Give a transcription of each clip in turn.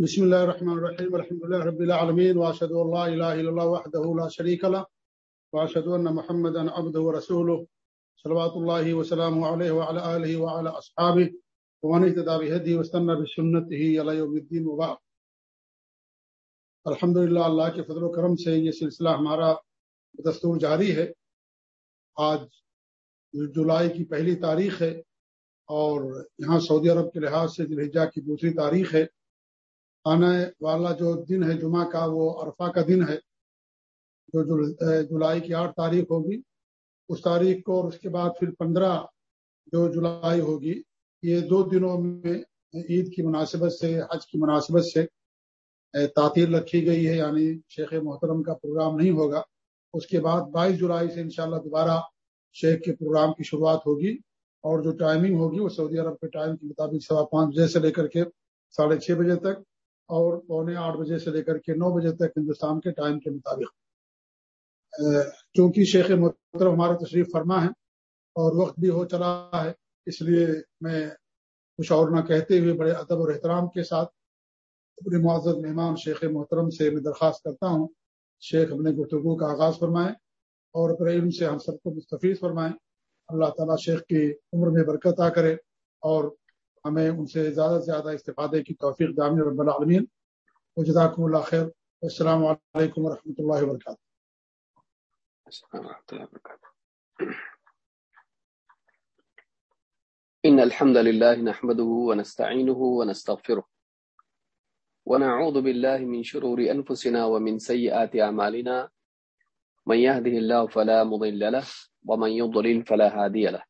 بسم الله الرحمن الرحيم الحمد لله رب العالمين واشهد ان لا اله الا الله وحده لا شريك له واشهد ان محمدا عبده ورسوله صلوات الله وسلامه عليه وعلى اله وعلى اصحابه ومن اهتدى بهديه واستنى بسنته الى يوم الدين وبعد الحمدللہ اللہ کے فضل و کرم سے یہ سلسلہ ہمارا دستور جاری ہے آج جولائی کی پہلی تاریخ ہے اور یہاں سعودی عرب کے لحاظ سے دلحجہ کی دوسری تاریخ ہے آنے والا جو دن ہے جمعہ کا، وہ عرفہ کا دن ہے، جو جولائی کی آٹھ تاریخ ہوگی۔ اس تاریخ کو اور اس کے بعد پھر پندرہ جو جولائی ہوگی، یہ دو دنوں میں عید کی مناسبت سے، حج کی مناسبت سے تعطیل رکھی گئی ہے۔ یعنی شیخ محترم کا پروگرام نہیں ہوگا۔ اس کے بعد بائیس جولائی سے انشاءاللہ دوبارہ شیخ کے پروگرام کی شروعات ہوگی۔ اور جو ٹائمنگ ہوگی، وہ سعودی عرب کے ٹائم کے مطابق سوا پانچ بجے سے لے کر کے ساڑھے چھ بجے تک اور پونے آٹھ بجے سے لے کر کے نو بجے تک ہندوستان کے ٹائم کے مطابق۔ چونکہ شیخ محترم ہمارا تشریف فرما ہے اور وقت بھی ہو چلا ہے، اس لیے میں کچھ اور نہ کہتے ہوئے بڑے ادب اور احترام کے ساتھ اپنے معزز مہمان شیخ محترم سے میں درخواست کرتا ہوں۔ شیخ اپنے گفتگو کا آغاز فرمائیں اور اپنے علم سے ہم سب کو مستفیض فرمائیں۔ اللہ تعالیٰ شیخ کی عمر میں برکت آ کرے اور ہمیں ان سے زیادہ سے زیادہ استفادے کی توفیق دامن رب العالمین۔ و جزاکم اللہ خیر۔ السلام علیکم ورحمۃ اللہ وبرکاتہ۔ إن الحمد لله نحمده ونستعينه ونستغفره ونعوذ بالله من شرور أنفسنا ومن سيئات أعمالنا من يهده الله فلا مضل له، ومن يضلل فلا هادي له۔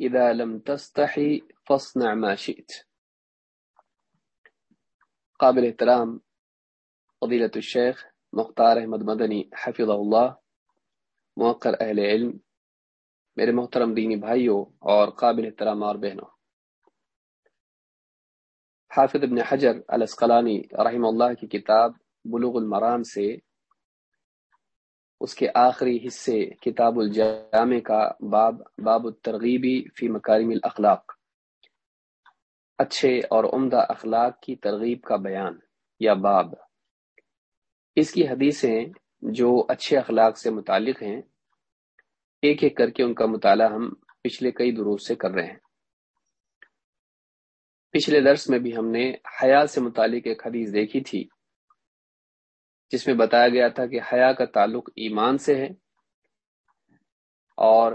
إذا لم تستحي فاصنع ما شئت. قابل احترام فضيلة الشيخ مختار احمد مدنی حفظ اللہ موقر اہل علم میرے محترم دینی بھائیوں اور قابل احترام اور بہنوں. حافظ ابن حجر الاسقلانی رحم اللہ کی کتاب بلوغ المرام سے اس کے آخری حصے کتاب الجامع کا باب باب الترغیبی فی مکارم الاخلاق۔ اچھے اور عمدہ اخلاق کی ترغیب کا بیان یا باب۔ اس کی حدیثیں جو اچھے اخلاق سے متعلق ہیں، ایک ایک کر کے ان کا مطالعہ ہم پچھلے کئی دروس سے کر رہے ہیں۔ پچھلے درس میں بھی ہم نے حیا سے متعلق ایک حدیث دیکھی تھی۔ جس میں بتایا گیا تھا کہ حیا کا تعلق ایمان سے ہے اور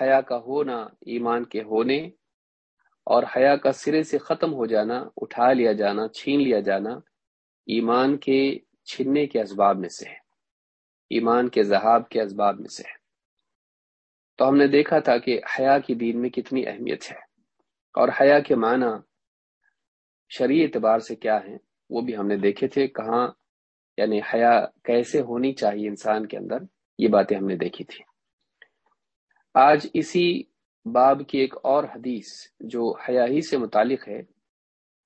حیا کا ہونا ایمان کے ہونے اور حیا کا سرے سے ختم ہو جانا، اٹھا لیا جانا، چھین لیا جانا ایمان کے چھننے کے اسباب میں سے ہے۔ ایمان کے ذہاب کے اسباب میں سے ہے۔ تو ہم نے دیکھا تھا کہ حیا کی دین میں کتنی اہمیت ہے اور حیا کے معنی شرعی اعتبار سے کیا ہیں، وہ بھی ہم نے دیکھے تھے کہاں یعنی حیا کیسے ہونی چاہیے انسان کے اندر، یہ باتیں ہم نے دیکھی تھی۔ آج اسی باب کی ایک اور حدیث جو حیا ہی سے متعلق ہے،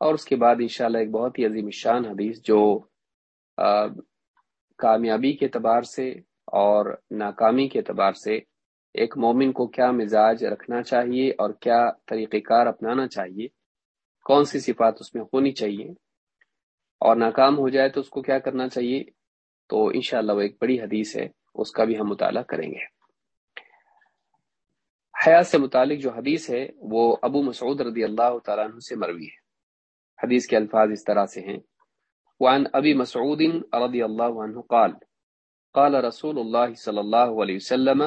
اور اس کے بعد انشاءاللہ ایک بہت ہی عظیم شان حدیث جو کامیابی کے اعتبار سے اور ناکامی کے اعتبار سے ایک مومن کو کیا مزاج رکھنا چاہیے اور کیا طریقہ کار اپنانا چاہیے، کون سی صفات اس میں ہونی چاہیے اور ناکام ہو جائے تو اس کو کیا کرنا چاہیے؟ تو انشاءاللہ وہ ایک بڑی حدیث ہے، اس کا بھی ہم مطالعہ کریں گے۔ حیا سے متعلق جو حدیث ہے، وہ ابو مسعود رضی اللہ تعالیٰ عنہ سے مروی ہے۔ حدیث کے الفاظ اس طرح سے ہیں۔ وعن ابی مسعود رضی اللہ عنہ قال قال رسول اللہ صلی اللہ علیہ وسلم،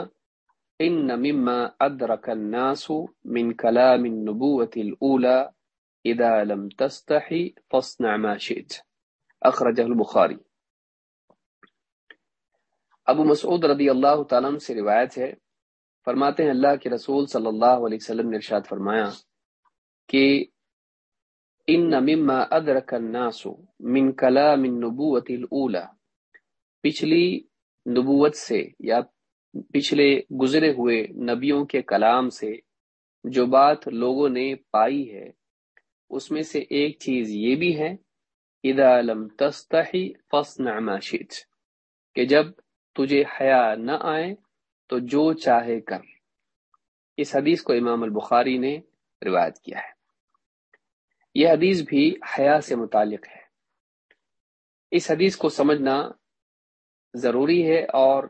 ان مما ادرک الناس من کلام النبوة الاولى اذا لم تستحی فاصنع ما شئت. اخرجہ البخاری۔ ابو مسعود رضی اللہ تعالیٰ سے روایت ہے، فرماتے ہیں، اللہ کے رسول صلی اللہ علیہ وسلم نے ارشاد فرمایا کہ ان مما ادرک الناس من کلام النبوت الاولى پچھلی نبوت سے یا پچھلے گزرے ہوئے نبیوں کے کلام سے جو بات لوگوں نے پائی ہے، اس میں سے ایک چیز یہ بھی ہے اذا لم تستحی فصنع ما شئت۔ کہ جب تجھے حیا نہ آئے تو جو چاہے کر۔ اس حدیث کو امام البخاری نے روایت کیا ہے۔ یہ حدیث بھی حیا سے متعلق ہے۔ اس حدیث کو سمجھنا ضروری ہے اور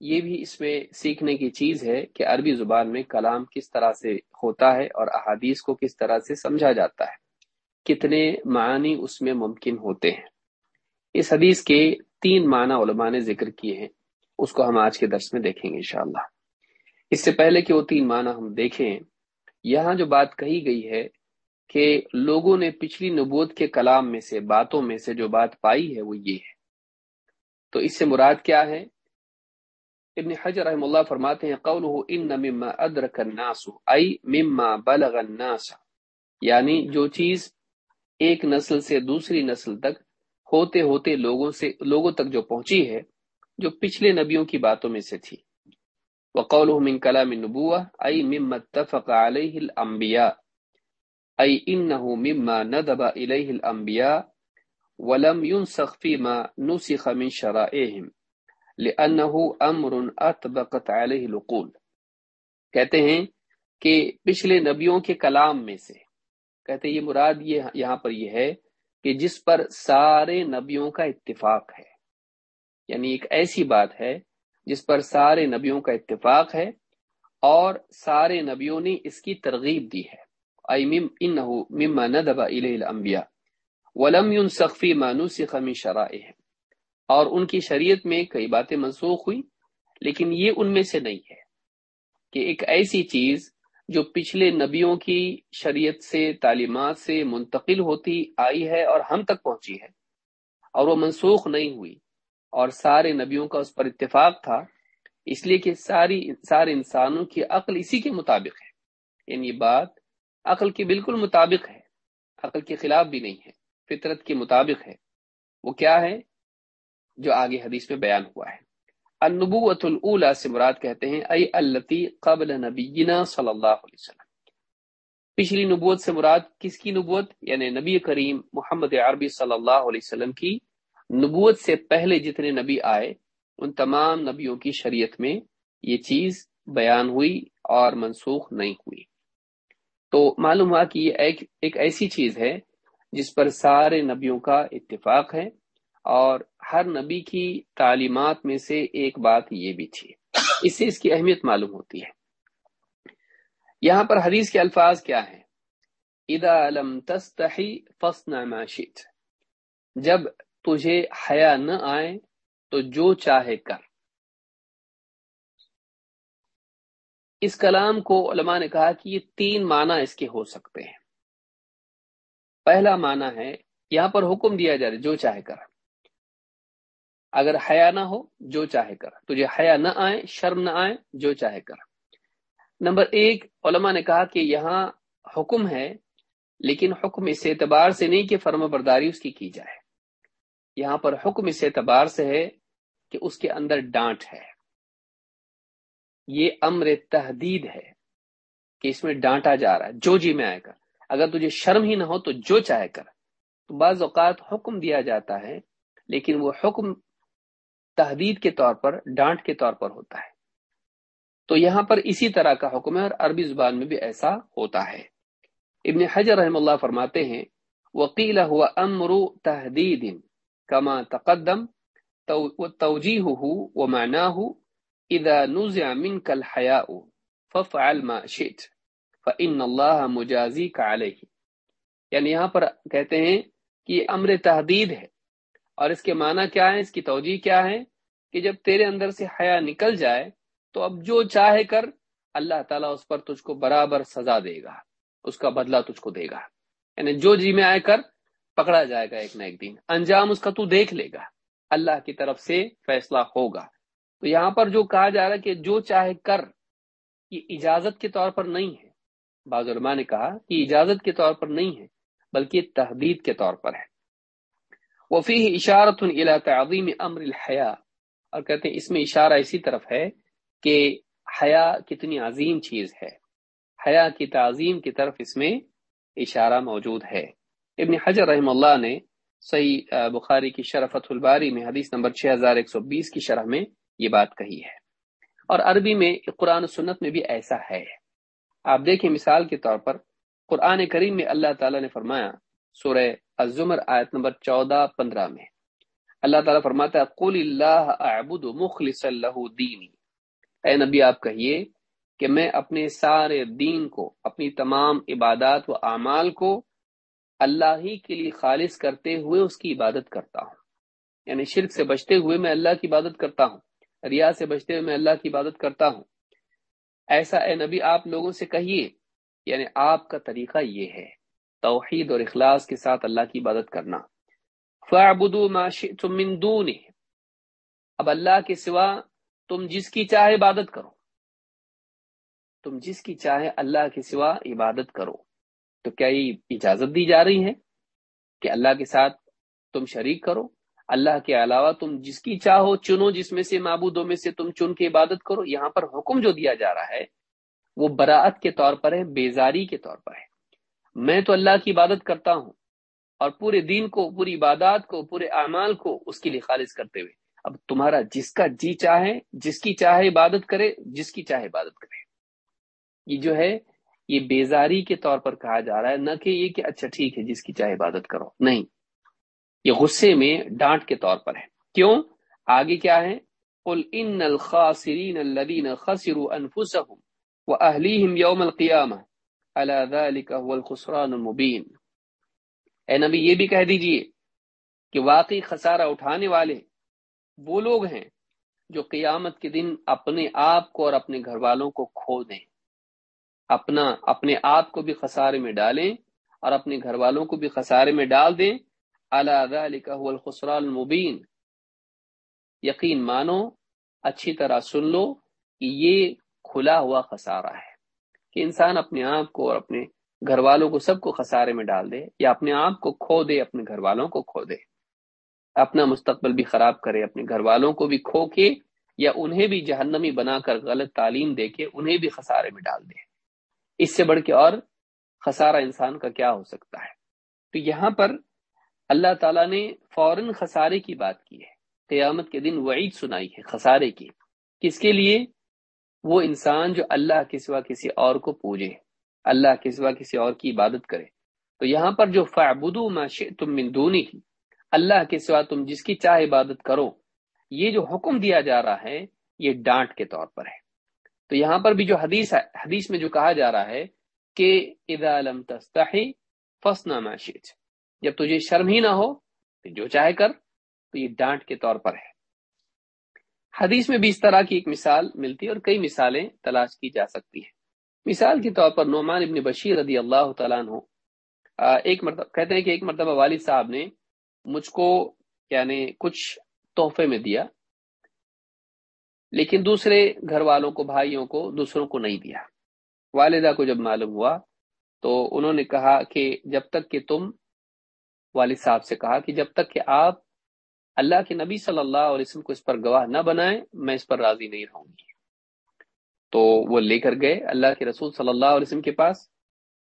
یہ بھی اس میں سیکھنے کی چیز ہے کہ عربی زبان میں کلام کس طرح سے ہوتا ہے اور احادیث کو کس طرح سے سمجھا جاتا ہے۔ کتنے معنی اس میں ممکن ہوتے ہیں۔ اس حدیث کے تین معنی علماء نے ذکر کیے ہیں۔ اس کو ہم آج کے درس میں دیکھیں گے انشاءاللہ۔ اس سے پہلے کہ وہ تین معنی ہم دیکھیں، یہاں جو بات کہی گئی ہے کہ لوگوں نے پچھلی نبوت کے کلام میں سے، باتوں میں سے جو بات پائی ہے، وہ یہ ہے۔ تو اس سے مراد کیا ہے؟ ابن حجر رحم اللہ فرماتے ہیں، قوله ان مما ادرک الناس، ای مما بلغ الناس۔ یعنی جو چیز ایک نسل سے دوسری نسل تک ہوتے ہوتے لوگوں سے، لوگوں تک جو پہنچی ہے، جو پچھلے نبیوں کی باتوں میں سے تھی۔ وقوله من كلام النبوة، ای مما اتفق علیہ الانبیاء، ای انه مما ندب الیہ الانبیاء، ولم ينسخ فيما نسخ من شرائعهم لأنه امر اطبقت علیہ العقول۔ کہتے ہیں کہ پچھلے نبیوں کے کلام میں سے کہتے ہیں یہ مراد یہ یہاں پر یہ ہے کہ جس پر سارے نبیوں کا اتفاق ہے۔ یعنی ایک ایسی بات ہے جس پر سارے نبیوں کا اتفاق ہے اور سارے نبیوں نے اس کی ترغیب دی ہے۔ مما ندب الیہ الانبیاء ولم ينسخ فيما نسخ من اور ان کی شریعت میں کئی باتیں منسوخ ہوئی لیکن یہ ان میں سے نہیں ہے کہ ایک ایسی چیز جو پچھلے نبیوں کی شریعت سے، تعلیمات سے منتقل ہوتی آئی ہے اور ہم تک پہنچی ہے، اور وہ منسوخ نہیں ہوئی، اور سارے نبیوں کا اس پر اتفاق تھا۔ اس لیے کہ ساری، سارے انسانوں کی عقل اسی کے مطابق ہے۔ یعنی یہ بات عقل کے بالکل مطابق ہے، عقل کے خلاف بھی نہیں ہے، فطرت کے مطابق ہے۔ وہ کیا ہے؟ جو آگے حدیث میں بیان ہوا ہے۔ النبوت الاولا سے مراد کہتے ہیں ای التی قبل نبینا صلی اللہ علیہ وسلم. پچھلی نبوت سے مراد کس کی نبوت؟ یعنی نبی کریم محمد عربی صلی اللہ علیہ وسلم کی نبوت سے پہلے جتنے نبی آئے، ان تمام نبیوں کی شریعت میں یہ چیز بیان ہوئی اور منسوخ نہیں ہوئی۔ تو معلوم ہوا کہ یہ ایک ایک ایسی چیز ہے جس پر سارے نبیوں کا اتفاق ہے۔ اور ہر نبی کی تعلیمات میں سے ایک بات یہ بھی تھی۔ اس سے اس کی اہمیت معلوم ہوتی ہے۔ یہاں پر حدیث کے الفاظ کیا ہیں؟ اذا لم تستحی فصنع ما شئت۔ جب تجھے حیا نہ آئے تو جو چاہے کر۔ اس کلام کو علماء نے کہا کہ یہ تین معنی اس کے ہو سکتے ہیں۔ پہلا معنی ہے، یہاں پر حکم دیا جا رہا جو چاہے کر۔ اگر حیا نہ ہو، جو چاہے کر تجھے حیا نہ آئے، شرم نہ آئے، جو چاہے کر نمبر ایک، علماء نے کہا کہ یہاں حکم ہے، لیکن حکم اس اعتبار سے نہیں کہ فرم برداری اس کی کی جائے۔ یہاں پر حکم اس اعتبار سے ہے کہ اس کے اندر ڈانٹ ہے۔ یہ امر تحدید ہے کہ اس میں ڈانٹا جا رہا ہے، جو جی میں آئے کر اگر تجھے شرم ہی نہ ہو تو جو چاہے کر تو بعض اوقات حکم دیا جاتا ہے، لیکن وہ حکم تحدید کے طور پر، ڈانٹ کے طور پر ہوتا ہے۔ تو یہاں پر اسی طرح کا حکم ہے اور عربی زبان میں بھی ایسا ہوتا ہے۔ ابن حجر رحم اللہ فرماتے ہیں وکیلا ہوا امر تحدید کما تقدم توجی ہو وہ مانا ہو ادا نوز امن کل حیا فف علما شیٹ فن اللہ مجازی کا علیہ یعنی یہاں پر کہتے ہیں کہ امر تحدید ہے۔ اور اس کے معنی کیا ہے اس کی توجہ کیا ہے کہ جب تیرے اندر سے حیا نکل جائے، تو اب جو چاہے کر، اللہ تعالیٰ اس پر تجھ کو برابر سزا دے گا۔ اس کا بدلہ تجھ کو دے گا۔ یعنی جو جی میں آئے کر، پکڑا جائے گا ایک نہ ایک دن۔ انجام اس کا تو دیکھ لے گا۔ اللہ کی طرف سے فیصلہ ہوگا۔ تو یہاں پر جو کہا جا رہا ہے کہ جو چاہے کر، یہ اجازت کے طور پر نہیں ہے۔ بعض علماء نے کہا کہ اجازت کے طور پر نہیں ہے، بلکہ تحدید کے طور پر ہے۔ وفی اشارت تعظیم امر الحیا اور کہتے ہیں، اس میں اشارہ اسی طرف ہے کہ حیا کتنی عظیم چیز ہے۔ حیا کی تعظیم کی طرف اس میں اشارہ موجود ہے۔ ابن حجر رحم اللہ نے صحیح بخاری کی شرفت الباری میں حدیث نمبر 6120 کی شرح میں یہ بات کہی ہے۔ اور عربی میں قرآن و سنت میں بھی ایسا ہے۔ آپ دیکھیں مثال کے طور پر قرآن کریم میں اللہ تعالیٰ نے فرمایا، سورہ الزمر، آیت نمبر چودہ، پندرہ میں۔ اللہ تعالیٰ فرماتا ہے، قل اللہ اعبد مخلص اللہ دینی اے نبی، آپ کہیے کہ میں اپنے سارے دین کو، اپنی تمام عبادات و اعمال کو اللہ ہی کے لیے خالص کرتے ہوئے اس کی عبادت کرتا ہوں۔ یعنی شرک سے بچتے ہوئے میں اللہ کی عبادت کرتا ہوں، ریا سے بچتے ہوئے میں اللہ کی عبادت کرتا ہوں۔ ایسا اے نبی، آپ لوگوں سے کہیے یعنی آپ کا طریقہ یہ ہے۔ توحید اور اخلاص کے ساتھ اللہ کی عبادت کرنا۔ من دونه اب اللہ کے سوا تم جس کی چاہے عبادت کرو۔ تم جس کی چاہے اللہ کے سوا عبادت کرو۔ تو کیا یہ اجازت دی جا رہی ہے کہ اللہ کے ساتھ تم شریک کرو؟ اللہ کے علاوہ تم جس کی چاہو چنو، جس میں سے معبودوں میں سے تم چن کے عبادت کرو۔ یہاں پر حکم جو دیا جا رہا ہے وہ براعت کے طور پر ہے، بیزاری کے طور پر ہے۔ میں تو اللہ کی عبادت کرتا ہوں اور پورے دین کو، پوری عبادات کو، پورے اعمال کو اس کے لیے خالص کرتے ہوئے۔ اب تمہارا جس کا جی چاہے، جس کی چاہے عبادت کرے، جس کی چاہے عبادت کرے۔ یہ جو ہے، یہ بیزاری کے طور پر کہا جا رہا ہے، نہ کہ یہ کہ اچھا ٹھیک ہے، جس کی چاہے عبادت کرو۔ نہیں، یہ غصے میں ڈانٹ کے طور پر ہے۔ کیوں؟ آگے کیا ہے؟ قل ان الخاسرین الذين خسروا انفسهم واهليهم يوم القيامه ذلك هو الخسران المبين اے نبی، یہ بھی کہہ دیجیے کہ واقعی خسارہ اٹھانے والے وہ لوگ ہیں جو قیامت کے دن اپنے آپ کو اور اپنے گھر والوں کو کھو دیں۔ اپنا، اپنے آپ کو بھی خسارے میں ڈالیں اور اپنے گھر والوں کو بھی خسارے میں ڈال دیں۔ اللہ الخسران المبین۔ یقین مانو، اچھی طرح سن لو کہ یہ کھلا ہوا خسارہ ہے۔ کہ انسان اپنے آپ کو اور اپنے گھر والوں کو سب کو خسارے میں ڈال دے یا اپنے آپ کو کھو دے، اپنے گھر والوں کو کھو دے۔ اپنا مستقبل بھی خراب کرے، اپنے گھر والوں کو بھی کھو کے یا انہیں بھی جہنمی بنا کر غلط تعلیم دے کے انہیں بھی خسارے میں ڈال دے۔ اس سے بڑھ کے اور خسارہ انسان کا کیا ہو سکتا ہے؟ تو یہاں پر اللہ تعالیٰ نے فوراً خسارے کی بات کی ہے۔ قیامت کے دن وعید سنائی ہے خسارے کی۔ کس کے لیے؟ وہ انسان جو اللہ کے سوا کسی اور کو پوجے، اللہ کے سوا کسی اور کی عبادت کرے۔ تو یہاں پر جو فعبدو ما شئتم من دونی کی، اللہ کے سوا تم جس کی چاہ عبادت کرو، یہ جو حکم دیا جا رہا ہے، یہ ڈانٹ کے طور پر ہے۔ تو یہاں پر بھی جو حدیث ہے، حدیث میں جو کہا جا رہا ہے کہ اذا لم تستحی فسنا ما شئت۔ جب تجھے شرم ہی نہ ہو تو جو چاہے کر، تو یہ ڈانٹ کے طور پر ہے۔ حدیث میں بھی اس طرح کی ایک مثال ملتی ہے اور کئی مثالیں تلاش کی جا سکتی ہیں۔ مثال کے طور پر نعمان ابن بشیر رضی اللہ تعالیٰ عنہ ایک مرتبہ کہتے ہیں کہ ایک مرتبہ والد صاحب نے مجھ کو یعنی کچھ تحفے میں دیا، لیکن دوسرے گھر والوں کو، بھائیوں کو دوسروں کو نہیں دیا۔ والدہ کو جب معلوم ہوا تو انہوں نے کہا کہ جب تک کہ تم، والد صاحب سے کہا کہ جب تک کہ آپ اللہ کے نبی صلی اللہ علیہ وسلم کو اس پر گواہ نہ بنائیں، میں اس پر راضی نہیں رہوں گی۔ تو وہ لے کر گئے اللہ کے رسول صلی اللہ علیہ وسلم کے پاس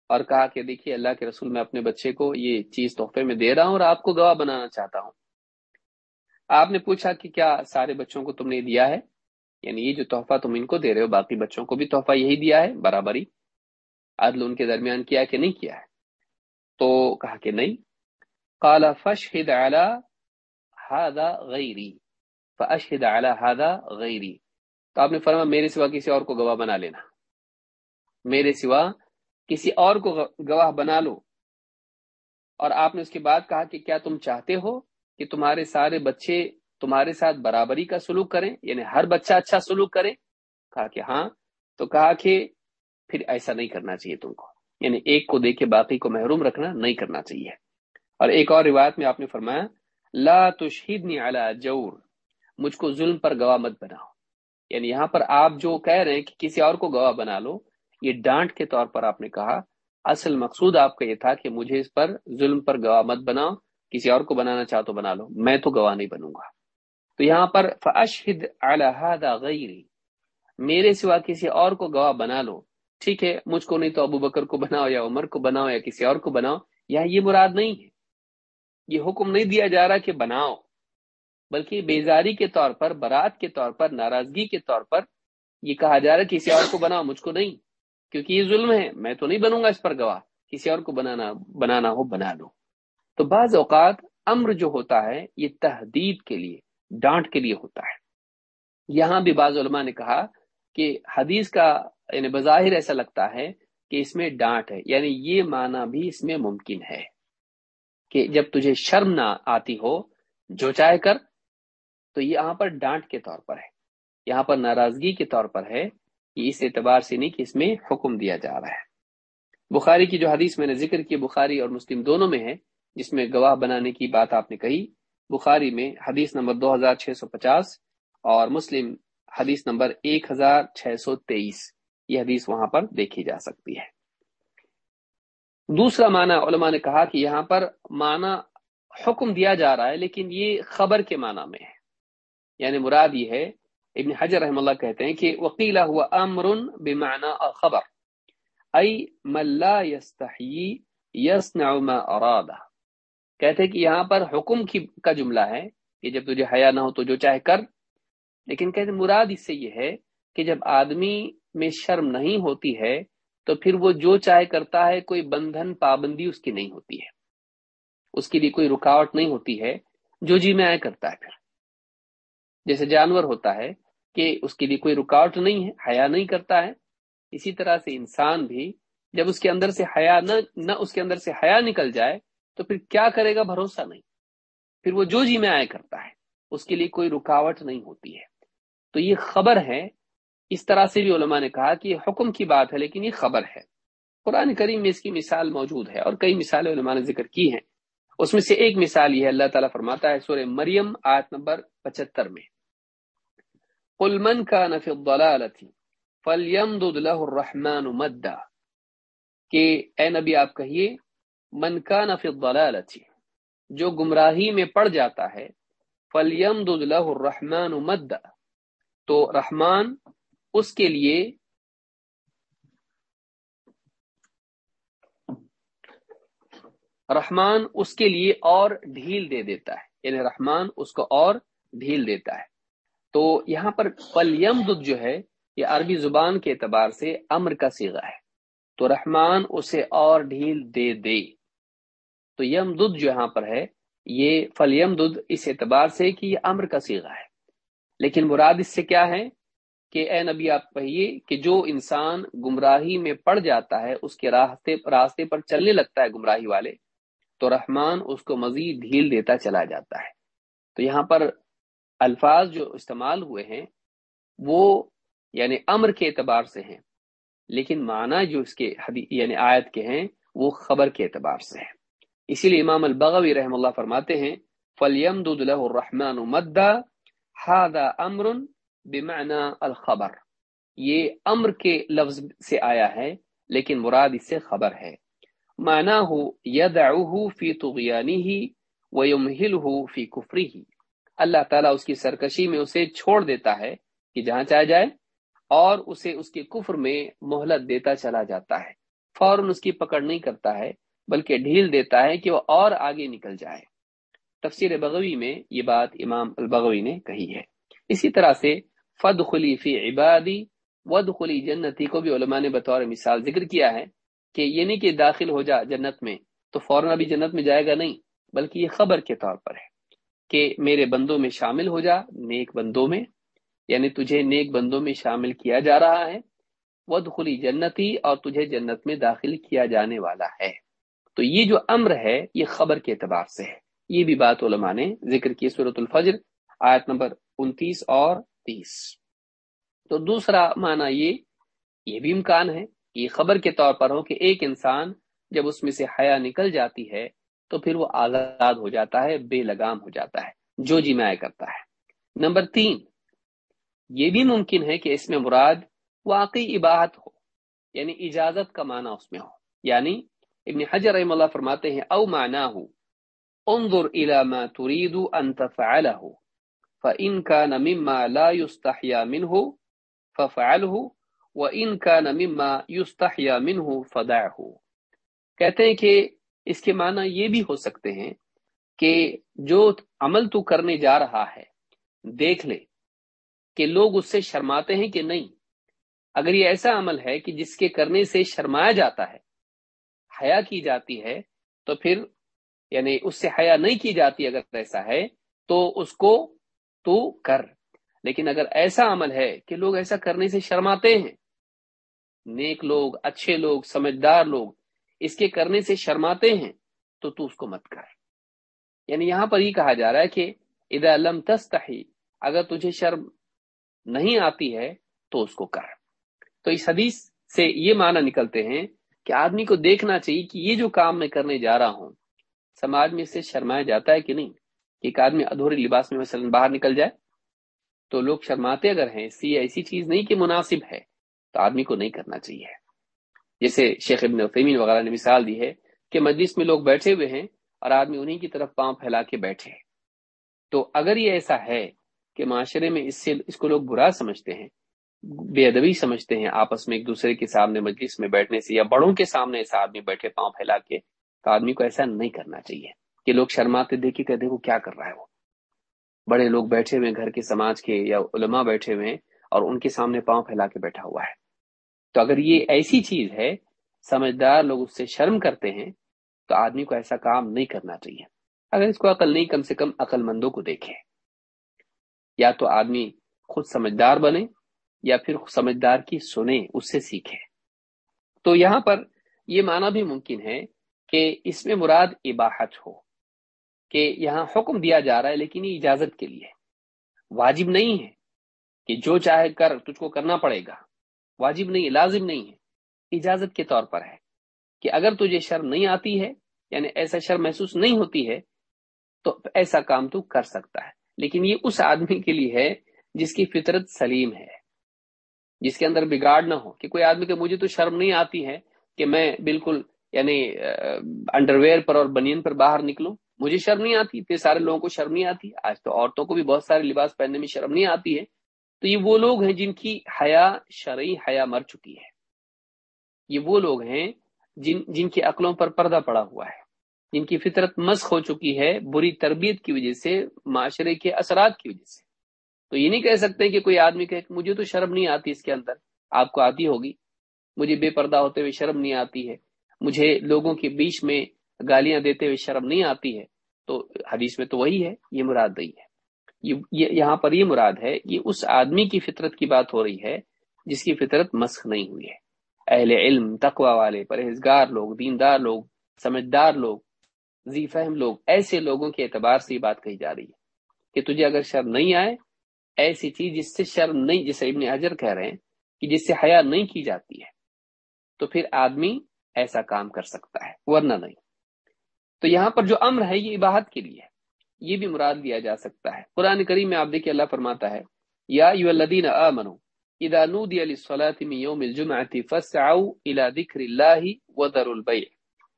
اور کہا کہ دیکھیے اللہ کے رسول میں اپنے بچے کو یہ چیز تحفے میں دے رہا ہوں اور آپ کو گواہ بنانا چاہتا ہوں۔ آپ نے پوچھا کہ کیا سارے بچوں کو تم نے دیا ہے؟ یعنی یہ جو تحفہ تم ان کو دے رہے ہو، باقی بچوں کو بھی تحفہ یہی دیا ہے، برابری۔ عدل ان کے درمیان کیا کہ نہیں کیا ہے؟ تو کہا کہ نہیں۔ قال فشهد على هذا غیری فاشهد على هذا غیری تو آپ نے فرمایا، میرے سوا کسی اور کو گواہ بنا لینا۔ میرے سوا کسی اور کو گواہ بنا لو۔ اور آپ نے اس کے بعد کہا کہ کیا تم چاہتے ہو کہ تمہارے سارے بچے تمہارے ساتھ برابری کا سلوک کریں؟ یعنی ہر بچہ اچھا سلوک کرے؟ کہا کہ ہاں۔ تو کہا کہ پھر ایسا نہیں کرنا چاہیے تم کو۔ یعنی ایک کو دیکھ کے باقی کو محروم رکھنا نہیں کرنا چاہیے۔ اور ایک اور روایت میں آپ نے فرمایا لا تشہدنی علی جور، مجھ کو ظلم پر گواہ مت بناؤ۔ یعنی یہاں پر آپ جو کہہ رہے ہیں کہ کسی اور کو گواہ بنا لو، یہ ڈانٹ کے طور پر آپ نے کہا۔ اصل مقصود آپ کا یہ تھا کہ مجھے اس پر ظلم پر گواہ مت بناؤ، کسی اور کو بنانا چاہو تو بنا لو، میں تو گواہ نہیں بنوں گا۔ تو یہاں پر فشد غیری، میرے سوا کسی اور کو گواہ بنا لو۔ ٹھیک ہے، مجھ کو نہیں تو ابو بکر کو بناؤ یا عمر کو بناؤ یا کسی اور کو بناؤ یہاں یہ مراد نہیں ہے۔ یہ حکم نہیں دیا جا رہا کہ بناؤ، بلکہ بیزاری کے طور پر، برات کے طور پر، ناراضگی کے طور پر یہ کہا جا رہا ہے، کسی اور کو بناؤ، مجھ کو نہیں، کیونکہ یہ ظلم ہے، میں تو نہیں بنوں گا اس پر گواہ، کسی اور کو بنانا بنانا ہو، بنا لو۔ تو بعض اوقات امر جو ہوتا ہے، یہ تحدید کے لیے، ڈانٹ کے لیے ہوتا ہے۔ یہاں بھی بعض علماء نے کہا کہ حدیث کا یعنی بظاہر ایسا لگتا ہے کہ اس میں ڈانٹ ہے یعنی یہ معنی بھی اس میں ممکن ہے۔ کہ جب تجھے شرم نہ آتی ہو جو چاہے کر، تو یہ یہاں پر ڈانٹ کے طور پر ہے۔ یہاں پر ناراضگی کے طور پر ہے کہ اس اعتبار سے نہیں کہ اس میں حکم دیا جا رہا ہے۔ بخاری کی جو حدیث میں نے ذکر کی، بخاری اور مسلم دونوں میں ہے، جس میں گواہ بنانے کی بات آپ نے کہی۔ بخاری میں حدیث نمبر دو ہزار چھ سو پچاس اور مسلم حدیث نمبر ایک ہزار چھ سو تیئیس۔ یہ حدیث وہاں پر دیکھی جا سکتی ہے۔ دوسرا معنی علماء نے کہا کہ یہاں پر معنی حکم دیا جا رہا ہے، لیکن یہ خبر کے معنی میں ہے۔ یعنی مراد یہ ہے، ابن حجر رحم اللہ کہتے ہیں کہ وکیلا ہوا امر بمعنى خبر، ای ملا یستحیی یسنع ما ارادہ کہتے کہ یہاں پر حکم کی کا جملہ ہے کہ جب تجھے حیا نہ ہو تو جو چاہے کر۔ لیکن کہتے مراد اس سے یہ ہے کہ جب آدمی میں شرم نہیں ہوتی ہے تو پھر وہ جو چاہے کرتا ہے، کوئی بندھن پابندی اس کی نہیں ہوتی ہے۔ اس کے لیے کوئی رکاوٹ نہیں ہوتی ہے۔ جو جی میں آئے کرتا ہے پھر۔ جیسے جانور ہوتا ہے کہ اس کے لیے کوئی رکاوٹ نہیں ہے، حیا نہیں کرتا ہے۔ اسی طرح سے انسان بھی جب اس کے اندر سے حیا نہ نہ اس کے اندر سے حیا نکل جائے تو پھر کیا کرے گا؟ بھروسہ نہیں۔ پھر وہ جو جی میں آئے کرتا ہے، اس کے لیے کوئی رکاوٹ نہیں ہوتی ہے۔ تو یہ خبر ہے اس طرح سے بھی علماء نے کہا کہ یہ حکم کی بات ہے، لیکن یہ خبر ہے۔ قرآن کریم میں اس کی مثال موجود ہے اور کئی مثالیں علماء نے ذکر کی ہیں۔ اس میں سے ایک مثال یہ ہے، اللہ تعالیٰ فرماتا ہے سورہ مریم آیت نمبر پچہتر میں۔ قل من كان في الضلالة فليمدد له الرحمن مدا۔ کہ اے نبی آپ کہیے، من كان في الضلالة جو گمراہی میں پڑ جاتا ہے فليمدد له الرحمن مدا۔ تو رحمان اس کے لیے رحمان اس کے لیے اور ڈھیل دے دیتا ہے۔ یعنی رحمان اس کو اور ڈھیل دیتا ہے۔ تو یہاں پر پلیم جو ہے، یہ عربی زبان کے اعتبار سے امر کا سیگا ہے۔ تو رحمان اسے اور ڈھیل دے دے۔ تو یم دودھ جو یہاں پر ہے، یہ فلیم دودھ اس اعتبار سے کہ یہ امر کا سیگا ہے۔ لیکن مراد اس سے کیا ہے؟ کہ اے نبی، آپ کہیے کہ جو انسان گمراہی میں پڑ جاتا ہے، اس کے راستے راستے پر چلنے لگتا ہے گمراہی والے، تو رحمان اس کو مزید ڈھیل دیتا چلا جاتا ہے۔ تو یہاں پر الفاظ جو استعمال ہوئے ہیں، وہ یعنی امر کے اعتبار سے ہیں، لیکن معنی جو اس کے حدیث یعنی آیت کے ہیں، وہ خبر کے اعتبار سے ہیں۔ اسی لیے امام البغوی رحم اللہ فرماتے ہیں فلیم دود الرحمن مدا ہادا امر بمعنى الخبر. یہ امر کے لفظ سے آیا ہے، لیکن مراد اس سے خبر ہے. مانا ہو ید فی تغیانی ہی ہو فی کفری ہی اللہ تعالیٰ اس کی سرکشی میں اسے چھوڑ دیتا ہے کہ جہاں چاہے جائے، اور اسے اس کے کفر میں مہلت دیتا چلا جاتا ہے. فوراً اس کی پکڑ نہیں کرتا ہے، بلکہ ڈھیل دیتا ہے کہ وہ اور آگے نکل جائے. تفسیر بغوی میں یہ بات امام البغوی نے کہی ہے. اسی طرح سے فد خلی فی عبادی ود خلی جنتی کو بھی علماء نے بطور مثال ذکر کیا ہے کہ یہ نہیں کہ داخل ہو جا جنت میں تو فوراً ابھی جنت میں جائے گا نہیں، بلکہ یہ خبر کے طور پر ہے کہ میرے بندوں میں شامل ہو جا، نیک بندوں میں یعنی تجھے نیک بندوں میں شامل کیا جا رہا ہے ود خلی جنتی اور تجھے جنت میں داخل کیا جانے والا ہے۔ تو یہ جو امر ہے، یہ خبر کے اعتبار سے ہے۔ یہ بھی بات علماء نے ذکر کی صورت الفجر، آیت نمبر انتیس اور تیس تو دوسرا معنی یہ یہ بھی امکان ہے یہ خبر کے طور پر ہو کہ ایک انسان جب اس میں سے حیا نکل جاتی ہے تو پھر وہ آزاد ہو جاتا ہے، بے لگام ہو جاتا ہے، جو جی میں کرتا ہے۔ نمبر تین، یہ بھی ممکن ہے کہ اس میں مراد واقعی عباہت ہو یعنی اجازت کا معنی اس میں ہو۔ یعنی ابن حجر رحم اللہ فرماتے ہیں، او معناه انظر الى ما تريد ان تفعله۔ فان كان مما لا يستحيا منه ففعله وان كان مما يستحيا منه فدعه۔ کہتے ہیں کہ اس کے معنی یہ بھی ہو سکتے ہیں کہ جو عمل تو کرنے جا رہا ہے، دیکھ لے کہ لوگ اس سے شرماتے ہیں کہ نہیں۔ اگر یہ ایسا عمل ہے کہ جس کے کرنے سے شرمایا جاتا ہے، حیا کی جاتی ہے، تو پھر یعنی اس سے حیا نہیں کی جاتی اگر ایسا ہے، تو اس کو تو کر۔ لیکن اگر ایسا عمل ہے کہ لوگ ایسا کرنے سے شرماتے ہیں، نیک لوگ، اچھے لوگ، سمجھدار لوگ اس کے کرنے سے شرماتے ہیں، تو تو اس کو مت کر۔ یعنی یہاں پر یہ کہا جا رہا ہے کہ اذا لم تستحی، اگر تجھے شرم نہیں آتی ہے تو اس کو کر۔ تو اس حدیث سے یہ معنی نکلتے ہیں کہ آدمی کو دیکھنا چاہیے کہ یہ جو کام میں کرنے جا رہا ہوں، سماج میں اس سے شرمایا جاتا ہے کہ نہیں؟ ایک آدمی ادھورے لباس میں مثلا باہر نکل جائے تو لوگ شرماتے اگر ہیں سی ایسی چیز نہیں کہ مناسب ہے، تو آدمی کو نہیں کرنا چاہیے۔ جیسے شیخ ابن فیمین وغیرہ نے مثال دی ہے کہ مجلس میں لوگ بیٹھے ہوئے ہیں اور آدمی انہی کی طرف پاؤں پھیلا کے بیٹھے۔ تو اگر یہ ایسا ہے کہ معاشرے میں اس سے، اس کو لوگ برا سمجھتے ہیں، بے ادبی سمجھتے ہیں، آپس میں ایک دوسرے کے سامنے مجلس میں بیٹھنے سے یا بڑوں کے سامنے ایسا آدمی بیٹھے پاؤں پھیلا کے، تو آدمی کو ایسا نہیں کرنا چاہیے۔ کہ لوگ شرماتے دیکھے کہ دیکھو کیا کر رہا ہے وہ۔ بڑے لوگ بیٹھے ہوئے گھر کے سماج کے یا علماء بیٹھے ہوئے ہیں اور ان کے سامنے پاؤں پھیلا کے بیٹھا ہوا ہے۔ تو اگر یہ ایسی چیز ہے، سمجھدار لوگ اس سے شرم کرتے ہیں، تو آدمی کو ایسا کام نہیں کرنا چاہیے۔ اگر اس کو عقل نہیں، کم سے کم عقل مندوں کو دیکھے۔ یا تو آدمی خود سمجھدار بنے یا پھر سمجھدار کی سنیں، اس سے سیکھے۔ تو یہاں پر یہ معنی بھی ممکن ہے کہ اس میں مراد اباحت ہو۔ کہ یہاں حکم دیا جا رہا ہے لیکن یہ اجازت کے لیے واجب نہیں ہے کہ جو چاہے کر، تجھ کو کرنا پڑے گا۔ واجب نہیں ہے، لازم نہیں ہے۔ اجازت کے طور پر ہے کہ اگر تجھے شرم نہیں آتی ہے یعنی ایسا شرم محسوس نہیں ہوتی ہے، تو ایسا کام تو کر سکتا ہے۔ لیکن یہ اس آدمی کے لیے ہے جس کی فطرت سلیم ہے، جس کے اندر بگاڑ نہ ہو۔ کہ کوئی آدمی کہ مجھے تو شرم نہیں آتی ہے کہ میں بالکل یعنی انڈر ویئر پر اور بنین پر باہر نکلوں۔ مجھے شرم نہیں آتی اتنے سارے لوگوں کو شرم نہیں آتی۔ آج تو عورتوں کو بھی بہت سارے لباس پہننے میں شرم نہیں آتی ہے۔ تو یہ وہ لوگ ہیں جن کی حیا شرعی حیا مر چکی ہے۔ یہ وہ لوگ ہیں جن جن کی عقلوں پر پردہ پڑا ہوا ہے۔ جن کی فطرت مسخ ہو چکی ہے بری تربیت کی وجہ سے، معاشرے کے اثرات کی وجہ سے۔ تو یہ نہیں کہہ سکتے کہ کوئی آدمی کہ مجھے تو شرم نہیں آتی اس کے اندر۔ آپ کو آتی ہوگی۔ مجھے بے پردہ ہوتے ہوئے شرم نہیں آتی ہے۔ مجھے لوگوں کے بیچ میں گالیاں دیتے ہوئے شرم نہیں آتی ہے، تو حدیث میں تو وہی ہے، یہ مراد نہیں ہے۔ یہاں پر یہ مراد ہے، یہ اس آدمی کی فطرت کی بات ہو رہی ہے جس کی فطرت مسخ نہیں ہوئی ہے۔ اہل علم تقوا والے، پرہیزگار لوگ، دیندار لوگ، سمجھدار لوگ، ذی فہم لوگ، ایسے لوگوں کے اعتبار سے یہ بات کہی جا رہی ہے کہ تجھے اگر شرم نہیں آئے، ایسی چیز جس سے شرم نہیں، جسے ابن حجر کہہ رہے ہیں کہ جس سے حیا نہیں کی جاتی ہے، تو پھر آدمی ایسا کام کر سکتا ہے، ورنہ نہیں۔ تو یہاں پر جو امر ہے یہ عباہت کے لیے یہ بھی مراد دیا جا سکتا ہے۔ قرآن کریم میں آپ دیکھیں اللہ فرماتا ہے، یا الذین آمنوا اذا نودي للصلاه من يوم الجمعه فاسعوا الى ذكر الله وذروا البيع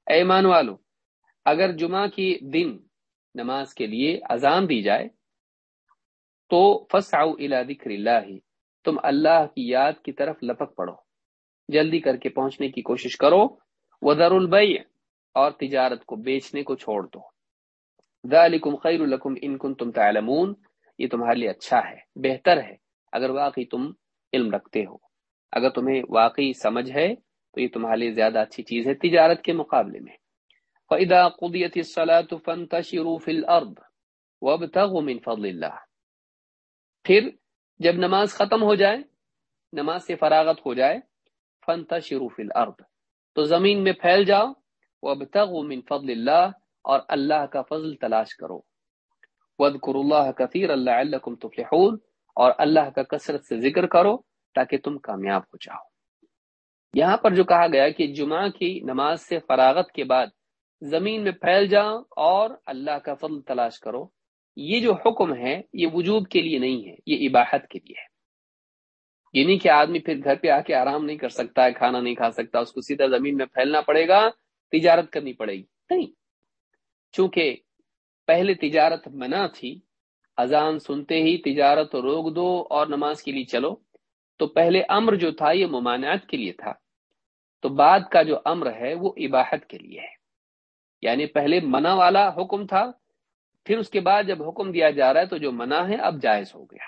ایمان والو، اگر جمعہ کی دن نماز کے لیے اذان دی جائے، تو فسعوا الى ذکر اللہ، تم اللہ کی یاد کی طرف لپک پڑو۔ جلدی کر کے پہنچنے کی کوشش کرو۔ وذر البیع اور تجارت کو بیچنے کو چھوڑ دو۔ ذالکم خیر لکم ان کنتم تعلمون، یہ تمہارے لیے اچھا ہے، بہتر ہے، اگر واقعی تم علم رکھتے ہو۔ اگر تمہیں واقعی سمجھ ہے، تو یہ تمہارے لیے زیادہ اچھی چیز ہے تجارت کے مقابلے میں۔ فَإِذَا قُضِيَتِ الصَّلَاةُ فَانْتَشِرُوا فِي الْأَرْضِ وَابْتَغُوا مِنْ فَضْلِ اللَّهِ۔ پھر جب نماز ختم ہو جائے، نماز سے فراغت ہو جائے فنتا شروف الارض تو زمین میں پھیل جاؤ وہ اب من فضل اللہ اور اللہ کا فضل تلاش کرو۔ وَذْكُرُ اللَّهَ كَثِيرًا لَعَلَّكُمْ تُفْلِحُونَ اور اللہ کا کثرت سے ذکر کرو تاکہ تم کامیاب ہو جاؤ۔ یہاں پر جو کہا گیا کہ جمعہ کی نماز سے فراغت کے بعد زمین میں پھیل جاؤ اور اللہ کا فضل تلاش کرو۔ یہ جو حکم ہے، یہ وجوب کے لیے نہیں ہے، یہ اباحت کے لیے ہے۔ یہ نہیں کہ آدمی پھر گھر پہ آ کے آرام نہیں کر سکتا ہے کھانا نہیں کھا سکتا، اس کو سیدھا زمین میں پھیلنا پڑے گا تجارت کرنی پڑے گی۔ نہیں۔ چونکہ پہلے تجارت منع تھی، اذان سنتے ہی تجارت روک دو اور نماز کے لیے چلو۔ تو پہلے امر جو تھا، یہ ممانعت کے لیے تھا۔ تو بعد کا جو امر ہے، وہ اباحت کے لیے ہے۔ یعنی پہلے منع والا حکم تھا، پھر اس کے بعد جب حکم دیا جا رہا ہے، تو جو منع ہے، اب جائز ہو گیا۔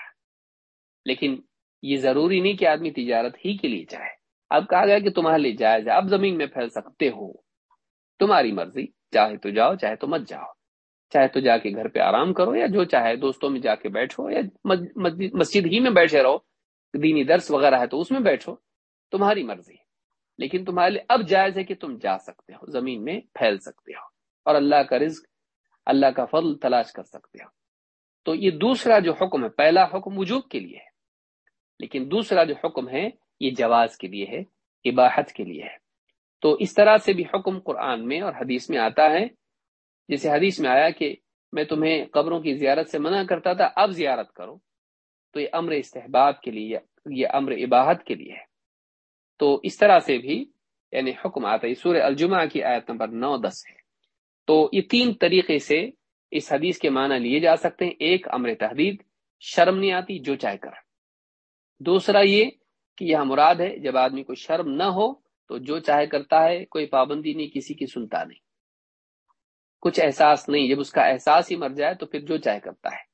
لیکن یہ ضروری نہیں کہ آدمی تجارت ہی کے لیے جائے۔ اب کہا گیا کہ تمہارے لیے جائز ہے۔ اب زمین میں پھیل سکتے ہو۔ تمہاری مرضی، چاہے تو جاؤ، چاہے تو مت جاؤ۔ چاہے تو جا کے گھر پہ آرام کرو یا جو چاہے، دوستوں میں جا کے بیٹھو یا مسجد ہی میں بیٹھے رہو۔ دینی درس وغیرہ ہے تو اس میں بیٹھو۔ تمہاری مرضی لیکن تمہارے لیے اب جائز ہے کہ تم جا سکتے ہو، زمین میں پھیل سکتے ہو۔ اور اللہ کا رزق، اللہ کا فضل تلاش کر سکتے ہو۔ تو یہ دوسرا جو حکم ہے، پہلا حکم وجوب کے لیے ہے۔ لیکن دوسرا جو حکم ہے، یہ جواز کے لیے ہے عباہت کے لیے ہے۔ تو اس طرح سے بھی حکم قرآن میں اور حدیث میں آتا ہے۔ جیسے حدیث میں آیا کہ میں تمہیں قبروں کی زیارت سے منع کرتا تھا، اب زیارت کرو۔ تو یہ امر استحباب کے لیے، یہ امر عباہت کے لیے ہے۔ تو اس طرح سے بھی یعنی حکم آتا ہے۔ سورہ الجمعہ کی آیت نمبر نو دس ہے۔ تو یہ تین طریقے سے اس حدیث کے معنی لیے جا سکتے ہیں۔ ایک، امر تحدید، شرم نہیں آتی، جو چاہے کر دوسرا یہ کہ یہ مراد ہے، جب آدمی کو شرم نہ ہو تو جو چاہے کرتا ہے، کوئی پابندی نہیں، کسی کی سنتا نہیں۔ کچھ احساس نہیں، جب اس کا احساس ہی مر جائے تو پھر جو چاہے کرتا ہے۔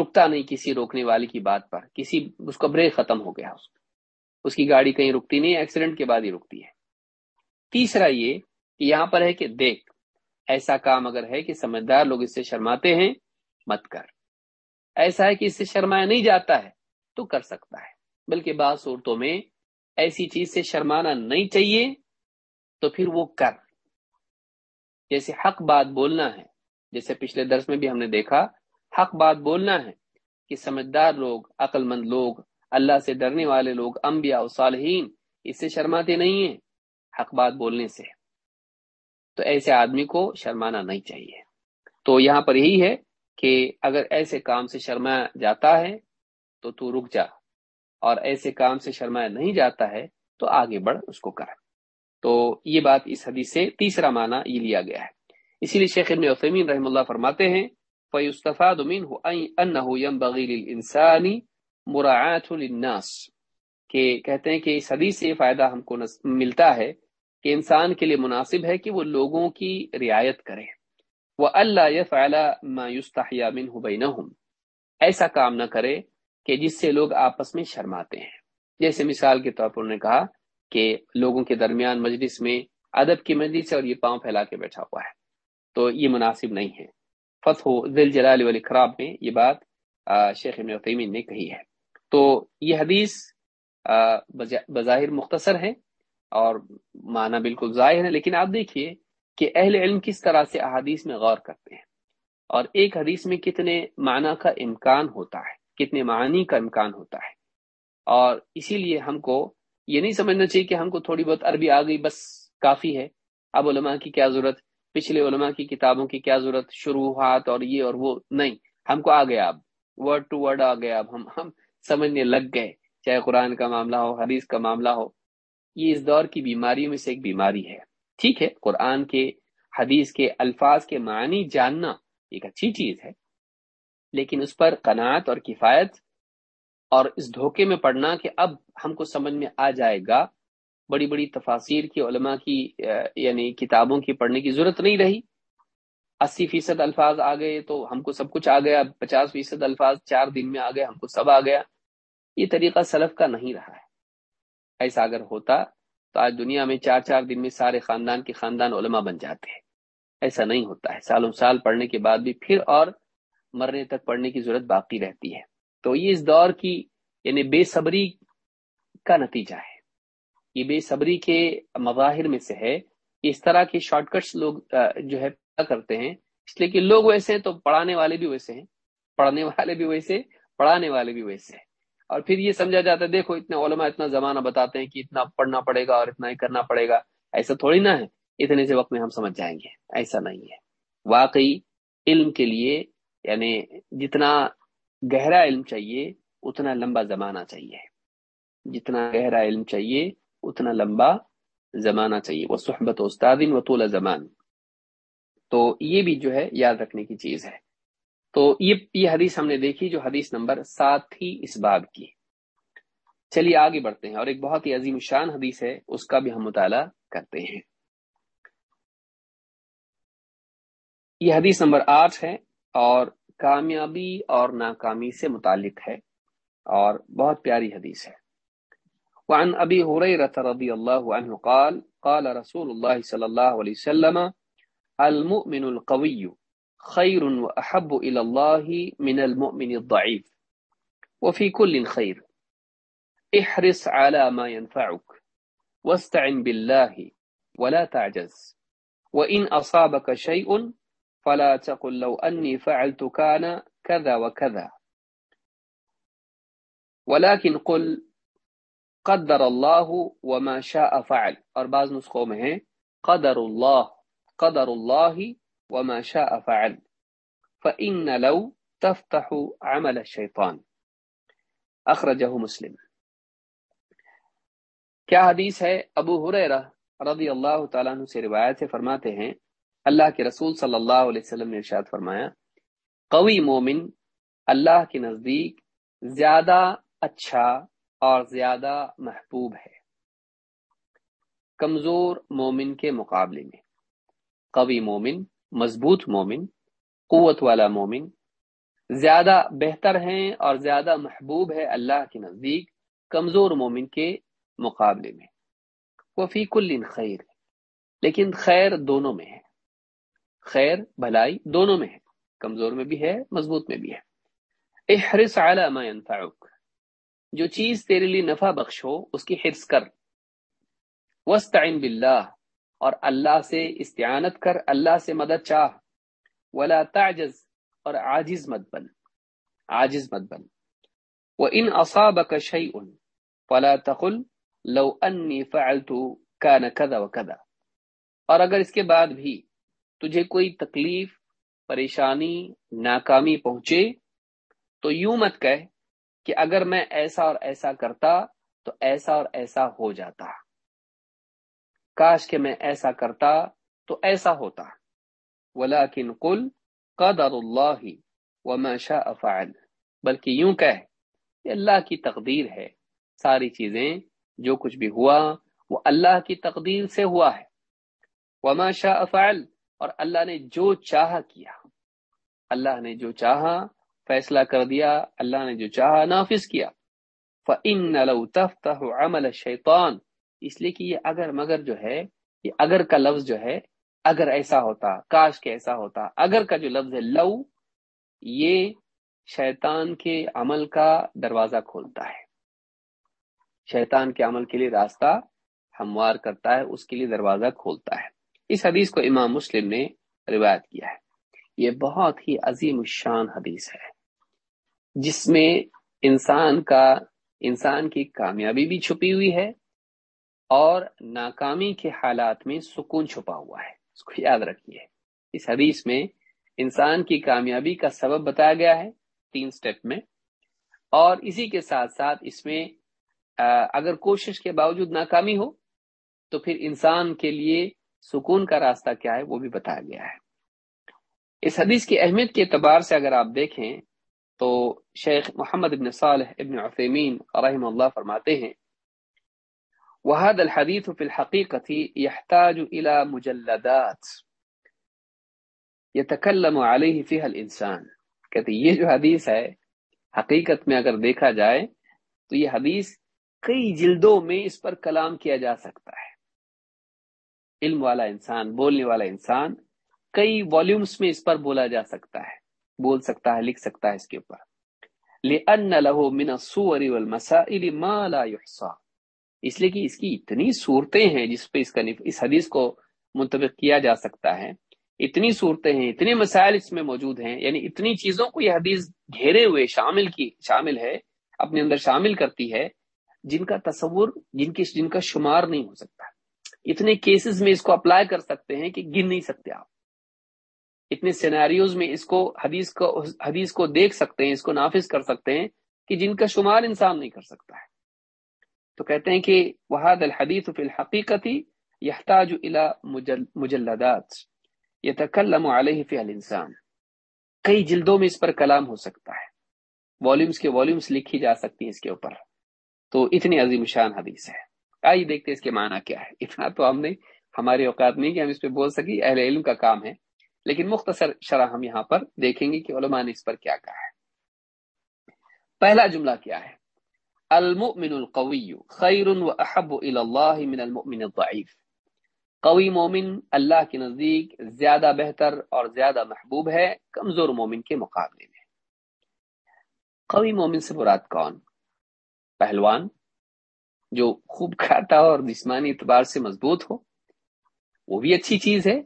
رکتا نہیں کسی روکنے والی کی بات پر، کسی، اس کا بریک ختم ہو گیا۔ اس اس کی گاڑی کہیں رکتی نہیں ایکسیڈنٹ کے بعد ہی رکتی ہے۔ تیسرا یہ کہ یہاں پر ہے کہ دیکھ، ایسا کام اگر ہے کہ سمجھدار لوگ اس سے شرماتے ہیں، مت کر۔ ایسا ہے کہ اس سے شرمایا نہیں جاتا ہے تو کر سکتا ہے، بلکہ بعض صورتوں میں ایسی چیز سے شرمانا نہیں چاہیے، تو پھر وہ کر۔ جیسے حق بات بولنا ہے، جیسے پچھلے درس میں بھی ہم نے دیکھا، حق بات بولنا ہے کہ سمجھدار لوگ عقل مند لوگ، اللہ سے ڈرنے والے لوگ، انبیاء و صالحین، اس سے شرماتے نہیں ہیں حق بات بولنے سے۔ تو ایسے آدمی کو شرمانا نہیں چاہیے۔ تو یہاں پر یہی ہے کہ اگر ایسے کام سے شرمایا جاتا ہے، تو تو رک جا۔ اور ایسے کام سے شرمایا نہیں جاتا ہے تو آگے بڑھ اس کو کر تو یہ بات اس حدیث سے تیسرا معنی یہ لیا گیا ہے۔ اسی لیے شیخ ابن عثمین رحم اللہ فرماتے ہیں، فَيُسْتَفَادُ مِنْهُ أَنَّهُ يَنْبَغِي لِلْإِنسَانِ مُرَعَاتُ لِلنَّاسِ۔ کہ کہتے ہیں کہ اس حدیث سے فائدہ ہم کو ملتا ہے کہ انسان کے لیے مناسب ہے کہ وہ لوگوں کی رعایت کرے۔ وہ اللہ يَفْعَلَ مَا يُسْتَحْيَا مِنْهُ بَيْنَهُمْ۔ ایسا کام نہ کرے کہ جس سے لوگ آپس میں شرماتے ہیں۔ جیسے مثال کے طور پر انہوں نے کہا کہ لوگوں کے درمیان مجلس میں ادب کی مجلس اور یہ پاؤں پھیلا کے بیٹھا ہوا ہے۔ تو یہ مناسب نہیں ہے۔ فتح دل جلال والی خراب میں یہ بات شیخ ابن نے کہی ہے۔ تو یہ حدیث بظاہر مختصر ہے اور معنی بالکل ظاہر ہے، لیکن آپ دیکھیے کہ اہل علم کس طرح سے احادیث میں غور کرتے ہیں۔ اور ایک حدیث میں کتنے معنی کا امکان ہوتا ہے۔ کتنے معنی کا امکان ہوتا ہے۔ اور اسی لیے ہم کو یہ نہیں سمجھنا چاہیے کہ ہم کو تھوڑی بہت عربی آ گئی، بس کافی ہے۔ اب علماء کی کیا ضرورت؟ پچھلے علماء کی کتابوں کی کیا ضرورت؟ شروعات اور یہ اور وہ؟ نہیں، ہم کو آ گیا اب۔ ورڈ ٹو ورڈ آ گیا اب۔ ہم ہم سمجھنے لگ گئے، چاہے قرآن کا معاملہ ہو، حدیث کا معاملہ ہو۔ یہ اس دور کی بیماریوں میں سے ایک بیماری ہے۔ ٹھیک ہے، قرآن کے، حدیث کے الفاظ کے معنی جاننا ایک اچھی چیز ہے۔ لیکن اس پر قناعت اور کفایت اور اس دھوکے میں پڑھنا کہ اب ہم کو سمجھ میں آ جائے گا، بڑی بڑی تفاصیر کی، علماء کی یعنی کتابوں کی پڑھنے کی ضرورت نہیں رہی۔ اسی فیصد الفاظ آ گئے تو ہم کو سب کچھ آ گیا، پچاس فیصد الفاظ چار دن میں آ گئے، ہم کو سب آ گیا۔ یہ طریقہ سلف کا نہیں رہا ہے۔ ایسا اگر ہوتا تو آج دنیا میں چار چار دن میں سارے خاندان کے خاندان علماء بن جاتے ہیں۔ ایسا نہیں ہوتا ہے۔ سالوں سال پڑھنے کے بعد بھی پھر اور مرنے تک پڑھنے کی ضرورت باقی رہتی ہے۔ تو یہ اس دور کی یعنی بے صبری کا نتیجہ ہے۔ یہ بے صبری کے مظاہر میں سے ہے۔ اس طرح کے شارٹ کٹس لوگ جو ہے کرتے ہیں۔ اس لیے کہ لوگ ویسے ہیں تو پڑھانے والے بھی ویسے ہیں۔ پڑھنے والے بھی ویسے، پڑھانے والے بھی ویسے ہیں۔ اور پھر یہ سمجھا جاتا ہے، دیکھو، اتنے علماء، اتنا زمانہ بتاتے ہیں کہ اتنا پڑھنا پڑے گا اور اتنا ہی کرنا پڑے گا۔ ایسا تھوڑی نہ ہے۔ اتنے سے وقت میں ہم سمجھ جائیں گے۔ ایسا نہیں ہے۔ واقعی علم کے لیے یعنی جتنا گہرا علم چاہیے، اتنا لمبا زمانہ چاہیے۔ جتنا گہرا علم چاہیے، اتنا لمبا زمانہ چاہیے۔ وہ صحبت استادین و طول زمان۔ تو یہ بھی جو ہے یاد رکھنے کی چیز ہے۔ تو یہ یہ حدیث ہم نے دیکھی جو حدیث نمبر سات تھی اس باب کی۔ چلیے آگے بڑھتے ہیں اور ایک بہت ہی عظیم شان حدیث ہے، اس کا بھی ہم مطالعہ کرتے ہیں۔ یہ حدیث نمبر آٹھ ہے اور کامیابی اور ناکامی سے متعلق ہے اور بہت پیاری حدیث ہے۔ وعن ابی حریرہ رضی اللہ عنہ قال قال رسول اللہ صلی اللہ علیہ وسلم، المؤمن القوی خیر واحب الى الله من المؤمن الضعيف وفي كل خير احرص على ما ينفعك واستعن بالله ولا تعجز۔ وإن أصابك شيء فلا تقل لو أني فعلت كان كذا وكذا. ولكن قل قدر الله وما شاء فعل. اور بعض نسخوں میں ہے قدر اللہ قدر اللہ وما شاء فعل. فإن لو تفتح عمل الشيطان. اخرجہ مسلم. کیا حدیث ہے؟ ابو حریرہ رضی اللہ تعالیٰ عنہ سے روایت سے فرماتے ہیں اللہ کے رسول صلی اللہ علیہ وسلم نے ارشاد فرمایا، قوی مومن اللہ کے نزدیک زیادہ اچھا اور زیادہ محبوب ہے۔ کمزور مومن کے مقابلے میں۔ قوی مومن، مضبوط مومن، قوت والا مومن۔ زیادہ بہتر ہیں اور زیادہ محبوب ہے اللہ کے نزدیک کمزور مومن کے مقابلے میں۔ وہ فی کل خیر، لیکن خیر دونوں میں ہے۔ خیر، بھلائی دونوں میں ہے۔ کمزور میں بھی ہے، مضبوط میں بھی ہے۔ احرص علی ما ينفعك جو چیز تیرے لیے نفع بخش ہو، اس کی حرص کر۔ وسطین باللہ۔ اور اللہ سے استعانت کر، اللہ سے مدد چاہ۔ ولا تعجز۔ اور عاجز مت بن۔ عاجز مت بن۔ وہ ان اصاب فلا تقل لو انی فعلت کان کذا وکذا اور اگر اس کے بعد بھی تجھے کوئی تکلیف، پریشانی، ناکامی پہنچے تو یوں مت کہہ کہ اگر میں ایسا اور ایسا کرتا تو ایسا اور ایسا ہو جاتا۔ کاش کہ میں ایسا کرتا تو ایسا ہوتا۔ ولیکن قل قدر اللہ وما شاء فعل۔ بلکہ یوں کہہ کہ اللہ کی تقدیر ہے۔ ساری چیزیں جو کچھ بھی ہوا وہ اللہ کی تقدیر سے ہوا ہے۔ وما شاء فعل۔ اور اللہ نے جو چاہا کیا۔ اللہ نے جو چاہا، فیصلہ کر دیا۔ اللہ نے جو چاہا، نافذ کیا۔ فَإِنَّ لَوْ تَفْتَحُ عَمَلَ الشَّيْطَانِ۔ اس لیے کہ یہ اگر مگر جو ہے، یہ اگر کا لفظ جو ہے، اگر ایسا ہوتا، کاش کے ایسا ہوتا، اگر کا جو لفظ ہے، لو، یہ شیطان کے عمل کا دروازہ کھولتا ہے۔ شیطان کے عمل کے لیے راستہ ہموار کرتا ہے، اس کے لیے دروازہ کھولتا ہے۔ اس حدیث کو امام مسلم نے روایت کیا ہے۔ یہ بہت ہی عظیم الشان حدیث ہے۔ جس میں انسان کا، انسان کی کامیابی بھی چھپی ہوئی ہے اور ناکامی کے حالات میں سکون چھپا ہوا ہے۔ اس کو یاد رکھیے۔ اس حدیث میں انسان کی کامیابی کا سبب بتایا گیا ہے تین سٹیپ میں۔ اور اسی کے ساتھ ساتھ اس میں اگر کوشش کے باوجود ناکامی ہو تو پھر انسان کے لیے سکون کا راستہ کیا ہے وہ بھی بتایا گیا ہے۔ اس حدیث کی اہمیت کے اعتبار سے اگر آپ دیکھیں تو شیخ محمد ابن صالح ابن عثیمین رحم اللہ فرماتے ہیں، وهذا الحديث في الحقيقة يحتاج إلى مجلدات يتكلم عليه فيها الإنسان۔ کہتے یہ جو حدیث ہے، حقیقت میں اگر دیکھا جائے تو یہ حدیث کئی جلدوں میں اس پر کلام کیا جا سکتا ہے۔ علم والا انسان، بولنے والا انسان، کئی والیومز میں اس پر بولا جا سکتا ہے، بول سکتا ہے، لکھ سکتا ہے اس کے اوپر۔ لأن من الصور والمسائل ما اس لیے کہ اس کی اتنی صورتیں ہیں جس پہ اس کا اس حدیث کو منتبق کیا جا سکتا ہے۔ اتنی صورتیں ہیں، اتنے مسائل اس میں موجود ہیں۔ یعنی اتنی چیزوں کو یہ حدیث گھیرے ہوئے شامل کی، شامل ہے، اپنے اندر شامل کرتی ہے، جن کا تصور، جن کی، جن کا شمار نہیں ہو سکتا۔ اتنے کیسز میں اس کو اپلائی کر سکتے ہیں کہ گن نہیں سکتے آپ۔ اتنے سیناریوز میں اس کو حدیث کو حدیث کو دیکھ سکتے ہیں، اس کو نافذ کر سکتے ہیں کہ جن کا شمار انسان نہیں کر سکتا ہے۔ تو کہتے ہیں کہ وحاد الحدیث فی الحقیقتی یحتاج الى مجلدات یتکلم علیہ فی الانسان کئی جلدوں میں اس پر کلام ہو سکتا ہے۔ والیومز کے والیومز لکھی جا سکتی ہیں اس کے اوپر۔ تو اتنی عظیم شان حدیث ہے۔ آئیے دیکھتے اس کے معنی کیا ہے۔ اتنا تو ہم نے ہمارے اوقات نہیں کہ ہم اس پہ بول سکی اہل علم کا کام ہے۔ لیکن مختصر شرح ہم یہاں پر دیکھیں گے کہ علماء نے اس پر کیا کہا ہے۔ پہلا جملہ کیا ہے؟ المؤمن القوی خیر و احب اللہ من المؤمن الضعیف۔ قوی مومن اللہ کے نزدیک زیادہ بہتر اور زیادہ محبوب ہے، کمزور مومن کے مقابلے میں۔ قوی مومن سے مراد کون؟ پہلوان جو خوب کھاتا ہو اور جسمانی اعتبار سے مضبوط ہو، وہ بھی اچھی چیز ہے۔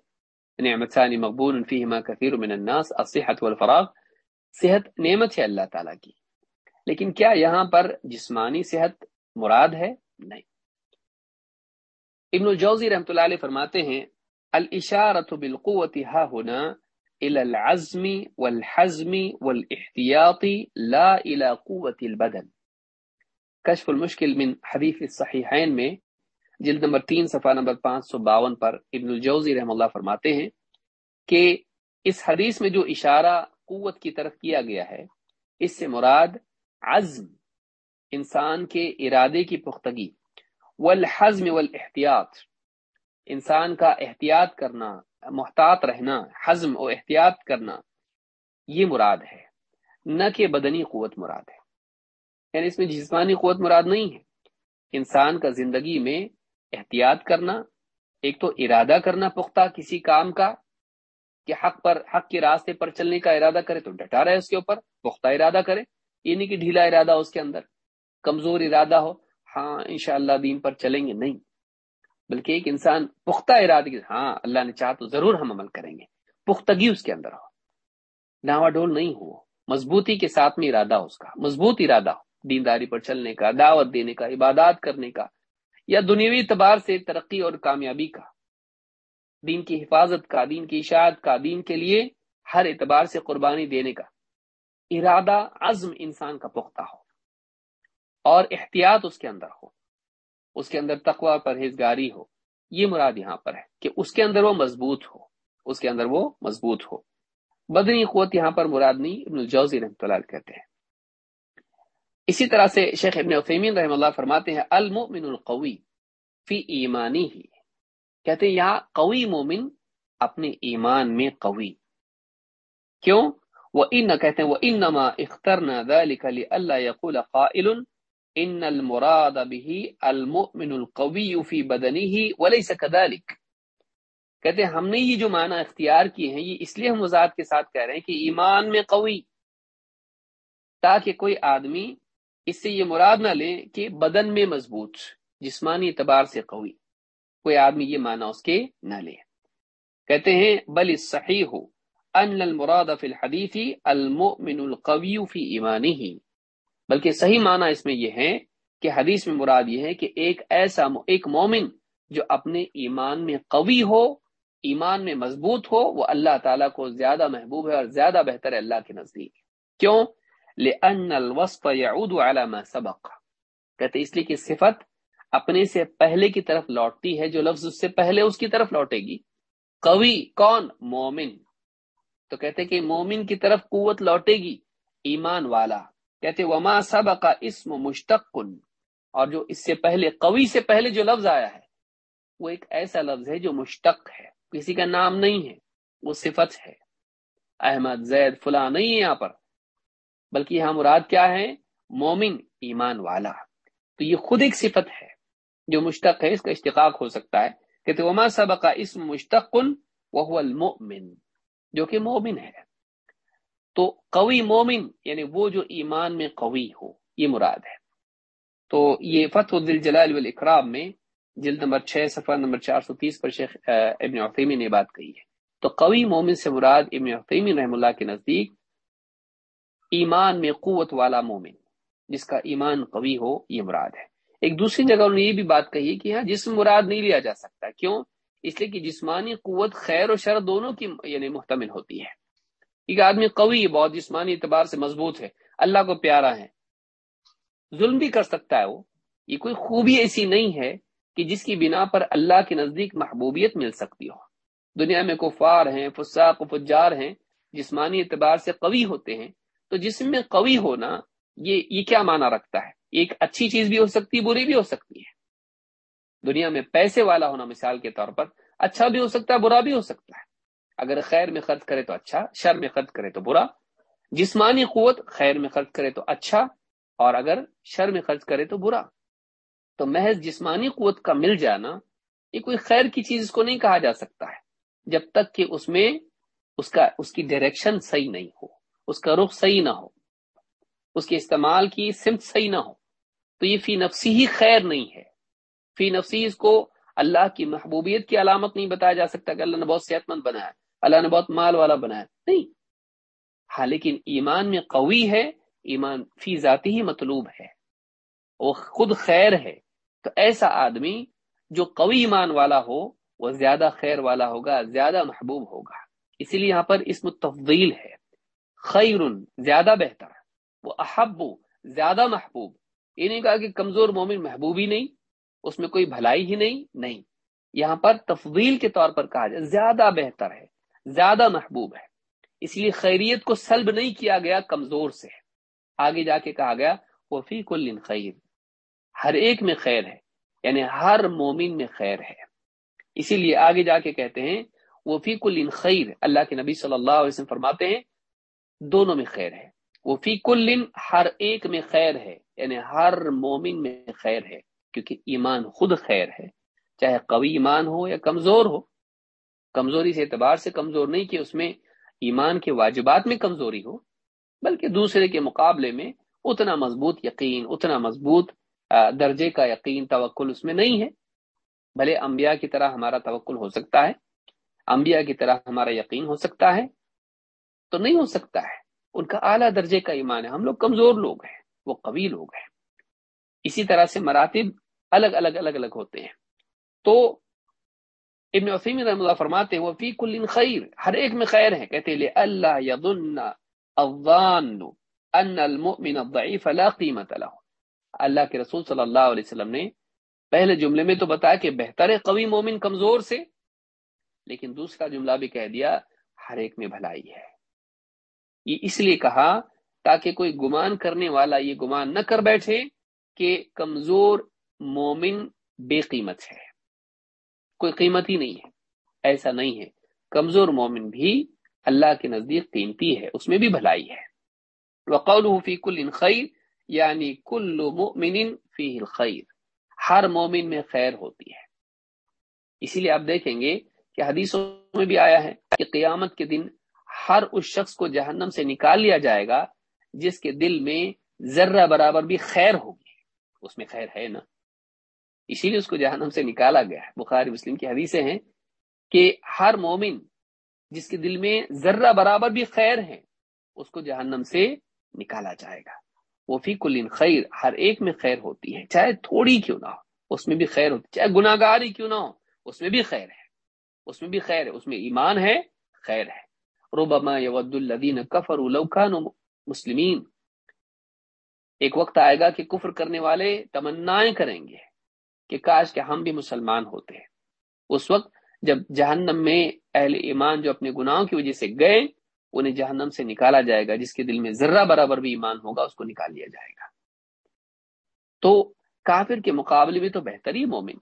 نعمتان مقبول فیہما کثیر من الناس، الصحت والفراغ۔ صحت نعمت ہے اللہ تعالیٰ کی۔ لیکن کیا یہاں پر جسمانی صحت مراد ہے؟ نہیں۔ ابن الجوزی رحمۃ اللہ علیہ فرماتے ہیں الاشارت بالقوت ہا ہونا الى العزم والحزم والاحتیاط لا الى قوت البدن۔ کشف المشکل من حدیث الصحیحین میں جلد نمبر تین، صفحہ نمبر پانچ سو باون پر ابن الجوزی رحم اللہ فرماتے ہیں کہ اس حدیث میں جو اشارہ قوت کی طرف کیا گیا ہے، اس سے مراد عزم، انسان کے ارادے کی پختگی، والحزم والاحتیاط، انسان کا احتیاط کرنا، محتاط رہنا، حزم و احتیاط کرنا، یہ مراد ہے، نہ کہ بدنی قوت مراد ہے۔ یعنی اس میں جسمانی قوت مراد نہیں ہے۔ انسان کا زندگی میں احتیاط کرنا، ایک تو ارادہ کرنا پختہ کسی کام کا، کہ حق پر، حق کے راستے پر چلنے کا ارادہ کرے تو ڈٹا رہے اس کے اوپر، پختہ ارادہ کرے یہ نہیں کہ ڈھیلا ارادہ اس کے اندر۔ کمزور ارادہ ہو ہاں انشاءاللہ دین پر چلیں گے، نہیں۔ بلکہ ایک انسان پختہ ارادہ ہاں اللہ نے چاہ تو ضرور ہم عمل کریں گے۔ پختگی اس کے اندر ہو۔ ڈاوا ڈول نہیں ہو۔ مضبوطی کے ساتھ میں ارادہ ہو اس کا، مضبوط ارادہ ہو۔ دینداری پر چلنے کا، دعوت دینے کا، عبادات کرنے کا، یا دنیاوی اعتبار سے ترقی اور کامیابی کا۔ دین کی حفاظت کا، دین کی اشاعت کا، دین کے لیے ہر اعتبار سے قربانی دینے کا۔ ارادہ عزم انسان کا پختہ ہو اور احتیاط اس کے اندر ہو۔ اس کے اندر تقوا پرہیزگاری ہو۔ یہ مراد یہاں پر ہے کہ اس کے اندر وہ مضبوط ہو۔ اس کے اندر وہ مضبوط ہو۔ بدنی قوت یہاں پر مراد نہیں، ابن الجوزی رحمۃ اللہ کہتے ہیں۔ اسی طرح سے شیخ ابن عثیمین رحم اللہ فرماتے ہیں، المؤمن القوی فی ایمانی ہی کہتے ہیں، یہاں قوی مومن اپنے ایمان میں قوی۔ کیوں؟ وہ ان کہتے ہیں، وہ انما اخترنا ذلك لالا يقول قائل، ان المراد به المؤمن القوی فی بدنه وليس كذلك کہتے ہیں، ہم نے یہ جو معنی اختیار کیے ہیں، یہ اس لیے ہم وضاحت کے ساتھ کہہ رہے ہیں کہ ایمان میں قوی، تاکہ کوئی آدمی اس سے یہ مراد نہ لیں کہ بدن میں مضبوط، جسمانی اعتبار سے قوی۔ کوئی آدمی یہ مانا اس کے نہ لے۔ کہتے ہیں، بل صحیح ہو ان المراد فی الحدیث المؤمن القوی فی ایمانی ہی بلکہ صحیح معنی اس میں یہ ہے کہ حدیث میں مراد یہ ہے کہ ایک ایسا ایک مومن جو اپنے ایمان میں قوی ہو، ایمان میں مضبوط ہو، وہ اللہ تعالیٰ کو زیادہ محبوب ہے اور زیادہ بہتر ہے اللہ کے نزدیک۔ کیوں؟ لأن الوصف يعود على ما سبق۔ کہتے اس لیے کہ صفت اپنے سے پہلے کی طرف لوٹتی ہے، جو لفظ اس سے پہلے اس کی طرف لوٹے گی۔ قوی کون؟ مومن۔ تو کہتے کہ مومن کی طرف قوت لوٹے گی، ایمان والا۔ کہتے وما سبق اسم مشتق۔ اور جو اس سے پہلے، قوی سے پہلے جو لفظ آیا ہے، وہ ایک ایسا لفظ ہے جو مشتق ہے۔ کسی کا نام نہیں ہے، وہ صفت ہے۔ احمد، زید، فلاں نہیں ہے یہاں پر۔ بلکہ یہاں مراد کیا ہے؟ مومن ایمان والا۔ تو یہ خود ایک صفت ہے جو مشتق ہے، اس کا اشتقاق ہو سکتا ہے کہ وما سبق اسم مشتق وہ المؤمن، جو کہ مومن ہے۔ تو قوی مومن یعنی وہ جو ایمان میں قوی ہو، یہ مراد ہے۔ تو یہ فتح دل جلال والاکرام میں جلد نمبر چھ، صفحہ نمبر چار سو تیس پر شیخ ابن عثیمی نے بات کہی ہے۔ تو قوی مومن سے مراد ابن عثیمی رحم اللہ کے نزدیک ایمان میں قوت والا مومن، جس کا ایمان قوی ہو، یہ مراد ہے۔ ایک دوسری جگہ انہوں نے یہ بھی بات کہی کہ ہاں جسم مراد نہیں لیا جا سکتا۔ کیوں؟ اس لیے کہ جسمانی قوت خیر و شر دونوں کی یعنی محتمل ہوتی ہے۔ ایک آدمی قوی بہت جسمانی اعتبار سے مضبوط ہے، اللہ کو پیارا ہے، ظلم بھی کر سکتا ہے وہ۔ یہ کوئی خوبی ایسی نہیں ہے کہ جس کی بنا پر اللہ کے نزدیک محبوبیت مل سکتی ہو۔ دنیا میں کفار ہیں، فساق و فجار ہیں، جسمانی اعتبار سے قوی ہوتے ہیں تو جسم میں قوی ہونا یہ یہ کیا معنی رکھتا ہے؟ ایک اچھی چیز بھی ہو سکتی بری بھی ہو سکتی ہے۔ دنیا میں پیسے والا ہونا مثال کے طور پر اچھا بھی ہو سکتا ہے، برا بھی ہو سکتا ہے۔ اگر خیر میں خرچ کرے تو اچھا شر میں خرچ کرے تو برا۔ جسمانی قوت خیر میں خرچ کرے تو اچھا اور اگر شر میں خرچ کرے تو برا۔ تو محض جسمانی قوت کا مل جانا یہ کوئی خیر کی چیز کو نہیں کہا جا سکتا ہے، جب تک کہ اس میں اس کا، اس کی ڈائریکشن صحیح نہیں ہو۔ اس کا رخ صحیح نہ ہو، اس کے استعمال کی سمت صحیح نہ ہو۔ تو یہ فی نفسی ہی خیر نہیں ہے۔ فی نفسی اس کو اللہ کی محبوبیت کی علامت نہیں بتایا جا سکتا کہ اللہ نے بہت صحت مند بنایا، اللہ نے بہت مال والا بنایا۔ نہیں۔ ہاں لیکن ایمان میں قوی ہے، ایمان فی ذاتی ہی مطلوب ہے۔ وہ خود خیر ہے۔ تو ایسا آدمی جو قوی ایمان والا ہو، وہ زیادہ خیر والا ہوگا، زیادہ محبوب ہوگا۔ اسی لیے یہاں پر اسم تفضیل ہے۔ خیر زیادہ بہتر۔ وہ احب، زیادہ محبوب۔ یہ نہیں کہا کہ کمزور مومن محبوب ہی نہیں، اس میں کوئی بھلائی ہی نہیں نہیں۔ یہاں پر تفضیل کے طور پر کہا جائے زیادہ بہتر ہے، زیادہ محبوب ہے۔ اس لیے خیریت کو سلب نہیں کیا گیا کمزور سے۔ آگے جا کے کہا گیا، وہ فی کل خیر۔ ہر ایک میں خیر ہے یعنی ہر مومن میں خیر ہے۔ اسی لیے آگے جا کے کہتے ہیں، وہ فی کل خیر۔ اللہ کے نبی صلی اللہ علیہ وسلم فرماتے ہیں دونوں میں خیر ہے۔ وہ فی کل ہر ایک میں خیر ہے یعنی ہر مومن میں خیر ہے، کیونکہ ایمان خود خیر ہے۔ چاہے قوی ایمان ہو یا کمزور ہو، کمزوری سے اعتبار سے کمزور نہیں کہ اس میں ایمان کے واجبات میں کمزوری ہو، بلکہ دوسرے کے مقابلے میں اتنا مضبوط یقین، اتنا مضبوط درجے کا یقین، توکل اس میں نہیں ہے۔ بھلے انبیاء کی طرح ہمارا توکل ہو سکتا ہے، انبیاء کی طرح ہمارا یقین ہو سکتا ہے تو نہیں ہو سکتا ہے۔ ان کا اعلیٰ درجے کا ایمان ہے۔ ہم لوگ کمزور لوگ ہیں۔ وہ قوی لوگ ہیں۔ اسی طرح سے مراتب الگ الگ الگ الگ ہوتے ہیں۔ تو ابن وسیم رحم اللہ فرماتے ہیں، وہ فی کل خیر۔ ہر ایک میں خیر ہے۔ کہتے لے اللہ یظن الظان ان المؤمن الضعیف لا قیمت له۔ اللہ کے رسول صلی اللہ علیہ وسلم نے پہلے جملے میں تو بتایا کہ بہتر ہے قوی مومن کمزور سے، لیکن دوسرا جملہ بھی کہہ دیا، ہر ایک میں بھلائی ہے۔ یہ اس لیے کہا تاکہ کوئی گمان کرنے والا یہ گمان نہ کر بیٹھے کہ کمزور مومن بے قیمت ہے۔ کوئی قیمت ہی نہیں ہے، ایسا نہیں ہے۔ کمزور مومن بھی اللہ کے نزدیک قیمتی ہے، اس میں بھی بھلائی ہے۔ وقول فی کل خیر یعنی کل مؤمن فی الخیر، ہر مومن میں خیر ہوتی ہے۔ اسی لیے آپ دیکھیں گے کہ حدیثوں میں بھی آیا ہے کہ قیامت کے دن ہر اس شخص کو جہنم سے نکال لیا جائے گا جس کے دل میں ذرہ برابر بھی خیر ہوگی۔ اس میں خیر ہے نا؟ اسی لیے اس کو جہنم سے نکالا گیا۔ ہے بخاری مسلم کی حدیثیں ہیں کہ ہر مومن جس کے دل میں ذرہ برابر بھی خیر ہے، اس کو جہنم سے نکالا جائے گا۔ وہ فی کل خیر، ہر ایک میں خیر ہوتی ہے۔ چاہے تھوڑی کیوں نہ ہو، اس میں بھی خیر ہوتی ہے۔ چاہے گناہ گاری کیوں نہ ہو، اس میں بھی خیر ہے۔ اس میں بھی خیر ہے۔ اس میں ایمان ہے، خیر ہے۔ ربما یود الذین کفروا لو كانوا مسلمین۔ ایک وقت آئے گا کہ کفر کرنے والے تمنائیں کریں گے کہ کاش کہ ہم بھی مسلمان ہوتے۔ ہیں اس وقت جب جہنم میں اہل ایمان جو اپنے گناہوں کی وجہ سے گئے، انہیں جہنم سے نکالا جائے گا، جس کے دل میں ذرہ برابر بھی ایمان ہوگا، اس کو نکال لیا جائے گا۔ تو کافر کے مقابلے میں تو بہتر ہی مومن،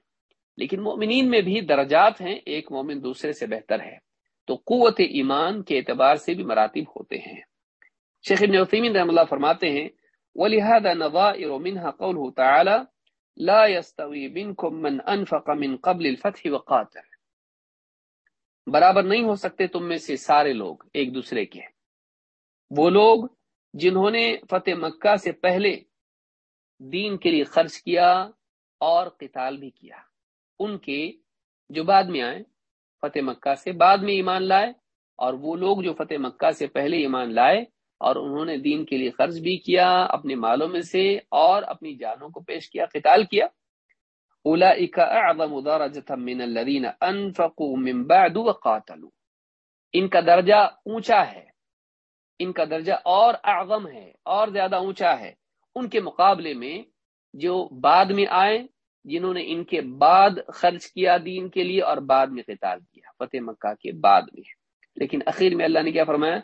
لیکن مومنین میں بھی درجات ہیں، ایک مومن دوسرے سے بہتر ہے۔ تو قوت ایمان کے اعتبار سے بھی مراتب ہوتے ہیں۔ شیخ ابن عثیمین رحم اللہ فرماتے ہیں، ولهذا نظائر منها قوله تعالى لا يستوي منكم من انفق من قبل الفتح وقاتل۔ برابر نہیں ہو سکتے تم میں سے سارے لوگ ایک دوسرے کے۔ وہ لوگ جنہوں نے فتح مکہ سے پہلے دین کے لیے خرچ کیا اور قتال بھی کیا۔ ان کے جو بعد میں آئے فتح مکہ سے بعد میں ایمان لائے اور وہ لوگ جو فتح مکہ سے پہلے ایمان لائے اور انہوں نے دین کے لیے قرض بھی کیا، اپنے مالوں میں سے اور اپنی جانوں کو پیش کیا، قتال کیا۔ من الذين انفقوا من بعد وقاتلوا۔ ان کا درجہ اونچا ہے، ان کا درجہ اور اعظم ہے، اور زیادہ اونچا ہے۔ ان کے مقابلے میں جو بعد میں آئے جنہوں نے ان کے بعد خرچ کیا دین کے لیے اور بعد میں قتال کیا، فتح مکہ کے بعد میں۔ لیکن اخیر میں اللہ نے کیا فرمایا؟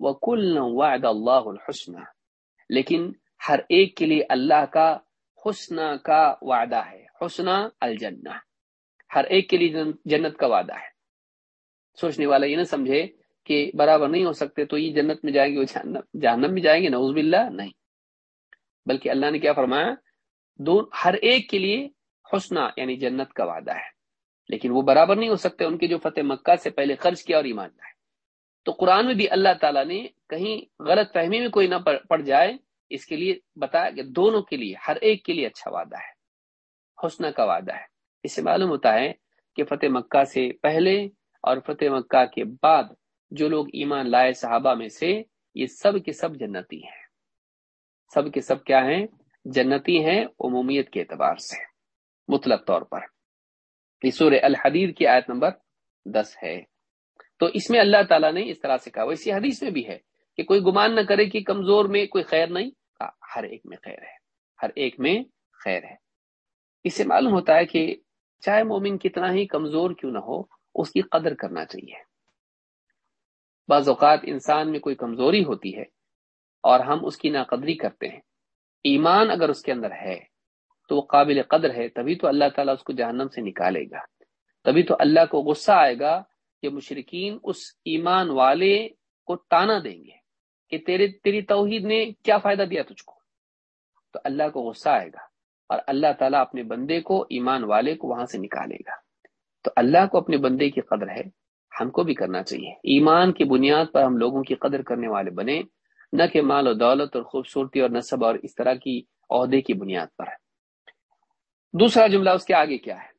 وہ کل وعد اللہ الحسن۔ لیکن ہر ایک کے لیے اللہ کا حسن کا وعدہ ہے۔ حسن الجنہ۔ ہر ایک کے لیے جنت کا وعدہ ہے۔ سوچنے والا یہ نہ سمجھے کہ برابر نہیں ہو سکتے تو یہ جنت میں جائیں گے وہ جہنم میں جائیں گے، نعوذ باللہ، نہیں۔ بلکہ اللہ نے کیا فرمایا؟ دو، ہر ایک کے لیے حسنا یعنی جنت کا وعدہ ہے۔ لیکن وہ برابر نہیں ہو سکتے، ان کے جو فتح مکہ سے پہلے خرچ کیا اور ایمان لائے۔ تو قرآن میں بھی اللہ تعالیٰ نے کہیں غلط فہمی میں کوئی نہ پڑ جائے، اس کے لیے بتایا کہ دونوں کے لیے، ہر ایک کے لیے اچھا وعدہ ہے۔ حسنہ کا وعدہ ہے۔ اس سے معلوم ہوتا ہے کہ فتح مکہ سے پہلے اور فتح مکہ کے بعد جو لوگ ایمان لائے صحابہ میں سے، یہ سب کے سب جنتی ہیں۔ سب کے سب کیا ہیں؟ جنتی ہیں، عمومیت کے اعتبار سے۔ مطلق طور پر۔ سورہ الحدید کی آیت نمبر دس ہے۔ تو اس میں اللہ تعالیٰ نے اس طرح سے کہا اسی حدیث میں بھی ہے کہ کوئی گمان نہ کرے کہ کمزور میں کوئی خیر نہیں ہر ایک میں خیر ہے۔ ہر ایک میں خیر ہے۔ اس سے معلوم ہوتا ہے کہ چاہے مومن کتنا ہی کمزور کیوں نہ ہو، اس کی قدر کرنا چاہیے۔ بعض اوقات انسان میں کوئی کمزوری ہوتی ہے اور ہم اس کی ناقدری کرتے ہیں۔ ایمان اگر اس کے اندر ہے تو وہ قابل قدر ہے، تبھی تو اللہ تعالیٰ اس کو جہنم سے نکالے گا۔ تبھی تو اللہ کو غصہ آئے گا کہ مشرقین اس ایمان والے کو تانا دیں گے کہ تیرے، تیری توحید نے کیا فائدہ دیا تجھ کو۔ تو اللہ کو غصہ آئے گا اور اللہ تعالیٰ اپنے بندے کو، ایمان والے کو وہاں سے نکالے گا۔ تو اللہ کو اپنے بندے کی قدر ہے، ہم کو بھی کرنا چاہیے۔ ایمان کی بنیاد پر ہم لوگوں کی قدر کرنے والے بنے نہ کہ مال و دولت اور خوبصورتی اور نصب اور اس طرح کی عہدے کی بنیاد پر۔ ہے دوسرا جملہ اس کے آگے کیا ہے؟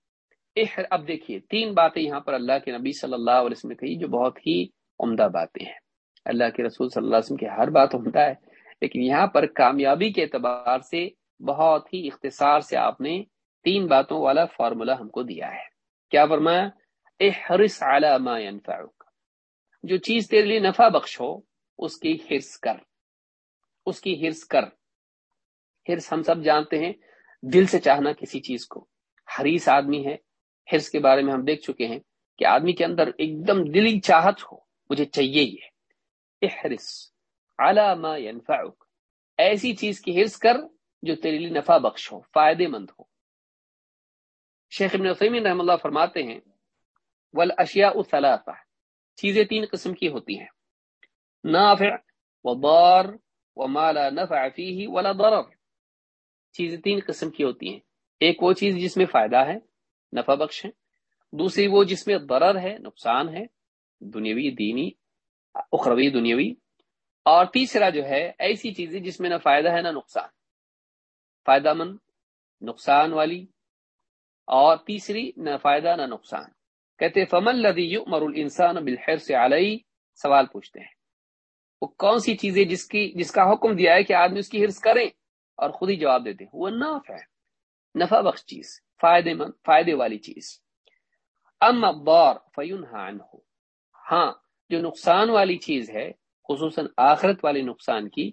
اب دیکھیے، تین باتیں یہاں پر اللہ کے نبی صلی اللہ علیہ وسلم نے کہی جو بہت ہی عمدہ باتیں ہیں۔ اللہ کے رسول صلی اللہ علیہ وسلم کی ہر بات عمدہ ہے، لیکن یہاں پر کامیابی کے اعتبار سے بہت ہی اختصار سے آپ نے تین باتوں والا فارمولا ہم کو دیا ہے۔ کیا فرمایا؟ احرص على ما ينفعك جو چیز تیرے لیے نفع بخش ہو، اس کی حرص کر۔ اس کی حرص کر۔ حرص ہم سب جانتے ہیں دل سے چاہنا کسی چیز کو۔ حریص آدمی ہے حرص کے بارے میں ہم دیکھ چکے ہیں کہ آدمی کے اندر ایک دم دلی چاہت ہو، مجھے چاہیے ہی احرص على ما ينفعك ایسی چیز کی حرص کر جو تیرے لیے نفع بخش ہو، فائدے مند ہو۔ شیخ ابن عثیمین رحم اللہ فرماتے ہیں، والاشیاء ثلاثہ۔ چیزیں تین قسم کی ہوتی ہیں۔ نافع وضار وما لا نفع فيه ولا ضرر۔ چیزیں تین قسم کی ہوتی ہیں۔ ایک وہ چیز جس میں فائدہ ہے، نفع بخش ہے۔ دوسری وہ جس میں ضرر ہے، نقصان ہے، دنیاوی، دینی، اخروی، دنیاوی۔ اور تیسرا جو ہے، ایسی چیزیں جس میں نہ فائدہ ہے، نہ نقصان۔ فائدہ مند، نقصان والی۔ اور تیسری، نہ فائدہ، نہ نقصان۔ کہتے فمن لدی یؤمر الانسان بالحرص علی سوال پوچھتے ہیں۔ وہ کون سی چیزیں جس کی، جس کا حکم دیا ہے کہ آدمی اس کی حرص کریں اور خود ہی جواب دیتے وہ نافع ہے۔ نفع بخش چیز، فائدے مند، فائدے والی چیز۔ ام الضار فینہا عنہ۔ ہاں جو نقصان والی چیز ہے، خصوصاً آخرت والی نقصان کی،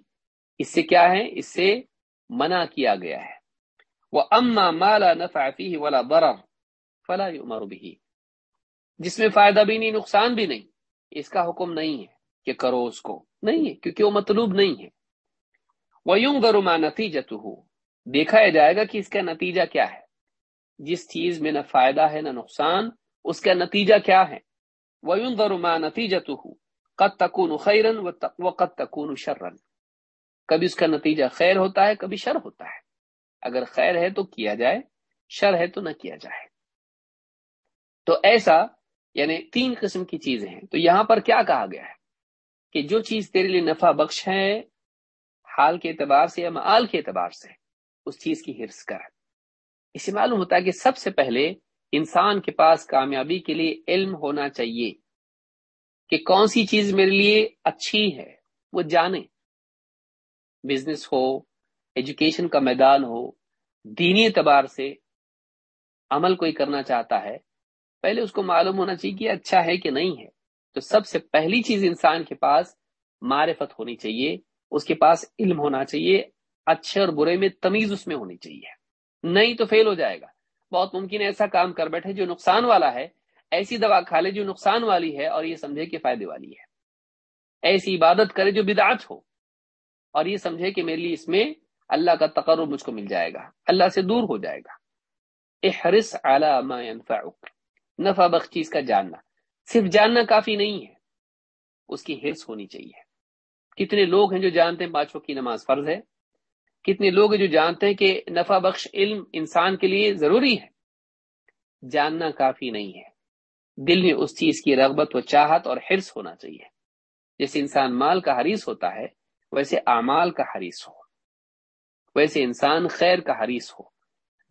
اس سے کیا ہے؟ اس سے منع کیا گیا ہے۔ وہ اما مالا نفع فیہ ولا ضرر فلا یؤمر به جس میں فائدہ بھی نہیں، نقصان بھی نہیں۔ اس کا حکم نہیں ہے کہ کرو اس کو۔ نہیں ہے، کیونکہ وہ مطلوب نہیں ہے۔ وہ یوں گرما نتیجہ تو ہو دیکھا جائے گا کہ اس کا نتیجہ کیا ہے۔ جس چیز میں نہ فائدہ ہے، نہ نقصان، اس کا نتیجہ کیا ہے؟ وہ یوں گرما نتیجہ تو ہو قد تکون خیرن و قد تکون شرن کبھی اس کا نتیجہ خیر ہوتا ہے، کبھی شر ہوتا ہے۔ اگر خیر ہے تو کیا جائے، شر ہے تو نہ کیا جائے۔ تو ایسا یعنی تین قسم کی چیزیں ہیں۔ تو یہاں پر کیا کہا گیا ہے؟ کہ جو چیز تیرے لیے نفع بخش ہے حال کے اعتبار سے یا معال کے اعتبار سے اس چیز کی حرص کر۔ اسے معلوم ہوتا ہے کہ سب سے پہلے انسان کے پاس کامیابی کے لیے علم ہونا چاہیے کہ کون سی چیز میرے لیے اچھی ہے، وہ جانے۔ بزنس ہو، ایجوکیشن کا میدان ہو، دینی اعتبار سے عمل کوئی کرنا چاہتا ہے، پہلے اس کو معلوم ہونا چاہیے کہ اچھا ہے کہ نہیں ہے۔ تو سب سے پہلی چیز انسان کے پاس معرفت ہونی چاہیے اس کے پاس علم ہونا چاہیے، اچھے اور برے میں تمیز اس میں ہونی چاہیے۔ نہیں تو فیل ہو جائے گا۔ بہت ممکن ہے ایسا کام کر بیٹھے جو نقصان والا ہے، ایسی دوا کھا لے جو نقصان والی ہے اور یہ سمجھے کہ فائدے والی ہے۔ ایسی عبادت کرے جو بدعت ہو اور یہ سمجھے کہ میرے لیے اس میں اللہ کا تقرر مجھ کو مل جائے گا۔ اللہ سے دور ہو جائے گا۔ احرص على ما ينفعك نفع بخش چیز کا جاننا۔ صرف جاننا کافی نہیں ہے، اس کی حرص ہونی چاہیے۔ کتنے لوگ ہیں جو جانتے ہیں پانچوں کی نماز فرض ہے؟ کتنے لوگ ہیں جو جانتے ہیں کہ نفع بخش علم انسان کے لیے ضروری ہے؟ جاننا کافی نہیں ہے۔ دل میں اس چیز کی رغبت و چاہت اور حرص ہونا چاہیے۔ جیسے انسان مال کا حریث ہوتا ہے، ویسے اعمال کا حریث ہو۔ ویسے انسان خیر کا حریث ہو۔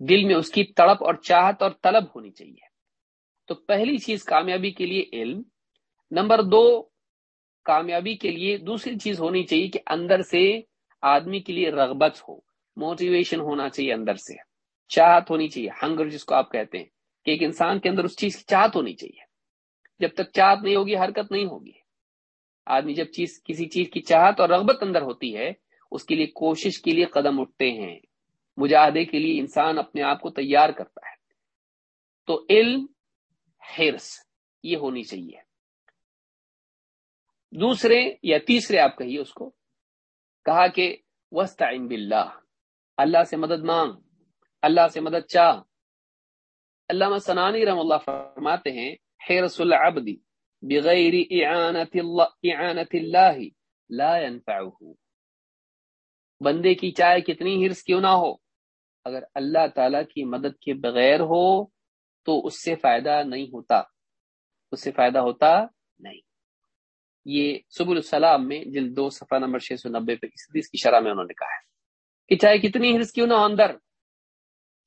دل میں اس کی تڑپ اور چاہت اور طلب ہونی چاہیے۔ تو پہلی چیز کامیابی کے لیے علم، نمبر دو کامیابی کے لیے دوسری چیز ہونی چاہیے کہ اندر سے آدمی کے لیے رغبت ہو موٹیویشن ہونا چاہیے اندر سے۔ چاہت ہونی چاہیے ہنگر جس کو آپ کہتے ہیں، کہ ایک انسان کے اندر اس چیز کی چاہت ہونی چاہیے۔ جب تک چاہت نہیں ہوگی، حرکت نہیں ہوگی۔ آدمی جب چیز، کسی چیز کی چاہت اور رغبت اندر ہوتی ہے، اس کے لیے کوشش کے لیے قدم اٹھتے ہیں۔ مجاہدے کے لیے انسان اپنے آپ کو تیار کرتا ہے۔ تو علم، حرص، یہ ہونی چاہیے۔ دوسرے یا تیسرے آپ کہیے اس کو، کہا کہ وسطین باللہ اللہ سے مدد مانگ، اللہ سے مدد چاہ۔ علامہ سنانی رحم اللہ فرماتے ہیں حرص العبد، بغیر اعانت اللہ اعانت اللہ لا ينفعه بندے کی چاہے کتنی حرص کیوں نہ ہو؟ اگر اللہ تعالی کی مدد کے بغیر ہو تو اس سے فائدہ نہیں ہوتا۔ اس سے فائدہ ہوتا نہیں۔ یہ سب السلام میں جلد دو صفحہ نمبر چھ سو نبے پہ اس کی شرح میں انہوں نے کہا ہے کہ چاہے کتنی حرص کیوں نہ ہو اندر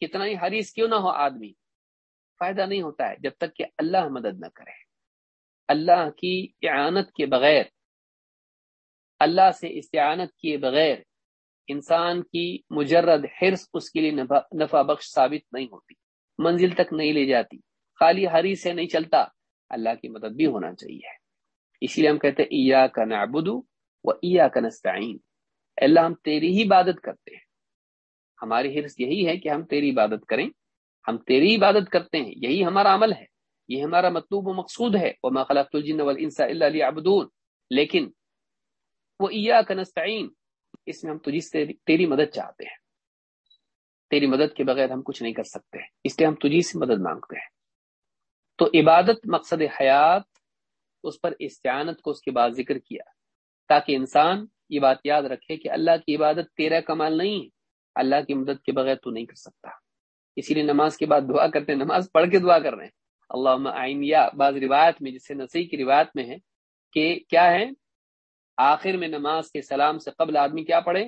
کتنا ہی حریص کیوں نہ ہو آدمی، فائدہ نہیں ہوتا ہے جب تک کہ اللہ مدد نہ کرے۔ اللہ کی اعانت کے بغیر، اللہ سے استعانت کیے بغیر انسان کی مجرد حرص اس کے لیے نفع بخش ثابت نہیں ہوتی، منزل تک نہیں لے جاتی، خالی ہری سے نہیں چلتا۔ اللہ کی مدد بھی ہونا چاہیے۔ اسی لیے ہم کہتے ہیں ایا کا نعبد و ایا کا نستعین۔ اللہ ہم تیری ہی عبادت کرتے ہیں۔ ہماری حرص یہی ہے کہ ہم تیری عبادت کریں۔ ہم تیری عبادت کرتے ہیں۔ یہی ہمارا عمل ہے۔ یہ ہمارا مطلوب و مقصود ہے۔ وما خلقت الجن والانس الا ليعبدون۔ لیکن وہ ایا کا اس میں ہم تجھ سے تیری مدد چاہتے ہیں۔ تیری مدد کے بغیر ہم کچھ نہیں کر سکتے۔ اس لیے ہم تجھی سے مدد مانگتے ہیں۔ تو عبادت مقصد حیات اس پر استعانت کو اس کے بعد ذکر کیا۔ تاکہ انسان یہ بات یاد رکھے کہ اللہ کی عبادت تیرا کمال نہیں ہے، اللہ کی مدد کے بغیر تو نہیں کر سکتا۔ اسی لیے نماز کے بعد دعا کرتے ہیں، نماز پڑھ کے دعا کر رہے ہیں۔ اللہ عین یا بعض روایت میں جسے نسی کی روایت میں ہے کہ کیا ہے؟ آخر میں نماز کے سلام سے قبل آدمی کیا پڑھے؟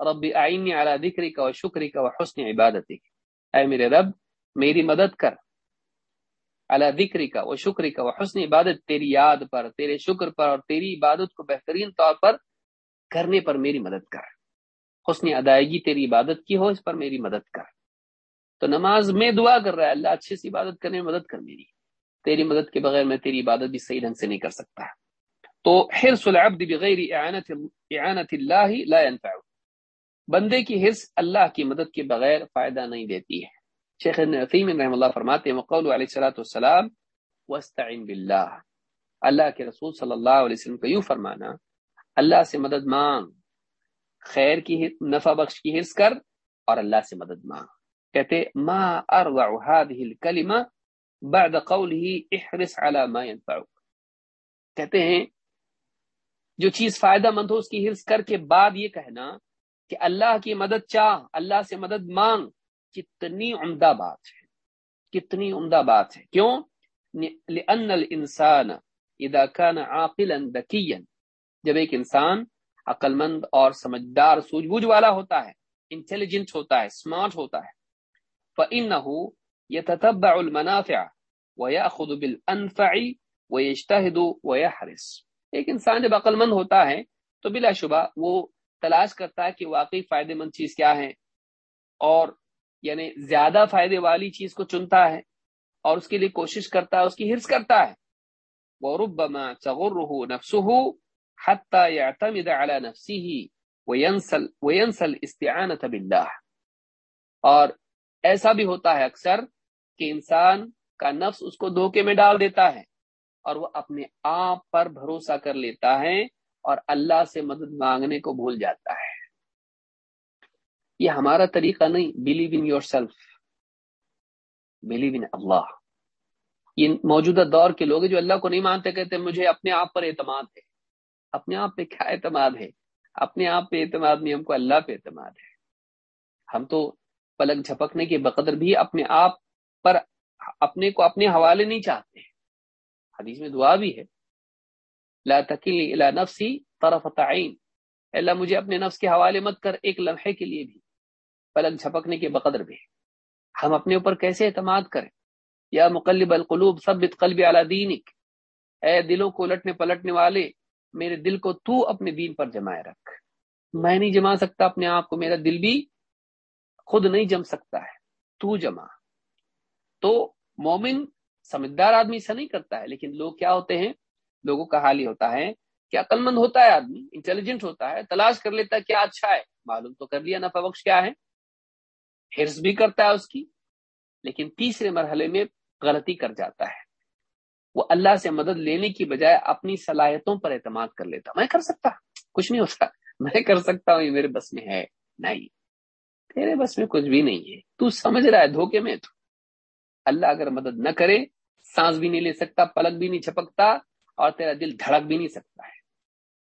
رب آئینی اعلیٰ دکری کا و شکری کا و حسن عبادت اے میرے رب، میری مدد کر۔ اللہ ذکری کا وہ شکری کا وہ حسن عبادت تیری یاد پر، تیرے شکر پر اور تیری عبادت کو بہترین طور پر کرنے پر میری مدد کر۔ حسن ادائیگی تیری عبادت کی ہو، اس پر میری مدد کر۔ تو نماز میں دعا کر رہا ہے، اللہ اچھے سے عبادت کرنے میں مدد کر میری۔ تیری مدد کے بغیر میں تیری عبادت بھی صحیح ڈھنگ سے نہیں کر سکتا۔ تو حرص العبد بغیر اعانت اعانت اللہ لا ينفع بندے کی حرص اللہ کی مدد کے بغیر فائدہ نہیں دیتی ہے۔ شیخ نفیم رحم اللہ فرماتے ہیں وقول علیہ السلاۃ والسلام وسطین باللہ۔ اللہ کے رسول صلی اللہ علیہ وسلم کا یوں فرمانا، اللہ سے مدد مانگ، خیر کی نفع بخش کی حرص کر اور اللہ سے مدد مانگ۔ کہتے، ما اروع هذه الكلمه بعد قوله احرص على ما ينفعك کہتے ہیں، جو چیز فائدہ مند ہو اس کی حرص کر کے بعد یہ کہنا کہ اللہ کی مدد چاہ، اللہ سے مدد مانگ۔ کتنی عمدہ بات ہے۔ کتنی عمدہ بات ہے۔ کیوں؟ لأن الانسان اذا كان عاقلا ذكيا۔ جب ایک انسان عقل مند اور سمجھدار سوجھ بوجھ والا ہوتا ہے، انٹیلیجنٹ ہوتا ہے، سمارٹ ہوتا ہے، فإنه يتتبع المنافع ويأخذ بالأنفع ويجتهد ويحرص۔ ایک انسان جب عقل مند ہوتا ہے، تو بلا شبہ وہ تلاش کرتا ہے کہ واقعی فائدہ مند چیز کیا ہے اور یعنی زیادہ فائدے والی چیز کو چنتا ہے اور اس کے لیے کوشش کرتا ہے، اس کی حرص کرتا ہے۔ وَرُبَّمَا تَغُرُّهُ نَفْسُهُ حَتَّى يَعْتَمِدَ عَلَى نَفْسِهِ وَيَنْسَلْ وَيَنْسَلْ اسْتِعَانَةَ بِاللَّهِ۔ اور ایسا بھی ہوتا ہے اکثر کہ انسان کا نفس اس کو دھوکے میں ڈال دیتا ہے اور وہ اپنے آپ پر بھروسہ کر لیتا ہے اور اللہ سے مدد مانگنے کو بھول جاتا ہے۔ یہ ہمارا طریقہ نہیں. Believe in your self believe in Allah یہ موجودہ دور کے لوگ جو اللہ کو نہیں مانتے، کہتے مجھے اپنے آپ پر اعتماد ہے. اپنے آپ پہ کیا اعتماد ہے؟ اپنے آپ پہ اعتماد نہیں، ہم کو اللہ پہ اعتماد ہے. ہم تو پلک جھپکنے کے بقدر بھی اپنے آپ پر، اپنے کو اپنے حوالے نہیں چاہتے. حدیث میں دعا بھی ہے. لا تکل نفسی طرف تعین اللہ، مجھے اپنے نفس کے حوالے مت کر، ایک لمحے کے لیے بھی. پلک جھپکنے کے بقدر بھی۔ ہم اپنے اوپر کیسے اعتماد کریں؟ یا مقلب القلوب، ثبت قلب علی دینک۔ اے دلوں کو الٹنے پلٹنے والے، میرے دل کو تو اپنے دین پر جمائے رکھ۔ میں نہیں جما سکتا اپنے آپ کو، میرا دل بھی خود نہیں جم سکتا ہے۔ تو جمع تو مومن سمجھدار آدمی ایسا نہیں کرتا ہے، لیکن لوگ کیا ہوتے ہیں؟ لوگوں کا حال ہی ہوتا ہے کہ عقل مند ہوتا ہے آدمی، انٹیلیجنٹ ہوتا ہے، تلاش کر لیتا ہے کیا اچھا ہے؟ معلوم تو کر لیا، نفع بخش کیا ہے؟ ہرس بھی کرتا ہے اس کی، لیکن تیسرے مرحلے میں غلطی کر جاتا ہے۔ وہ اللہ سے مدد لینے کی بجائے اپنی صلاحیتوں پر اعتماد کر لیتا میں کر سکتا، کچھ نہیں ہوتا۔ میں کر سکتا ہوں، یہ میرے بس میں ہے۔ نہیں، تیرے بس میں کچھ بھی نہیں ہے۔ تو سمجھ رہا ہے دھوکے میں تو۔ اللہ اگر مدد نہ کرے، سانس بھی نہیں لے سکتا، پلک بھی نہیں چھپکتا اور تیرا دل دھڑک بھی نہیں سکتا ہے۔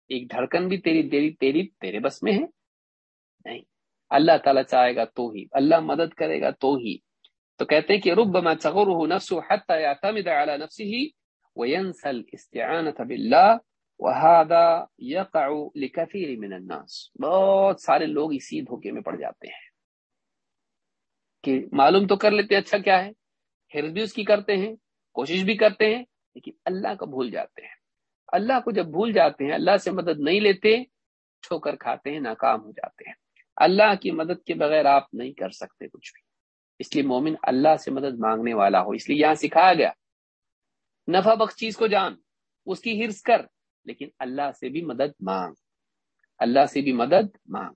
ایک دھڑکن بھی تیری تیری تیری تیرے بس میں ہے۔ نہیں اللہ تعالیٰ چاہے گا تو ہی، اللہ مدد کرے گا تو ہی۔ تو کہتے ہیں کہ رب میں چغر نفس حتى على نفسه وينسى الاستعانة بالله، وهذا يقع لكثير من الناس۔ بہت سارے لوگ اسی دھوکے میں پڑ جاتے ہیں۔ کہ معلوم تو کر لیتے اچھا کیا ہے۔ حرض بھی اس کی کرتے ہیں، کوشش بھی کرتے ہیں، لیکن اللہ کو بھول جاتے ہیں۔ اللہ کو جب بھول جاتے ہیں، اللہ سے مدد نہیں لیتے، ٹھوکر کھاتے ہیں، ناکام ہو جاتے ہیں۔ اللہ کی مدد کے بغیر آپ نہیں کر سکتے کچھ بھی۔ اس لیے مومن اللہ سے مدد مانگنے والا ہو۔ اس لیے یہاں سکھایا گیا، نفع بخش چیز کو جان، اس کی ہرس کر، لیکن اللہ سے بھی مدد مانگ۔ اللہ سے بھی مدد مانگ۔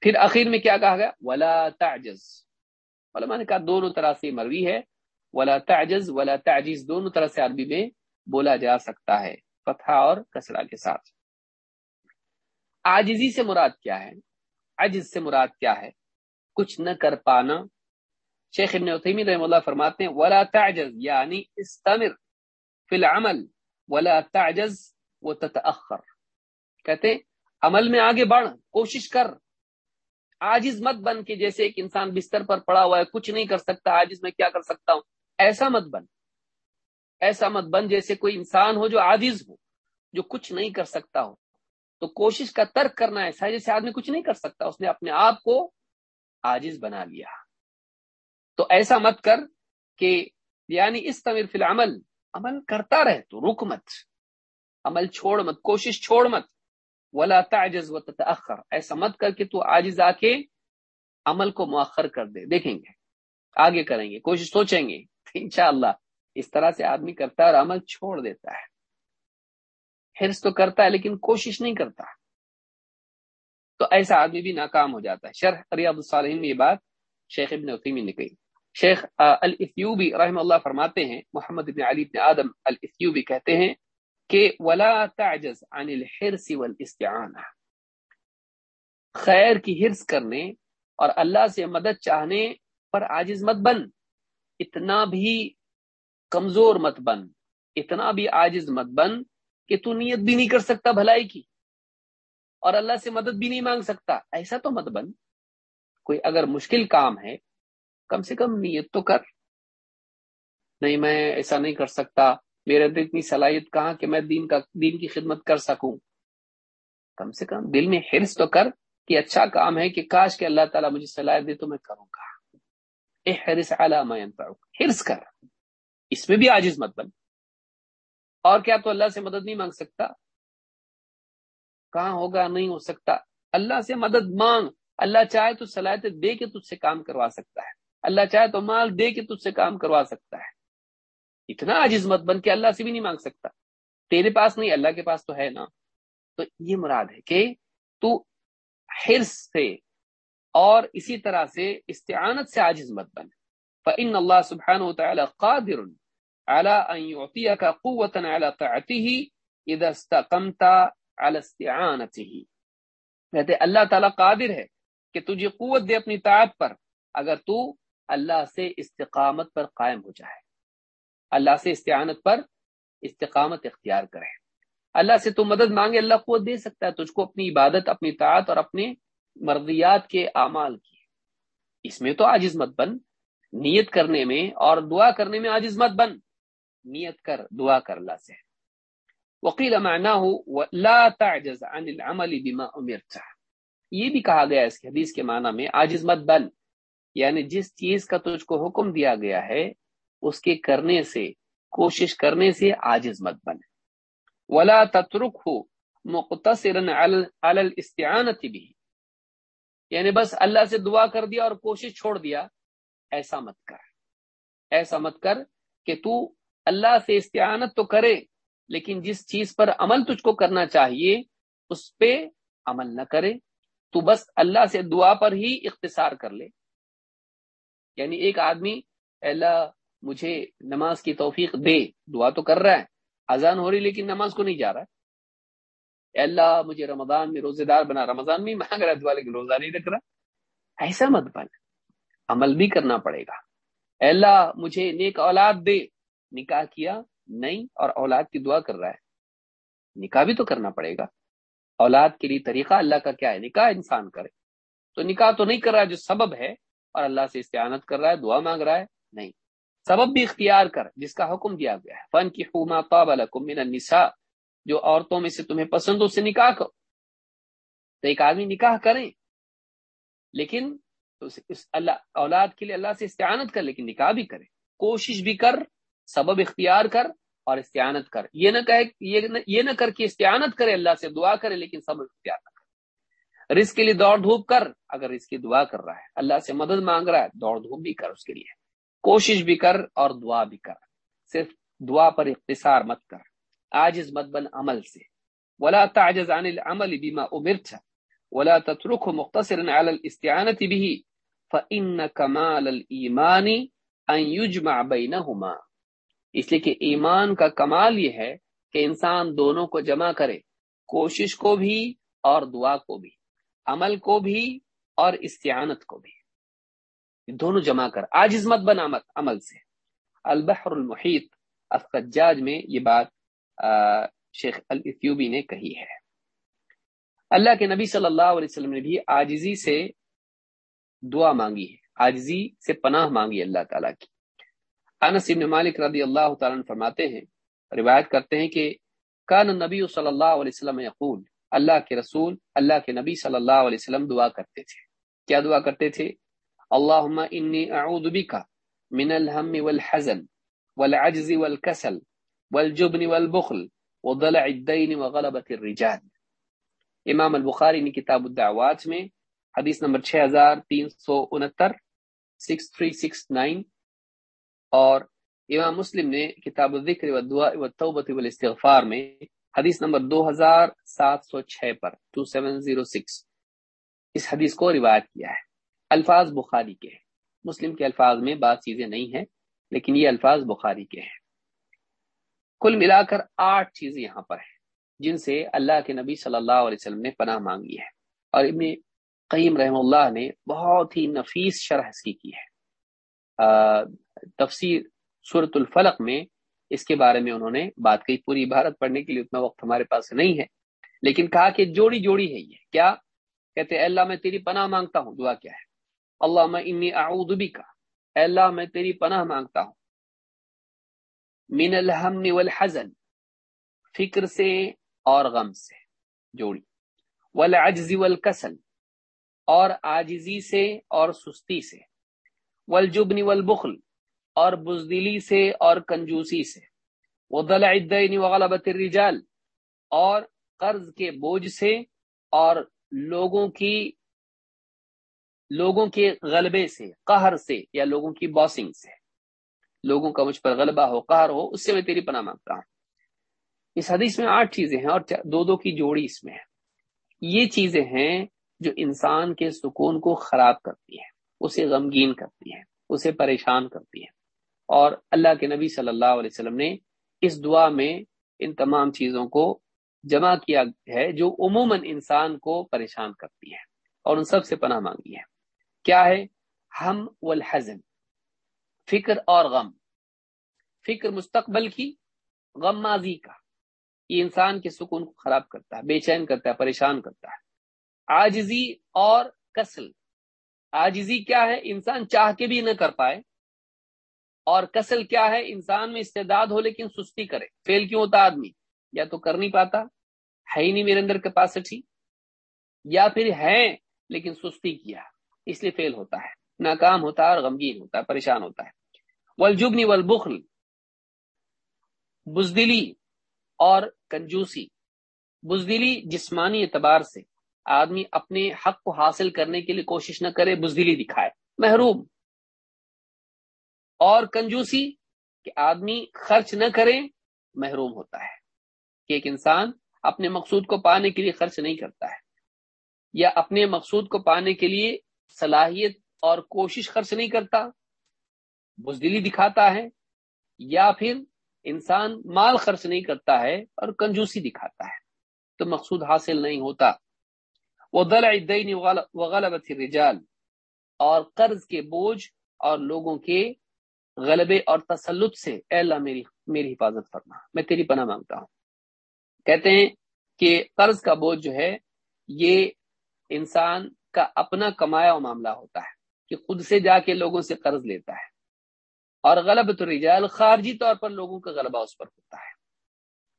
پھر آخر میں کیا کہا گیا؟ ولا تعجز۔ علماء نے کہا، دونوں طرح سے مروی ہے۔ ولا تعجز ولا تعجز، دونوں طرح سے عربی میں بولا جا سکتا ہے۔ فتح اور کسرا کے ساتھ۔ آجزی سے مراد کیا ہے؟ عجز سے مراد کیا ہے؟ کچھ نہ کر پانا۔ شیخ ابن عثیمین رحم اللہ فرماتے ہیں، ولا تعجز یعنی استمر فی العمل، ولا تعجز وتتأخر۔ کہتے ہیں، عمل میں آگے بڑھ، کوشش کر۔ آجز مت بن کے جیسے ایک انسان بستر پر پڑا ہوا ہے، کچھ نہیں کر سکتا آجز میں کیا کر سکتا ہوں؟ ایسا مت بن۔ ایسا مت بن جیسے کوئی انسان ہو جو عاجز ہو، جو کچھ نہیں کر سکتا ہو۔ تو کوشش کا ترک کرنا ایسا ہے جیسے آدمی کچھ نہیں کر سکتا۔ اس نے اپنے آپ کو آجز بنا لیا۔ تو ایسا مت کر کہ یعنی اس تمیر فی العمل، عمل کرتا رہ تو، رک مت۔ عمل چھوڑ مت، کوشش چھوڑ مت۔ ولا تعجز و تتأخر ایسا مت کر کے تو آجز آ کے عمل کو مؤخر کر دے۔ دیکھیں گے، آگے کریں گے، کوشش سوچیں گے۔ انشاءاللہ اس طرح سے آدمی کرتا ہے اور عمل چھوڑ دیتا ہے۔ حرص تو کرتا ہے لیکن کوشش نہیں کرتا۔ تو ایسا آدمی بھی ناکام ہو جاتا ہے۔ شرح ریاض الصالحین میں یہ بات شیخ ابن عثیمی نے کہی۔ شیخ الفیوبی رحم اللہ فرماتے ہیں، محمد ابن علی ابن آدم الفیوبی کہتے ہیں کہ ولا تعجز عن الحرص والاستعانہ خیر کی حرص کرنے اور اللہ سے مدد چاہنے پر عاجز مت بن۔ اتنا بھی کمزور مت بن۔ اتنا بھی عاجز مت بن۔ کہ تو نیت بھی نہیں کر سکتا بھلائی کی اور اللہ سے مدد بھی نہیں مانگ سکتا ایسا تو مت بن کوئی اگر مشکل کام ہے کم سے کم نیت تو کر نہیں میں ایسا نہیں کر سکتا میرے اندر اتنی صلاحیت کہاں کہ میں دین کا دین کی خدمت کر سکوں کم سے کم دل میں حرص تو کر کہ اچھا کام ہے کہ کاش کہ اللہ تعالیٰ مجھے صلاحیت دے تو میں کروں گا۔ حرص حرص کر۔ اس میں بھی عاجز مت بن۔ اور کیا تو اللہ سے مدد نہیں مانگ سکتا؟ کہاں ہوگا؟ نہیں ہو سکتا۔ اللہ سے مدد مانگ۔ اللہ چاہے تو صلاحیت دے کے تجھ سے کام کروا سکتا ہے۔ اللہ چاہے تو مال دے کے تجھ سے کام کروا سکتا ہے۔ اتنا عجیز مت بن کے اللہ سے بھی نہیں مانگ سکتا۔ تیرے پاس نہیں، اللہ کے پاس تو ہے نا۔ تو یہ مراد ہے کہ تو حرص سے اور اسی طرح سے استعانت سے عاجز مت بن۔ فإن اللہ سبحانہ وتعالی قادر على ان يعطيك قوة على طاعته اذا استقمت على استعانته. کہتے اللہ تعالی قادر ہے کہ تجھے قوت دے اپنی طاعت پر اگر تو اللہ سے استقامت پر قائم ہو جائے۔ اللہ سے استعانت پر استقامت اختیار کرے۔ اللہ سے تو مدد مانگے، اللہ قوت دے سکتا ہے، تجھ کو اپنی عبادت، اپنی طاعت اور اپنے مرضیات کے اعمال کی۔ اس میں تو عاجز مت بن، نیت کرنے میں اور دعا کرنے میں عاجز مت بن۔ نیت کر، دعا کر، اللہ سے۔ وکیل لا تعجز عن العمل بما امرت یہ بھی کہا گیا اس حدیث کے معنی میں، عاجز مت بن۔ یعنی جس چیز کا تجھ کو حکم دیا گیا ہے، اس کے کرنے سے، کوشش کرنے سے عاجز مت بن۔ ولا تترک ہو مختصر الاستعانت بھی یعنی بس اللہ سے دعا کر دیا اور کوشش چھوڑ دیا، ایسا مت کر۔ ایسا مت کر کہ تو اللہ سے استعانت تو کرے، لیکن جس چیز پر عمل تجھ کو کرنا چاہیے، اس پہ عمل نہ کرے، تو بس اللہ سے دعا پر ہی اختصار کر لے۔ یعنی ایک آدمی اللہ، مجھے نماز کی توفیق دے، دعا تو کر رہا ہے، اذان ہو رہی، لیکن نماز کو نہیں جا رہا۔ ہے اللہ، مجھے رمضان میں روزے دار بنا، رمضان میں مانگ رہا دعا، لیکن روزہ نہیں رکھ رہا۔ ایسا مت بن، عمل بھی کرنا پڑے گا۔ اللہ، مجھے نیک اولاد دے۔ نکاح کیا، نہیں، اور اولاد کی دعا کر رہا ہے۔ نکاح بھی تو کرنا پڑے گا۔ اولاد کے لیے طریقہ اللہ کا کیا ہے؟ نکاح انسان کرے۔ تو نکاح تو نہیں کر رہا جو سبب ہے، اور اللہ سے استعانت کر رہا ہے، دعا مانگ رہا ہے، نہیں۔ سبب بھی اختیار کر، جس کا حکم دیا گیا ہے۔ فن کی خوما من النساء، جو عورتوں میں سے تمہیں پسند ہو اسے نکاح کرو۔ تو ایک آدمی نکاح کریں، لیکن اللہ، اولاد کے لیے اللہ سے استعانت کر، لیکن نکاح بھی کرے۔ کوشش بھی کر سبب اختیار کر اور استعانت کر۔ یہ نہ کہے یہ نہ کر کے استعانت کرے، اللہ سے دعا کرے، لیکن سبب اختیار نہ کرے رزق کے لیے دوڑ دھوپ کر، اگر اس کی دعا کر رہا ہے۔ اللہ سے مدد مانگ رہا ہے، دوڑ دھوپ بھی کر اس کے لیے۔ کوشش بھی کر اور دعا بھی کر۔ صرف دعا پر اختصار مت کر۔ عاجز مت بن عمل سے۔ ولا تعجز عن العمل بما امرت۔ ولا تتركه مختصرا على الاستعانه به۔ فان كمال الايمان ان يجمع بينهما۔ اس لیے کہ ایمان کا کمال یہ ہے کہ انسان دونوں کو جمع کرے، کوشش کو بھی اور دعا کو بھی، عمل کو بھی اور استعانت کو بھی۔ دونوں جمع کر آج عزمت بن عمل سے۔ البحر المحیط الفجاج میں یہ بات شیخ الفیوبی نے کہی ہے۔ اللہ کے نبی صلی اللہ علیہ وسلم نے بھی آجزی سے دعا مانگی ہے آجزی سے پناہ مانگی اللہ تعالیٰ کی۔ انس ابن مالک رضی اللہ تعالیٰ فرماتے ہیں، روایت کرتے ہیں کہ کان نبی صلی اللہ علیہ وسلم یقول، اللہ کے رسول، اللہ کے نبی صلی اللہ علیہ وسلم دعا کرتے تھے۔ کیا دعا کرتے تھے؟ اللہم انی اعوذ بکا من الہم والحزن والعجز والکسل والجبن والبخل وضلع الدین وغلبت الرجال۔ امام البخاری نے کتاب الدعوات میں حدیث نمبر 6369 6369 اور امام مسلم نے کتاب الذکر والتوبۃ والاستغفار میں حدیث نمبر دو ہزار سات سو چھ پر ٹو سیون زیرو سکس اس حدیث کو روایت کیا ہے۔ الفاظ بخاری کے ہیں۔ مسلم کے الفاظ میں بعض چیزیں نہیں ہیں، لیکن یہ الفاظ بخاری کے ہیں۔ کل ملا کر آٹھ چیزیں یہاں پر ہیں، جن سے اللہ کے نبی صلی اللہ علیہ وسلم نے پناہ مانگی ہے۔ اور ابن قیم رحم اللہ نے بہت ہی نفیس شرح اس کی کی ہے۔ تفسیر صورت الفلق میں اس کے بارے میں انہوں نے بات کہی پوری عبارت پڑھنے کے لیے اتنا وقت ہمارے پاس نہیں ہے۔ لیکن کہا کہ جوڑی جوڑی ہے یہ۔ کیا؟ کہتے اللہ میں تیری پناہ مانگتا ہوں۔ دعا کیا ہے؟ اللہ میں انی اعوذ بکا۔ اللہ میں تیری پناہ مانگتا ہوں۔ من الحم والحزن، فکر سے اور غم سے۔ جوڑی۔ والعجز والکسل، اور آجزی سے اور سستی سے۔ والجبن والبخل، اور بزدلی سے اور کنجوسی سے۔ وہ دل عدین وغلبت الرجال، اور قرض کے بوجھ سے، اور لوگوں کی، لوگوں کے غلبے سے، قہر سے، یا لوگوں کی باسنگ سے۔ لوگوں کا مجھ پر غلبہ ہو، قہر ہو، اس سے میں تیری پناہ مانگتا ہوں۔ اس حدیث میں آٹھ چیزیں ہیں اور دو دو کی جوڑی اس میں ہے۔ یہ چیزیں ہیں جو انسان کے سکون کو خراب کرتی ہے اسے غمگین کرتی ہے اسے پریشان کرتی ہے اور اللہ کے نبی صلی اللہ علیہ وسلم نے اس دعا میں ان تمام چیزوں کو جمع کیا ہے جو عموماً انسان کو پریشان کرتی ہے اور ان سب سے پناہ مانگی ہے کیا ہے؟ ہم والحزن، فکر اور غم۔ فکر مستقبل کی، غم ماضی کا۔ یہ انسان کے سکون کو خراب کرتا ہے، بے چین کرتا ہے، پریشان کرتا ہے۔ آجزی اور کسل آجزی کیا ہے؟ انسان چاہ کے بھی نہ کر پائے اور کسل کیا ہے؟ انسان میں استعداد ہو لیکن سستی کرے۔ فیل کیوں ہوتا آدمی؟ یا تو کر نہیں پاتا، ہے ہی نہیں میرے اندر کیپاسٹی یا پھر ہے لیکن سستی کیا۔ اس لیے فیل ہوتا ہے۔ ناکام ہوتا ہے اور غمگین ہوتا ہے، پریشان ہوتا ہے۔ ولجبنی والبخل، بزدلی اور کنجوسی۔ بزدلی جسمانی اعتبار سے۔ آدمی اپنے حق کو حاصل کرنے کے لیے کوشش نہ کرے، بزدلی دکھائے، محروم۔ اور کنجوسی کہ آدمی خرچ نہ کرے، محروم ہوتا ہے۔ کہ ایک انسان اپنے مقصود کو پانے کے لیے خرچ نہیں کرتا ہے، یا اپنے مقصود کو پانے کے لیے صلاحیت اور کوشش خرچ نہیں کرتا، بزدلی دکھاتا ہے، یا پھر انسان مال خرچ نہیں کرتا ہے اور کنجوسی دکھاتا ہے۔ تو مقصود حاصل نہیں ہوتا۔ وہ دل وغلبت الرجال۔ اور قرض کے بوجھ اور لوگوں کے غلبے اور تسلط سے، اے اللہ میری میری حفاظت فرما۔ میں تیری پناہ مانگتا ہوں۔ کہتے ہیں کہ قرض کا بوجھ جو ہے، یہ انسان کا اپنا کمایا ہوا معاملہ ہوتا ہے، کہ خود سے جا کے لوگوں سے قرض لیتا ہے۔ اور غلبت الرجال خارجی طور پر لوگوں کا غلبہ اس پر ہوتا ہے،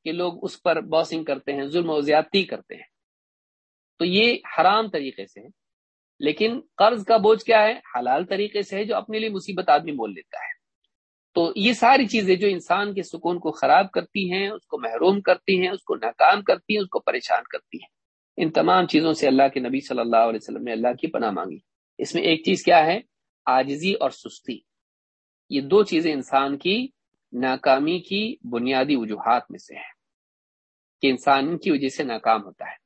کہ لوگ اس پر باسنگ کرتے ہیں، ظلم و زیادتی کرتے ہیں۔ تو یہ حرام طریقے سے ہے۔ لیکن قرض کا بوجھ کیا ہے؟ حلال طریقے سے ہے جو اپنے لیے مصیبت آدمی بول لیتا ہے۔ تو یہ ساری چیزیں جو انسان کے سکون کو خراب کرتی ہیں، اس کو محروم کرتی ہیں، اس کو ناکام کرتی ہیں، اس کو پریشان کرتی ہیں۔ ان تمام چیزوں سے اللہ کے نبی صلی اللہ علیہ وسلم نے اللہ کی پناہ مانگی۔ اس میں ایک چیز کیا ہے؟ آجزی اور سستی۔ یہ دو چیزیں انسان کی ناکامی کی بنیادی وجوہات میں سے ہیں کہ انسان کی وجہ سے ناکام ہوتا ہے۔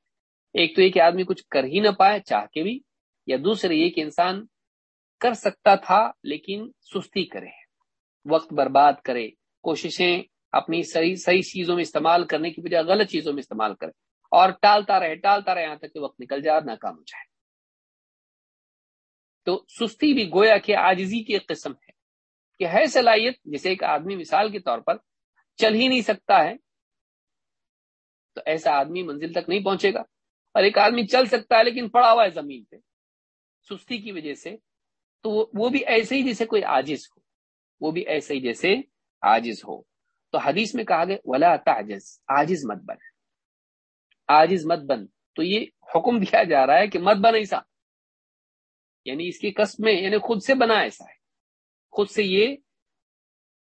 ایک تو یہ کہ آدمی کچھ کر ہی نہ پائے، چاہ کے بھی، یا دوسرے یہ کہ انسان کر سکتا تھا لیکن سستی کرے، وقت برباد کرے، کوششیں اپنی صحیح صحیح چیزوں میں استعمال کرنے کی بجائے غلط چیزوں میں استعمال کرے۔ اور ٹالتا رہے ٹالتا رہے، یہاں تک کہ وقت نکل جائے اور ناکام ہو جائے۔ تو سستی بھی گویا کہ آجزی کی ایک قسم ہے کہ ہے صلاحیت، جیسے ایک آدمی مثال کے طور پر چل ہی نہیں سکتا ہے، تو ایسا آدمی منزل تک نہیں پہنچے گا۔ اور ایک آدمی چل سکتا ہے لیکن پڑا ہوا ہے زمین پہ، سستی کی وجہ سے۔ تو وہ بھی ایسے ہی جیسے کوئی آجز ہو۔ وہ بھی ایسے ہی جیسے آجز ہو۔ تو حدیث میں کہا گیا، ولا تعجز آجز مت بن۔ آجز مت بن۔ تو یہ حکم دیا جا رہا ہے کہ مت بن ایسا یعنی اس کی قسم میں یعنی خود سے بنا ایسا ہے۔ خود سے یہ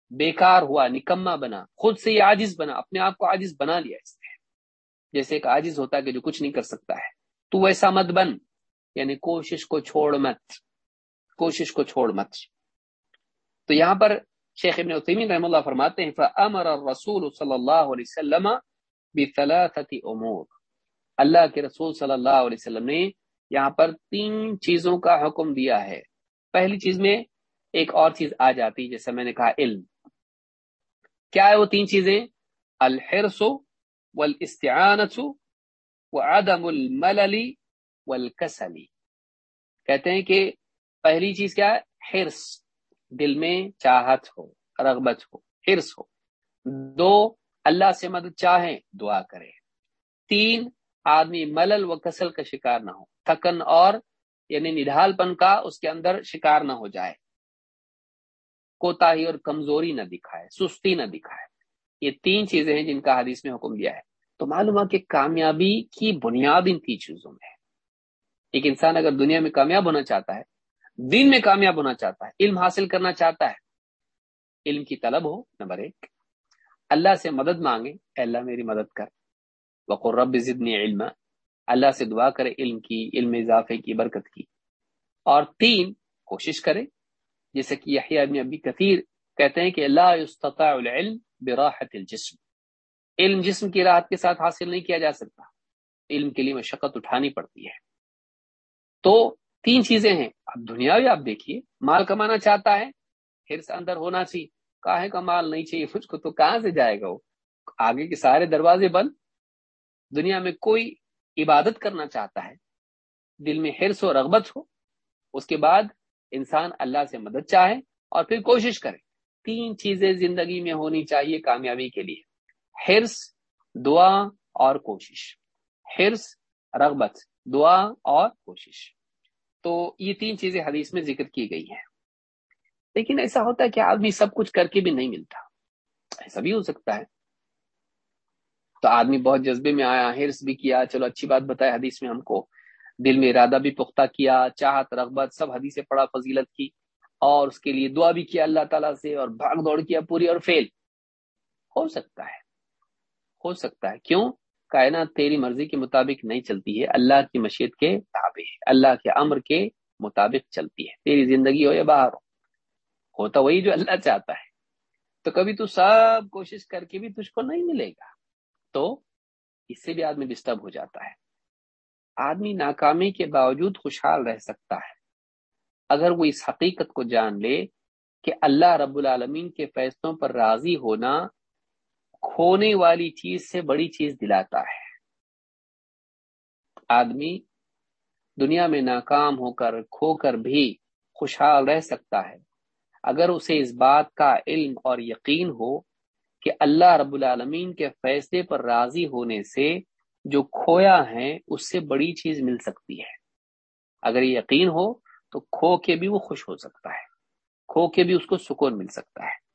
بیکار ہوا نکما بنا۔ خود سے یہ آجز بنا، اپنے آپ کو آجز بنا لیا اس جیسے ایک عاجز ہوتا ہے کہ جو کچھ نہیں کر سکتا ہے۔ تو ویسا مت بن۔ یعنی کوشش کو چھوڑ مت۔ کوشش کو چھوڑ مت۔ تو یہاں پر شیخ ابن عثیمین رحم اللہ فرماتے ہیں فامر الرسول صلی اللہ علیہ وسلم بثلاثه امور اللہ کے رسول صلی اللہ علیہ وسلم نے یہاں پر تین چیزوں کا حکم دیا ہے۔ پہلی چیز میں ایک اور چیز آ جاتی جیسے میں نے کہا، علم۔ کیا ہے وہ تین چیزیں؟ الحرس والاستعانت وعدم الملل والکسل کہتے ہیں کہ پہلی چیز کیا ہے؟ حرص. دل میں چاہت ہو، رغبت ہو، حرص ہو. دو، اللہ سے مدد چاہیں، دعا کرے تین، آدمی ملل و کسل کا شکار نہ ہو. تھکن اور یعنی نڈھال پن کا اس کے اندر شکار نہ ہو جائے. کوتاہی اور کمزوری نہ دکھائے، سستی نہ دکھائے. یہ تین چیزیں ہیں جن کا حدیث میں حکم دیا ہے۔ تو معلوم ہے کہ کامیابی کی بنیاد ان تین چیزوں میں ہے۔ ایک انسان اگر دنیا میں کامیاب ہونا چاہتا ہے، دین میں کامیاب ہونا چاہتا ہے، علم حاصل کرنا چاہتا ہے، علم کی طلب ہو، نمبر ایک۔ اللہ سے مدد مانگے، اے اللہ میری مدد کر۔ وقر رب زدنی علم اللہ سے دعا کرے علم کی، علم اضافے کی، برکت کی۔ اور تین، کوشش کرے، جیسے کہ یحییٰ ابن ابی کثیر کہتے ہیں کہ لا يستطاع العلم براحت الجسم۔ علم جسم کی راحت کے ساتھ حاصل نہیں کیا جا سکتا۔ علم کے لیے مشقت اٹھانی پڑتی ہے۔ تو تین چیزیں ہیں۔ اب دنیا بھی آپ دیکھیے۔ مال کمانا چاہتا ہے پھر سے اندر ہونا چاہیے۔ کاہے کا مال نہیں چاہیے، مجھ کو تو کہاں سے جائے گا وہ؟ آگے کے سارے دروازے بند۔ دنیا میں کوئی عبادت کرنا چاہتا ہے۔ دل میں حرص و رغبت ہو، اس کے بعد انسان اللہ سے مدد چاہے اور پھر کوشش کرے۔ تین چیزیں زندگی میں ہونی چاہیے کامیابی کے لیے۔ حرص، دعا اور کوشش۔ حرص، رغبت، دعا اور کوشش۔ تو یہ تین چیزیں حدیث میں ذکر کی گئی ہیں۔ لیکن ایسا ہوتا ہے کہ آدمی سب کچھ کر کے بھی نہیں ملتا۔ ایسا بھی ہو سکتا ہے۔ تو آدمی بہت جذبے میں آیا ہرس بھی کیا۔ چلو اچھی بات بتایا حدیث میں ہم کو۔ دل میں ارادہ بھی پختہ کیا، چاہت، رغبت، سب حدیث پڑا فضیلت کی۔ اور اس کے لیے دعا بھی کیا اللہ تعالیٰ سے اور بھاگ دوڑ کیا پوری اور فیل۔ ہو سکتا ہے۔ ہو سکتا ہے۔ کیوں؟ کائنات تیری مرضی کے مطابق نہیں چلتی ہے۔ اللہ کی مشیت کے تابع اللہ کے امر کے مطابق چلتی ہے۔ تیری زندگی ہو یا باہر ہو۔ ہوتا وہی جو اللہ چاہتا ہے۔ تو کبھی تو سب کوشش کر کے بھی تجھ کو نہیں ملے گا۔ تو اس سے بھی آدمی ڈسٹرب ہو جاتا ہے۔ آدمی ناکامی کے باوجود خوشحال رہ سکتا ہے۔ اگر وہ اس حقیقت کو جان لے کہ اللہ رب العالمین کے فیصلوں پر راضی ہونا کھونے والی چیز سے بڑی چیز دلاتا ہے۔ آدمی دنیا میں ناکام ہو کر، کھو کر بھی خوشحال رہ سکتا ہے۔ اگر اسے اس بات کا علم اور یقین ہو کہ اللہ رب العالمین کے فیصلے پر راضی ہونے سے جو کھویا ہے اس سے بڑی چیز مل سکتی ہے۔ اگر یہ یقین ہو تو کھو کے بھی وہ خوش ہو سکتا ہے۔ کھو کے بھی اس کو سکون مل سکتا ہے۔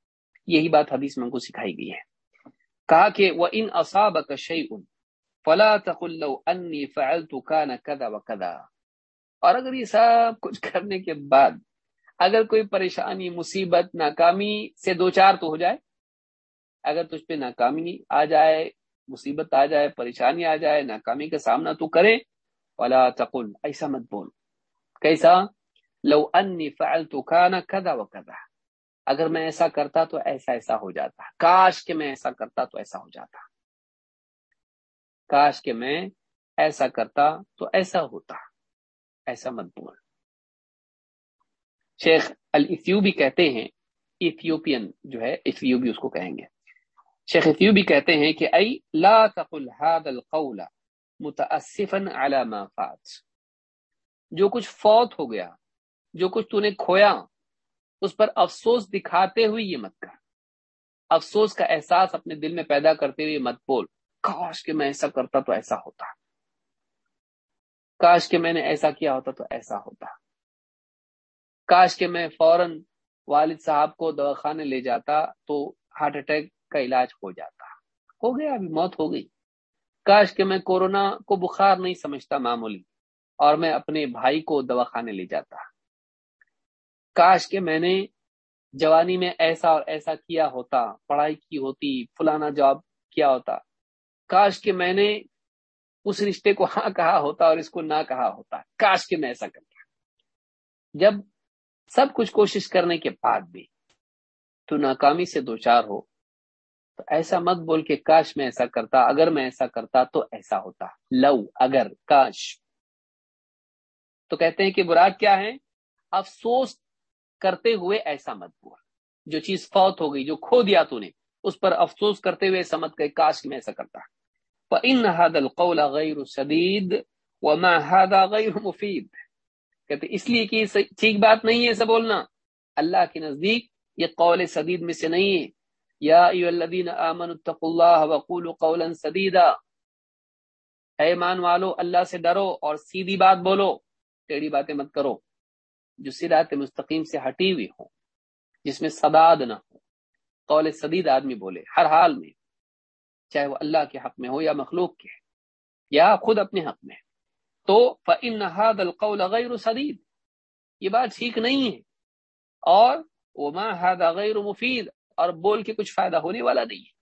یہی بات حدیث میں ان کو سکھائی گئی ہے۔ کہا کہ وہ ان اصاب کا ان انی فعلت کان کدا و کدا اور اگر یہ سب کچھ کرنے کے بعد اگر کوئی پریشانی، مصیبت، ناکامی سے دو چار تو ہو جائے، اگر تجھ پہ ناکامی آ جائے، مصیبت آ جائے، پریشانی آ جائے، ناکامی کا سامنا تو کرے ولا تقل۔ ایسا مت بول۔ کیسا؟ لو انی فعلت کان کدا و کدا اگر میں ایسا کرتا تو ایسا ایسا ہو جاتا۔ کاش کہ میں ایسا کرتا تو ایسا ہو جاتا۔ کاش کہ میں ایسا کرتا تو ایسا ہوتا۔ ایسا مت بول۔ شیخ الفیوبی کہتے ہیں، ایتھیوپین جو ہے ایتھیوبی اس کو کہیں گے۔ شیخ ایتھیوبی کہتے ہیں کہ ای لا تقل هذا القول متاسفا على ما فات۔ جو کچھ فوت ہو گیا جو کچھ تو نے کھویا، اس پر افسوس دکھاتے ہوئے یہ مت کر۔ افسوس کا احساس اپنے دل میں پیدا کرتے ہوئے مت بول، کاش کہ میں ایسا کرتا تو ایسا ہوتا۔ کاش کہ میں نے ایسا کیا ہوتا تو ایسا ہوتا۔ کاش کہ میں فوراً والد صاحب کو دواخانے لے جاتا تو ہارٹ اٹیک کا علاج ہو جاتا۔ ہو گیا، ابھی موت ہو گئی۔ کاش کہ میں کورونا کو بخار نہیں سمجھتا معمولی، اور میں اپنے بھائی کو دواخانے لے جاتا۔ کاش کہ میں نے جوانی میں ایسا اور ایسا کیا ہوتا، پڑھائی کی ہوتی، فلانا جاب کیا ہوتا۔ کاش کہ میں نے اس رشتے کو ہاں کہا ہوتا اور اس کو نہ کہا ہوتا۔ کاش کہ میں ایسا کرتا۔ جب سب کچھ کوشش کرنے کے بعد بھی تو ناکامی سے دو چار ہو، تو ایسا مت بول کے کاش میں ایسا کرتا، اگر میں ایسا کرتا تو ایسا ہوتا۔ لو، اگر، کاش۔ تو کہتے ہیں کہ براد کیا ہے؟ افسوس کرتے ہوئے ایسا مت بول جو چیز فوت ہو گئی، جو کھو دیا تو نے، اس پر افسوس کرتے ہوئے ایسا مت کاش میں ایسا کرتا۔ فَإِنَّ هَذَا الْقَوْلَ غَيْرُ سَدِيد وَمَا هَذَا غَيْرُ مُفِيد۔ کہتے، اس لیے کہ ٹھیک بات نہیں ہے ایسا بولنا۔ اللہ کے نزدیک یہ قول سدید میں سے نہیں ہے۔ یا ایو الذین آمنوا اتقوا اللہ وقولوا قولا سدیدا۔ اے ایمان والو، اللہ سے ڈرو اور سیدھی بات بولو۔ ٹیڑھی باتیں مت کرو۔ جو سرات مستقیم سے ہٹی ہوئی ہو جس میں صداد نہ ہو۔ قول سدید آدمی بولے، ہر حال میں، چاہے وہ اللہ کے حق میں ہو یا مخلوق کے، یا خود اپنے حق میں۔ تو فن هذا القول غیر سدید یہ بات ٹھیک نہیں ہے۔ اور وما هذا غیر مفید اور بول کے کچھ فائدہ ہونے والا نہیں ہے۔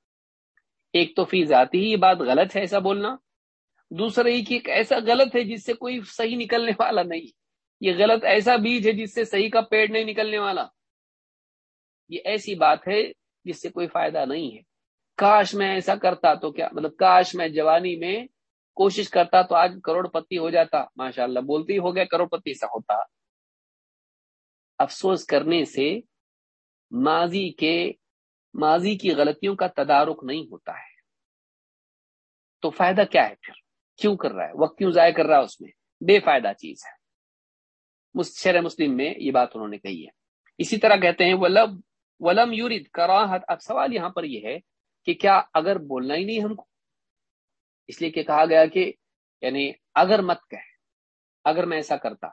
ایک تو فی ذاتی ہی یہ بات غلط ہے ایسا بولنا۔ دوسرا یہ کہ ایک ایسا غلط ہے جس سے کوئی صحیح نکلنے والا نہیں۔ یہ غلط ایسا بیج ہے جس سے صحیح کا پیڑ نہیں نکلنے والا۔ یہ ایسی بات ہے جس سے کوئی فائدہ نہیں ہے۔ کاش میں ایسا کرتا تو کیا مطلب کاش میں جوانی میں کوشش کرتا تو آج کروڑ پتی ہو جاتا۔ ماشاء اللہ بولتی ہو گیا کروڑ پتی سے ہوتا۔ افسوس کرنے سے ماضی کے، ماضی کی غلطیوں کا تدارک نہیں ہوتا ہے۔ تو فائدہ کیا ہے پھر؟ کیوں کر رہا ہے؟ وقت کیوں ضائع کر رہا ہے اس میں؟ بے فائدہ چیز ہے۔ شر مسلم میں یہ بات انہوں نے کہی ہے۔ اسی طرح کہتے ہیں ولم ولم یورید کراہت، اب سوال یہاں پر یہ ہے کہ کیا اگر بولنا ہی نہیں ہم کو؟ اس لیے کہ کہا گیا کہ یعنی اگر مت کہ اگر میں ایسا کرتا،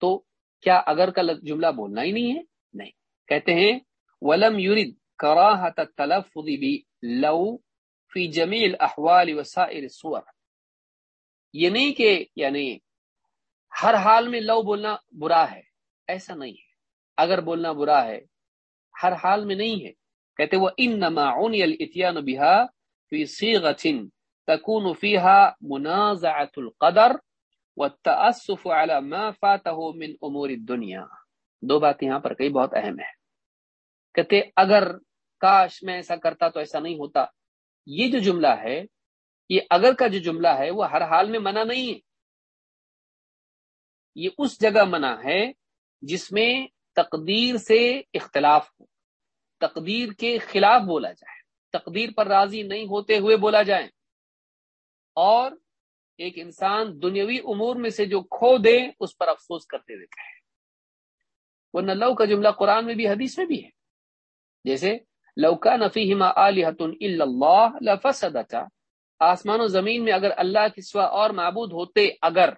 تو کیا اگر کا جملہ بولنا ہی نہیں ہے؟ نہیں۔ کہتے ہیں، ولم یورید کراہت تلفظ بھی لو فی جمیل احوال وسائر الصور۔ یہ نہیں کہ یعنی ہر حال میں لو بولنا برا ہے، ایسا نہیں ہے۔ اگر بولنا برا ہے، ہر حال میں نہیں ہے۔ کہتے وہ ان نما اتیان بہا فی تکون فیها منازعۃ القدر والتاسف على ما فاته من امور الدنيا دو بات یہاں پر کئی بہت اہم ہے کہتے، اگر کاش میں ایسا کرتا تو ایسا نہیں ہوتا۔ یہ جو جملہ ہے، یہ اگر کا جو جملہ ہے، وہ ہر حال میں منع نہیں ہے۔ یہ اس جگہ منع ہے جس میں تقدیر سے اختلاف ہو۔ تقدیر کے خلاف بولا جائے۔ تقدیر پر راضی نہیں ہوتے ہوئے بولا جائے۔ اور ایک انسان دنیاوی امور میں سے جو کھو دے، اس پر افسوس کرتے ہوئے کہے۔ وہ نلو کا جملہ قرآن میں بھی، حدیث میں بھی ہے۔ جیسے لوکا نفی ہما اللہ آسمان و زمین میں اگر اللہ کے سوا اور معبود ہوتے، اگر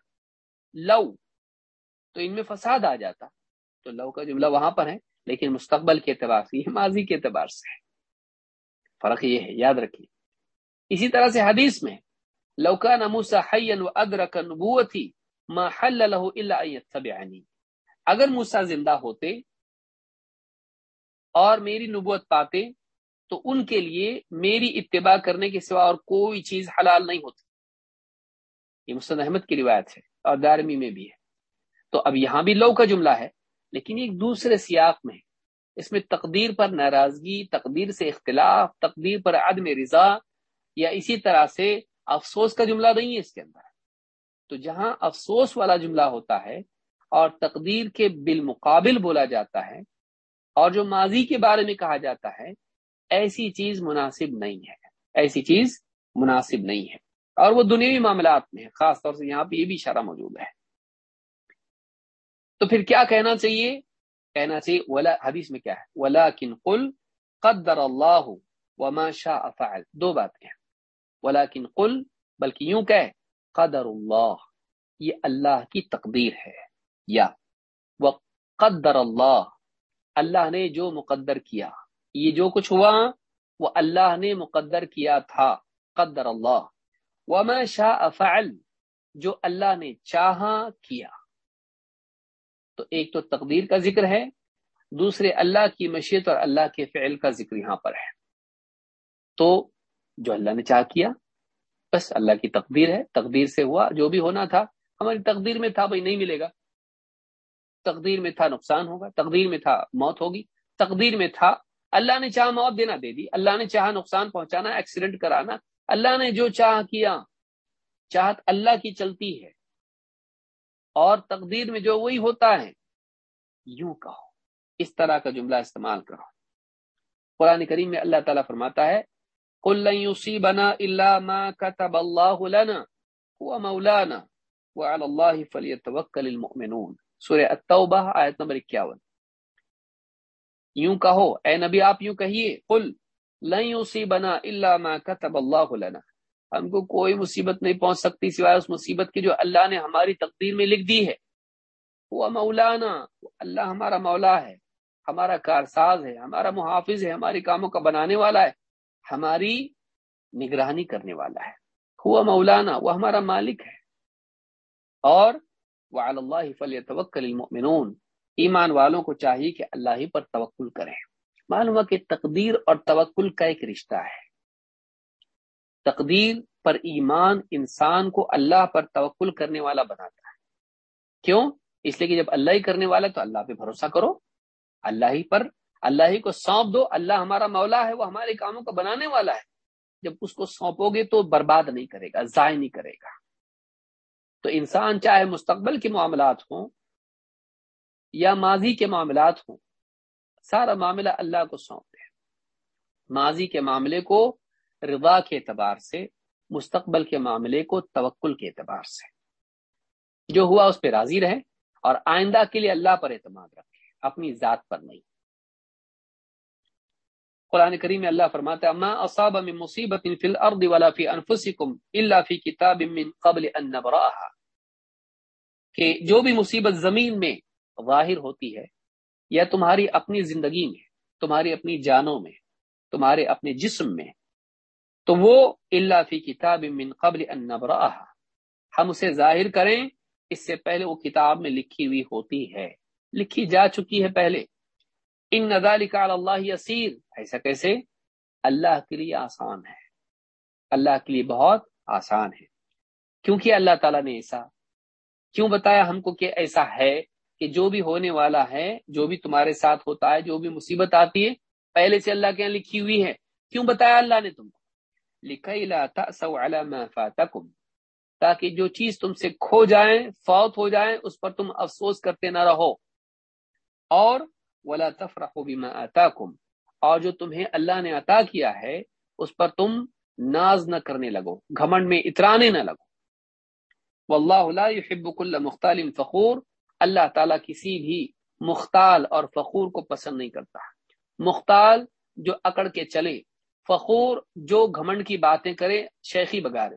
لو تو ان میں فساد آ جاتا تو لو کا جملہ وہاں پر ہے، لیکن مستقبل کے اعتبار سے ماضی کے اعتبار سے ہے۔ فرق یہ ہے، یاد رکھیے۔ اسی طرح سے حدیث میں لوکا نموسا ادرک نبوتی ما حل له الا ان اگر موسا زندہ ہوتے اور میری نبوت پاتے، تو ان کے لیے میری اتباع کرنے کے سوا اور کوئی چیز حلال نہیں ہوتی۔ یہ مسد احمد کی روایت ہے اور دارمی میں بھی ہے۔ تو اب یہاں بھی لو کا جملہ ہے، لیکن ایک دوسرے سیاق میں، اس میں تقدیر پر ناراضگی، تقدیر سے اختلاف، تقدیر پر عدم رضا، یا اسی طرح سے افسوس کا جملہ نہیں ہے اس کے اندر۔ تو جہاں افسوس والا جملہ ہوتا ہے اور تقدیر کے بالمقابل بولا جاتا ہے، اور جو ماضی کے بارے میں کہا جاتا ہے، ایسی چیز مناسب نہیں ہے۔ ایسی چیز مناسب نہیں ہے۔ اور وہ دنیاوی معاملات میں ہے خاص طور سے یہاں پہ یہ بھی اشارہ موجود ہے۔ تو پھر کیا کہنا چاہیے؟ کہنا چاہیے، ولا، حدیث میں کیا ہے؟ ولا کن قل قدر اللہ وما شاء فعل۔ دو باتیں ہیں ولا کن قل، بلکہ یوں کہ قدر اللہ، یہ اللہ کی تقدیر ہے۔ یا وہ قدر اللہ اللہ نے جو مقدر کیا، یہ جو کچھ ہوا، وہ اللہ نے مقدر کیا تھا۔ قدر اللہ۔ وما شاء فعل، جو اللہ نے چاہا، کیا۔ تو ایک تو تقدیر کا ذکر ہے، دوسرے اللہ کی مشیت اور اللہ کے فعل کا ذکر یہاں پر ہے۔ تو جو اللہ نے چاہ کیا، بس اللہ کی تقدیر ہے۔ تقدیر سے ہوا، جو بھی ہونا تھا، ہماری تقدیر میں تھا، بھائی نہیں ملے گا۔ تقدیر میں تھا، نقصان ہوگا۔ تقدیر میں تھا، موت ہوگی۔ تقدیر میں تھا، اللہ نے چاہ موت دینا دے دی۔ اللہ نے چاہا نقصان پہنچانا ایکسیڈنٹ کرانا۔ اللہ نے جو چاہ کیا، چاہت اللہ کی چلتی ہے۔ اور تقدیر میں جو وہی ہوتا ہے، یوں کہو۔ اس طرح کا جملہ استعمال کرو۔ قرآن کریم میں اللہ تعالیٰ فرماتا ہے بنا اللہ مولانا سورہ التوبہ، آیت نمبر اکیاون۔ یوں کہو، اے نبی، آپ یوں کہیے، قل لن یصیبنا الا ما كتب اللہ لنا۔ ہم کو کوئی مصیبت نہیں پہنچ سکتی سوائے اس مصیبت کی جو اللہ نے ہماری تقدیر میں لکھ دی ہے۔ وہ مولانا، اللہ ہمارا مولا ہے، ہمارا کارساز ہے، ہمارا محافظ ہے، ہماری کاموں کا بنانے والا ہے، ہماری نگرانی کرنے والا ہے۔ ہوا مولانا، وہ ہمارا مالک ہے۔ اور وہ اللہ فلی المؤمنون، ایمان والوں کو چاہیے کہ اللہ ہی پر توکل کریں۔ معلوم ہے کہ تقدیر اور توکل کا ایک رشتہ ہے۔ تقدیر پر ایمان انسان کو اللہ پر توکل کرنے والا بناتا ہے۔ کیوں؟ اس لیے کہ جب اللہ ہی کرنے والا تو اللہ پہ بھروسہ کرو۔ اللہ ہی پر، اللہ ہی کو سونپ دو۔ اللہ ہمارا مولا ہے، وہ ہمارے کاموں کو بنانے والا ہے۔ جب اس کو سونپو گے تو برباد نہیں کرے گا، ضائع نہیں کرے گا۔ تو انسان چاہے مستقبل کے معاملات ہوں یا ماضی کے معاملات ہوں، سارا معاملہ اللہ کو سونپ دے ماضی کے معاملے کو رضا کے اعتبار سے، مستقبل کے معاملے کو توکل کے اعتبار سے۔ جو ہوا اس پہ راضی رہے اور آئندہ کے لیے اللہ پر اعتماد رکھے اپنی ذات پر نہیں۔ قرآن کریم میں اللہ فرماتا ہے، ما اصاب من مصیبت فی الارض ولا فی انفسکم الا فی کتاب من قبل ان نبراها کہ جو بھی مصیبت زمین میں ظاہر ہوتی ہے، یا تمہاری اپنی زندگی میں، تمہاری اپنی جانوں میں، تمہارے اپنے جسم میں تو وہ اللہ فی کتاب من قبل ان ہم اسے ظاہر کریں، اس سے پہلے وہ کتاب میں لکھی ہوئی ہوتی ہے۔ لکھی جا چکی ہے پہلے۔ ان نظال اللہ یسیر۔ ایسا کیسے؟ اللہ کے لیے آسان ہے۔ اللہ کے لیے بہت آسان ہے۔ کیونکہ اللہ تعالیٰ نے ایسا کیوں بتایا ہم کو کہ ایسا ہے کہ جو بھی ہونے والا ہے، جو بھی تمہارے ساتھ ہوتا ہے، جو بھی مصیبت آتی ہے، پہلے سے اللہ کے یہاں لکھی ہوئی ہے۔ کیوں بتایا اللہ نے تم کو؟ لکھا تاکہ جو چیز تم سے کھو جائیں، فوت ہو جائیں، اس پر تم افسوس کرتے نہ رہو۔ اور ولا تفرح بما آتاکم۔ اور جو تمہیں اللہ نے عطا کیا ہے، اس پر تم ناز نہ کرنے لگو۔ گھمنڈ میں اترانے نہ لگو۔ واللہ لا يحب كل مختال فخور۔ اللہ تعالیٰ کسی بھی مختال اور فخور کو پسند نہیں کرتا۔ مختال جو اکڑ کے چلے فخور جو گھمنڈ کی باتیں کرے، شیخی بگارے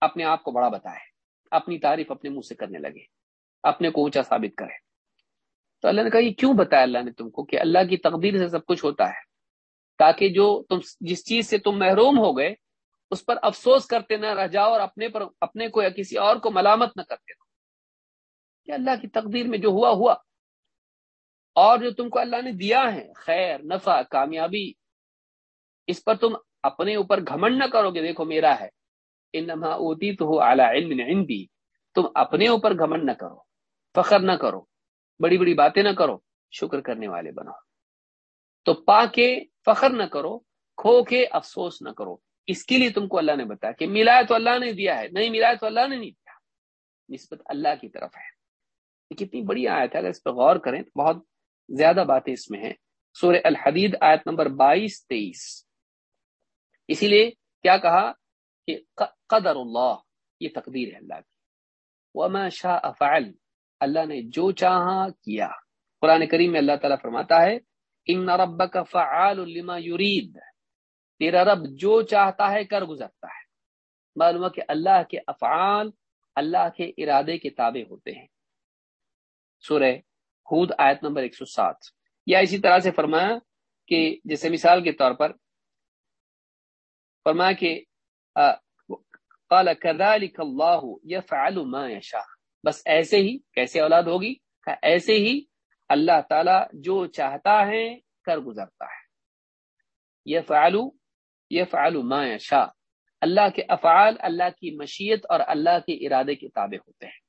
اپنے آپ کو بڑا بتائے، اپنی تعریف اپنے منہ سے کرنے لگے، اپنے کو اونچا ثابت کرے۔ تو اللہ نے کہا، یہ کیوں بتایا اللہ نے تم کو کہ اللہ کی تقدیر سے سب کچھ ہوتا ہے؟ تاکہ جو تم جس چیز سے تم محروم ہو گئے، اس پر افسوس کرتے نہ رہ جاؤ اور اپنے پر، اپنے کو یا کسی اور کو ملامت نہ کرتے۔ رہو کہ اللہ کی تقدیر میں جو ہوا ہوا۔ اور جو تم کو اللہ نے دیا ہے، خیر، نفع، کامیابی اس پر تم اپنے اوپر گھمنڈ نہ کرو گے دیکھو میرا ہے۔ انما اوتی تو علم عندی۔ تم اپنے اوپر گھمنڈ نہ کرو، فخر نہ کرو، بڑی بڑی باتیں نہ کرو، شکر کرنے والے بنو۔ تو پا کے فخر نہ کرو کھو کے افسوس نہ کرو۔ اس کے لیے تم کو اللہ نے بتایا کہ ملا ہے تو اللہ نے دیا ہے، نہیں ملا ہے تو اللہ نے نہیں دیا۔ نسبت اللہ کی طرف ہے۔ یہ کتنی بڑی آیت ہے، اگر اس پہ غور کریں تو بہت زیادہ باتیں اس میں ہیں۔ سورہ الحدید آیت نمبر بائیس، تیئیس۔ اسی لیے کیا کہا کہ قدر اللہ، یہ تقدیر ہے اللہ کی۔ وما شاء فعل، اللہ نے جو چاہا کیا۔ قرآن کریم میں اللہ تعالیٰ فرماتا ہے، ان رب کا فعال لما یرید۔ تیرا رب جو چاہتا ہے کر گزرتا ہے۔ معلوم کہ اللہ کے افعال، اللہ کے ارادے کے تابع ہوتے ہیں۔ سورہ خود آیت نمبر 107 یا اسی طرح سے فرمایا کہ جیسے مثال کے طور پر فرمایا کہ قال كذلك الله يفعل ما يشاء بس ایسے ہی کیسے اولاد ہوگی؟ ایسے ہی اللہ تعالی جو چاہتا ہے کر گزرتا ہے۔ یہ فعلو یہ ما شاہ اللہ کے افعال اللہ کی مشیت اور اللہ کے ارادے کے تابع ہوتے ہیں۔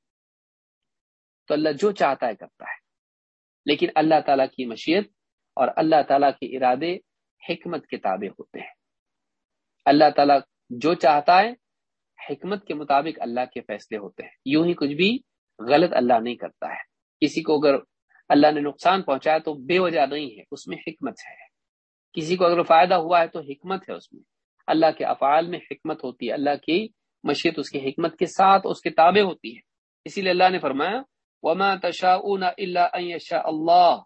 تو اللہ جو چاہتا ہے کرتا ہے۔ لیکن اللہ تعالیٰ کی مشیت اور اللہ تعالیٰ کے ارادے حکمت کے تابع ہوتے ہیں۔ اللہ تعالیٰ جو چاہتا ہے، حکمت کے مطابق اللہ کے فیصلے ہوتے ہیں۔ یوں ہی کچھ بھی غلط اللہ نہیں کرتا ہے۔ کسی کو اگر اللہ نے نقصان پہنچایا تو بے وجہ نہیں ہے، اس میں حکمت ہے۔ کسی کو اگر فائدہ ہوا ہے تو حکمت ہے اس میں۔ اللہ کے افعال میں حکمت ہوتی ہے، اللہ کی مشیت، اس کی حکمت کے ساتھ اس کے تابع ہوتی ہے۔ اسی لیے اللہ نے فرمایا، وما تشاؤون الا ان يشاء الله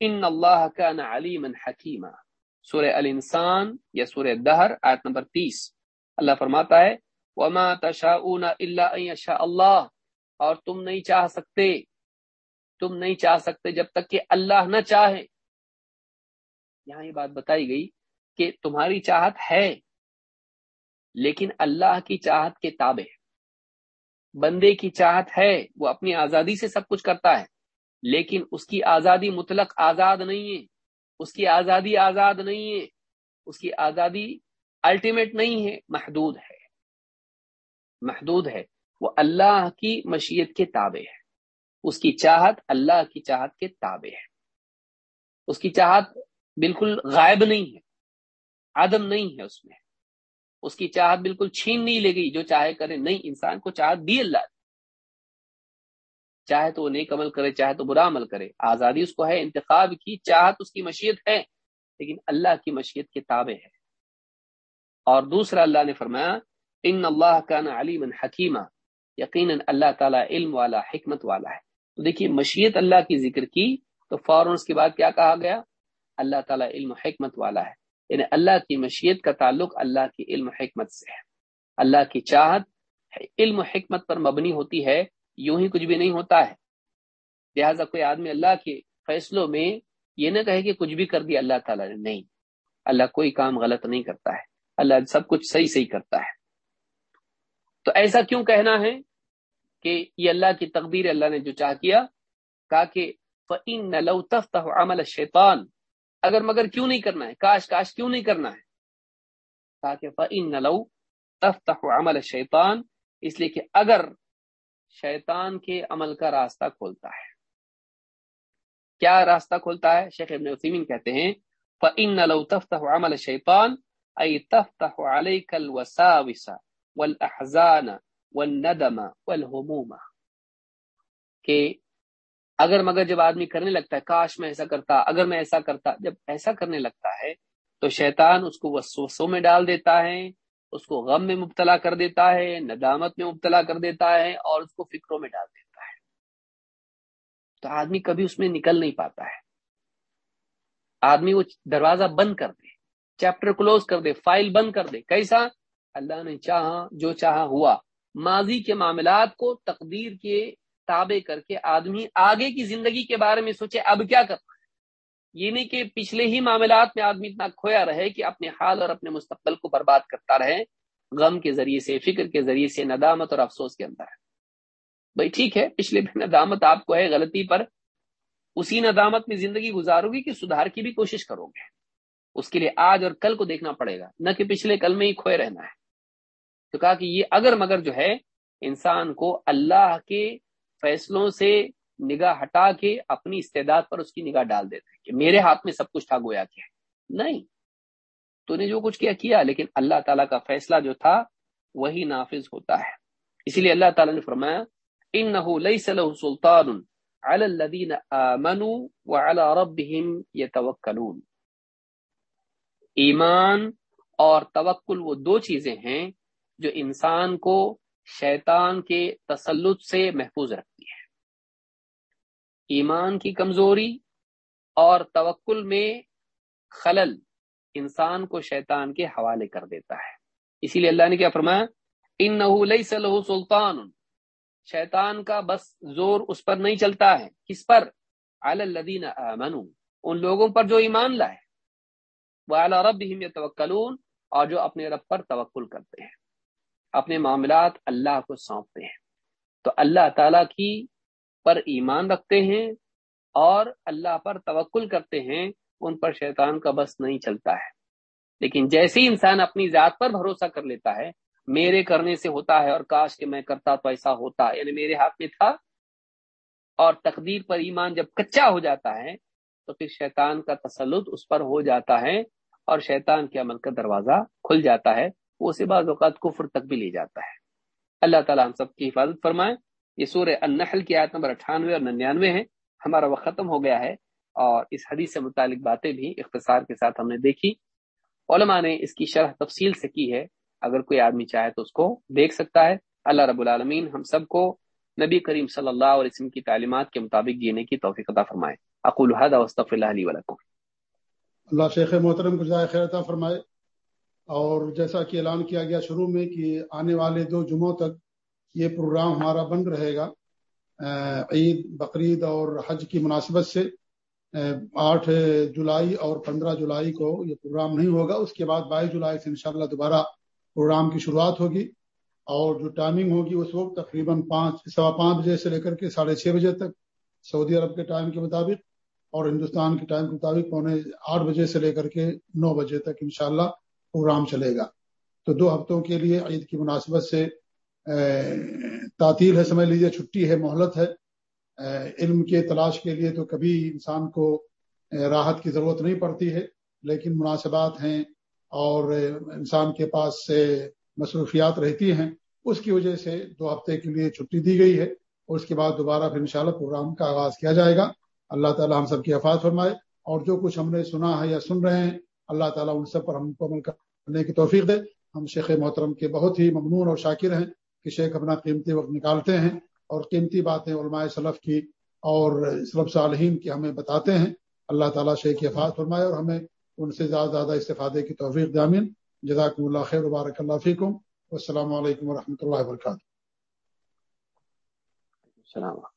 ان اللہ كان عليما حكيما۔ سورہ الانسان یا سورہ دہر، آیت نمبر تیس۔ اللہ فرماتا ہے، وما تشاؤون الا ان يشاء اللہ اور تم نہیں چاہ سکتے، تم نہیں چاہ سکتے جب تک کہ اللہ نہ چاہے۔ یہاں یہ بات بتائی گئی کہ تمہاری چاہت ہے، لیکن اللہ کی چاہت کے تابع بندے کی چاہت ہے، وہ اپنی آزادی سے سب کچھ کرتا ہے، لیکن اس کی آزادی مطلق آزاد نہیں ہے۔ اس کی آزادی آزاد نہیں ہے، اس کی آزادی الٹیمیٹ نہیں ہے، محدود ہے۔ محدود ہے۔ وہ اللہ کی مشیت کے تابع ہے۔ اس کی چاہت اللہ کی چاہت کے تابع ہے۔ اس کی چاہت بالکل غائب نہیں ہے۔ عدم نہیں ہے اس میں۔ اس کی چاہت بالکل چھین نہیں لے گئی۔ جو چاہے کرے، نہیں، انسان کو چاہت دی اللہ چاہے تو وہ نیک عمل کرے، چاہے تو برا عمل کرے۔ آزادی اس کو ہے، انتخاب کی چاہت اس کی مشیت ہے، لیکن اللہ کی مشیت کے تابع ہے۔ اور دوسرا اللہ نے فرمایا، ان اللہ کا نا علیم حکیمہ یقیناً اللہ تعالیٰ علم والا، حکمت والا ہے۔ تو دیکھیے، مشیت اللہ کی ذکر کی تو فوراً اس کے بعد کیا کہا گیا؟ اللہ تعالیٰ علم و حکمت والا ہے۔ یعنی اللہ کی مشیت کا تعلق اللہ کی علم و حکمت سے ہے۔ اللہ کی چاہت، علم و حکمت پر مبنی ہوتی ہے یوں ہی کچھ بھی نہیں ہوتا ہے۔ لہٰذا کوئی آدمی اللہ کے فیصلوں میں یہ نہ کہے کہ کچھ بھی کر دیا اللہ تعالیٰ نے، نہیں۔ اللہ کوئی کام غلط نہیں کرتا ہے۔ اللہ سب کچھ صحیح صحیح کرتا ہے۔ تو ایسا کیوں کہنا ہے کہ یہ اللہ کی تقدیر اللہ نے جو چاہ کیا، کہا کہ لو تفتح عمل شیطان اگر مگر کیوں نہیں کرنا ہے؟ کاش کاش کیوں نہیں کرنا ہے؟ کہا کہ فعین لو تفتح عمل شیطان اس لیے کہ اگر شیطان کے عمل کا راستہ کھولتا ہے۔ کیا راستہ کھولتا ہے؟ شیخ ابن عثیمین کہتے ہیں، فَإِنَّ لَوْ تَفْتَحُ عَمَلَ الشَّيْطَانِ أي تفتح عليك الوساوس والأحزان والندم والهموم۔ کہ اگر مگر جب آدمی کرنے لگتا ہے، کاش میں ایسا کرتا، اگر میں ایسا کرتا، جب ایسا کرنے لگتا ہے، تو شیطان اس کو وسوسوں میں ڈال دیتا ہے اس کو غم میں مبتلا کر دیتا ہے، ندامت میں مبتلا کر دیتا ہے اور اس کو فکروں میں ڈال دیتا ہے۔ تو آدمی کبھی اس میں نکل نہیں پاتا ہے۔ آدمی وہ دروازہ بند کر دے، چیپٹر کلوز کر دے، فائل بند کر دے۔ کیسا؟ اللہ نے چاہا، جو چاہا ہوا۔ ماضی کے معاملات کو تقدیر کے تابع کر کے آدمی آگے کی زندگی کے بارے میں سوچے، اب کیا کرنا؟ یہ نہیں کہ پچھلے ہی معاملات میں آدمی اتنا کھویا رہے کہ اپنے حال اور اپنے مستقبل کو برباد کرتا رہے، غم کے ذریعے سے، فکر کے ذریعے سے، ندامت اور افسوس کے اندر۔ ہے بھائی ٹھیک ہے، پچھلے ندامت آپ کو ہے غلطی پر۔ اسی ندامت میں زندگی گزارو گی کہ سدھار کی بھی کوشش کرو گے۔ اس کے لیے آج اور کل کو دیکھنا پڑے گا، نہ کہ پچھلے کل میں ہی کھوئے رہنا ہے۔ تو کہا کہ یہ اگر مگر جو ہے، انسان کو اللہ کے فیصلوں سے نگاہ ہٹا کے اپنی استعداد پر اس کی نگاہ ڈال دیتے کہ میرے ہاتھ میں سب کچھ تھا، گویا کیا نہیں۔ تو نے جو کچھ کیا کیا، لیکن اللہ تعالیٰ کا فیصلہ جو تھا، وہی نافذ ہوتا ہے۔ اسی لیے اللہ تعالیٰ نے فرمایا ان نہ سلطان ایمان اور توکل وہ دو چیزیں ہیں جو انسان کو شیطان کے تسلط سے محفوظ رکھتی ہے ایمان کی کمزوری اور توکل میں خلل انسان کو شیطان کے حوالے کر دیتا ہے۔ اسی لیے اللہ نے کیا فرمایا؟ ان نہ سلطان۔ شیطان کا بس زور اس پر نہیں چلتا ہے۔ کس پر؟ الدین ان لوگوں پر جو ایمان لائے۔ وہ اعلیٰ رب توکلون اور جو اپنے رب پر توکل کرتے ہیں۔ اپنے معاملات اللہ کو سونپتے ہیں۔ تو اللہ تعالی کی پر ایمان رکھتے ہیں۔ اور اللہ پر توکل کرتے ہیں، ان پر شیطان کا بس نہیں چلتا ہے۔ لیکن جیسے ہی انسان اپنی ذات پر بھروسہ کر لیتا ہے، میرے کرنے سے ہوتا ہے اور کاش کہ میں کرتا تو ایسا ہوتا یعنی میرے ہاتھ میں تھا، اور تقدیر پر ایمان جب کچا ہو جاتا ہے، تو پھر شیطان کا تسلط اس پر ہو جاتا ہے اور شیطان کے عمل کا دروازہ کھل جاتا ہے، وہ اسے بعض اوقات کفر تک بھی لے جاتا ہے۔ اللہ تعالیٰ ہم سب کی حفاظت فرمائے، یہ سور النحل کی آیت نمبر اٹھانوے اور ننانوے ہے ہمارا وقت ختم ہو گیا ہے اور اس حدیث سے متعلق باتیں بھی اختصار کے ساتھ ہم نے دیکھی۔ علماء نے اس کی شرح تفصیل سے کی ہے۔ اگر کوئی آدمی چاہے تو اس کو دیکھ سکتا ہے۔ اللہ رب العالمین ہم سب کو نبی کریم صلی اللہ علیہ وسلم کی تعلیمات کے مطابق جینے کی توفیق عطا فرمائے۔ اقول هذا واستغفر الله لي ولكم۔ اللہ شیخ محترم کو خیر عطا فرمائے۔ اور جیسا کہ اعلان کیا گیا شروع میں کہ آنے والے دو جمعوں تک یہ پروگرام ہمارا بند رہے گا۔ عید، بقرعید اور حج کی مناسبت سے آٹھ جولائی اور پندرہ جولائی کو یہ پروگرام نہیں ہوگا۔ اس کے بعد بائیس جولائی سے انشاءاللہ دوبارہ پروگرام کی شروعات ہوگی۔ اور جو ٹائمنگ ہوگی اس وقت تقریباً پانچ، سوا پانچ بجے سے لے کر کے ساڑھے چھ بجے تک سعودی عرب کے ٹائم کے مطابق اور ہندوستان کے ٹائم کے مطابق پونے آٹھ بجے سے لے کر کے نو بجے تک انشاءاللہ پروگرام چلے گا۔ تو دو ہفتوں کے لیے عید کی مناسبت سے تعطیل ہے، سمجھ لیجیے چھٹی ہے، مہلت ہے۔ علم کے تلاش کے لیے تو کبھی انسان کو راحت کی ضرورت نہیں پڑتی ہے، لیکن مناسبات ہیں اور انسان کے پاس سے مصروفیات رہتی ہیں۔ اس کی وجہ سے دو ہفتے کے لیے چھٹی دی گئی ہے۔ اور اس کے بعد دوبارہ پھر انشاءاللہ پروگرام کا آغاز کیا جائے گا۔ اللہ تعالی ہم سب کی حفاظ فرمائے۔ اور جو کچھ ہم نے سنا ہے یا سن رہے ہیں، اللہ تعالیٰ ان سب پر ہم کو عمل کرنے کی توفیق دے۔ ہم شیخ محترم کے بہت ہی ممنون اور شاکر ہیں۔ کہ شیخ اپنا قیمتی وقت نکالتے ہیں اور قیمتی باتیں علماء صلف کی اور صلب صالحین کی ہمیں بتاتے ہیں۔ اللہ تعالیٰ شیخ کی حفاظ فرمائے اور ہمیں ان سے زیادہ زیادہ استفادے کی توفیق دامین جزاکم اللہ خیر وبارک اللہ فیکم۔ السلام علیکم ورحمۃ اللہ وبرکاتہ۔ السلام۔ علیکم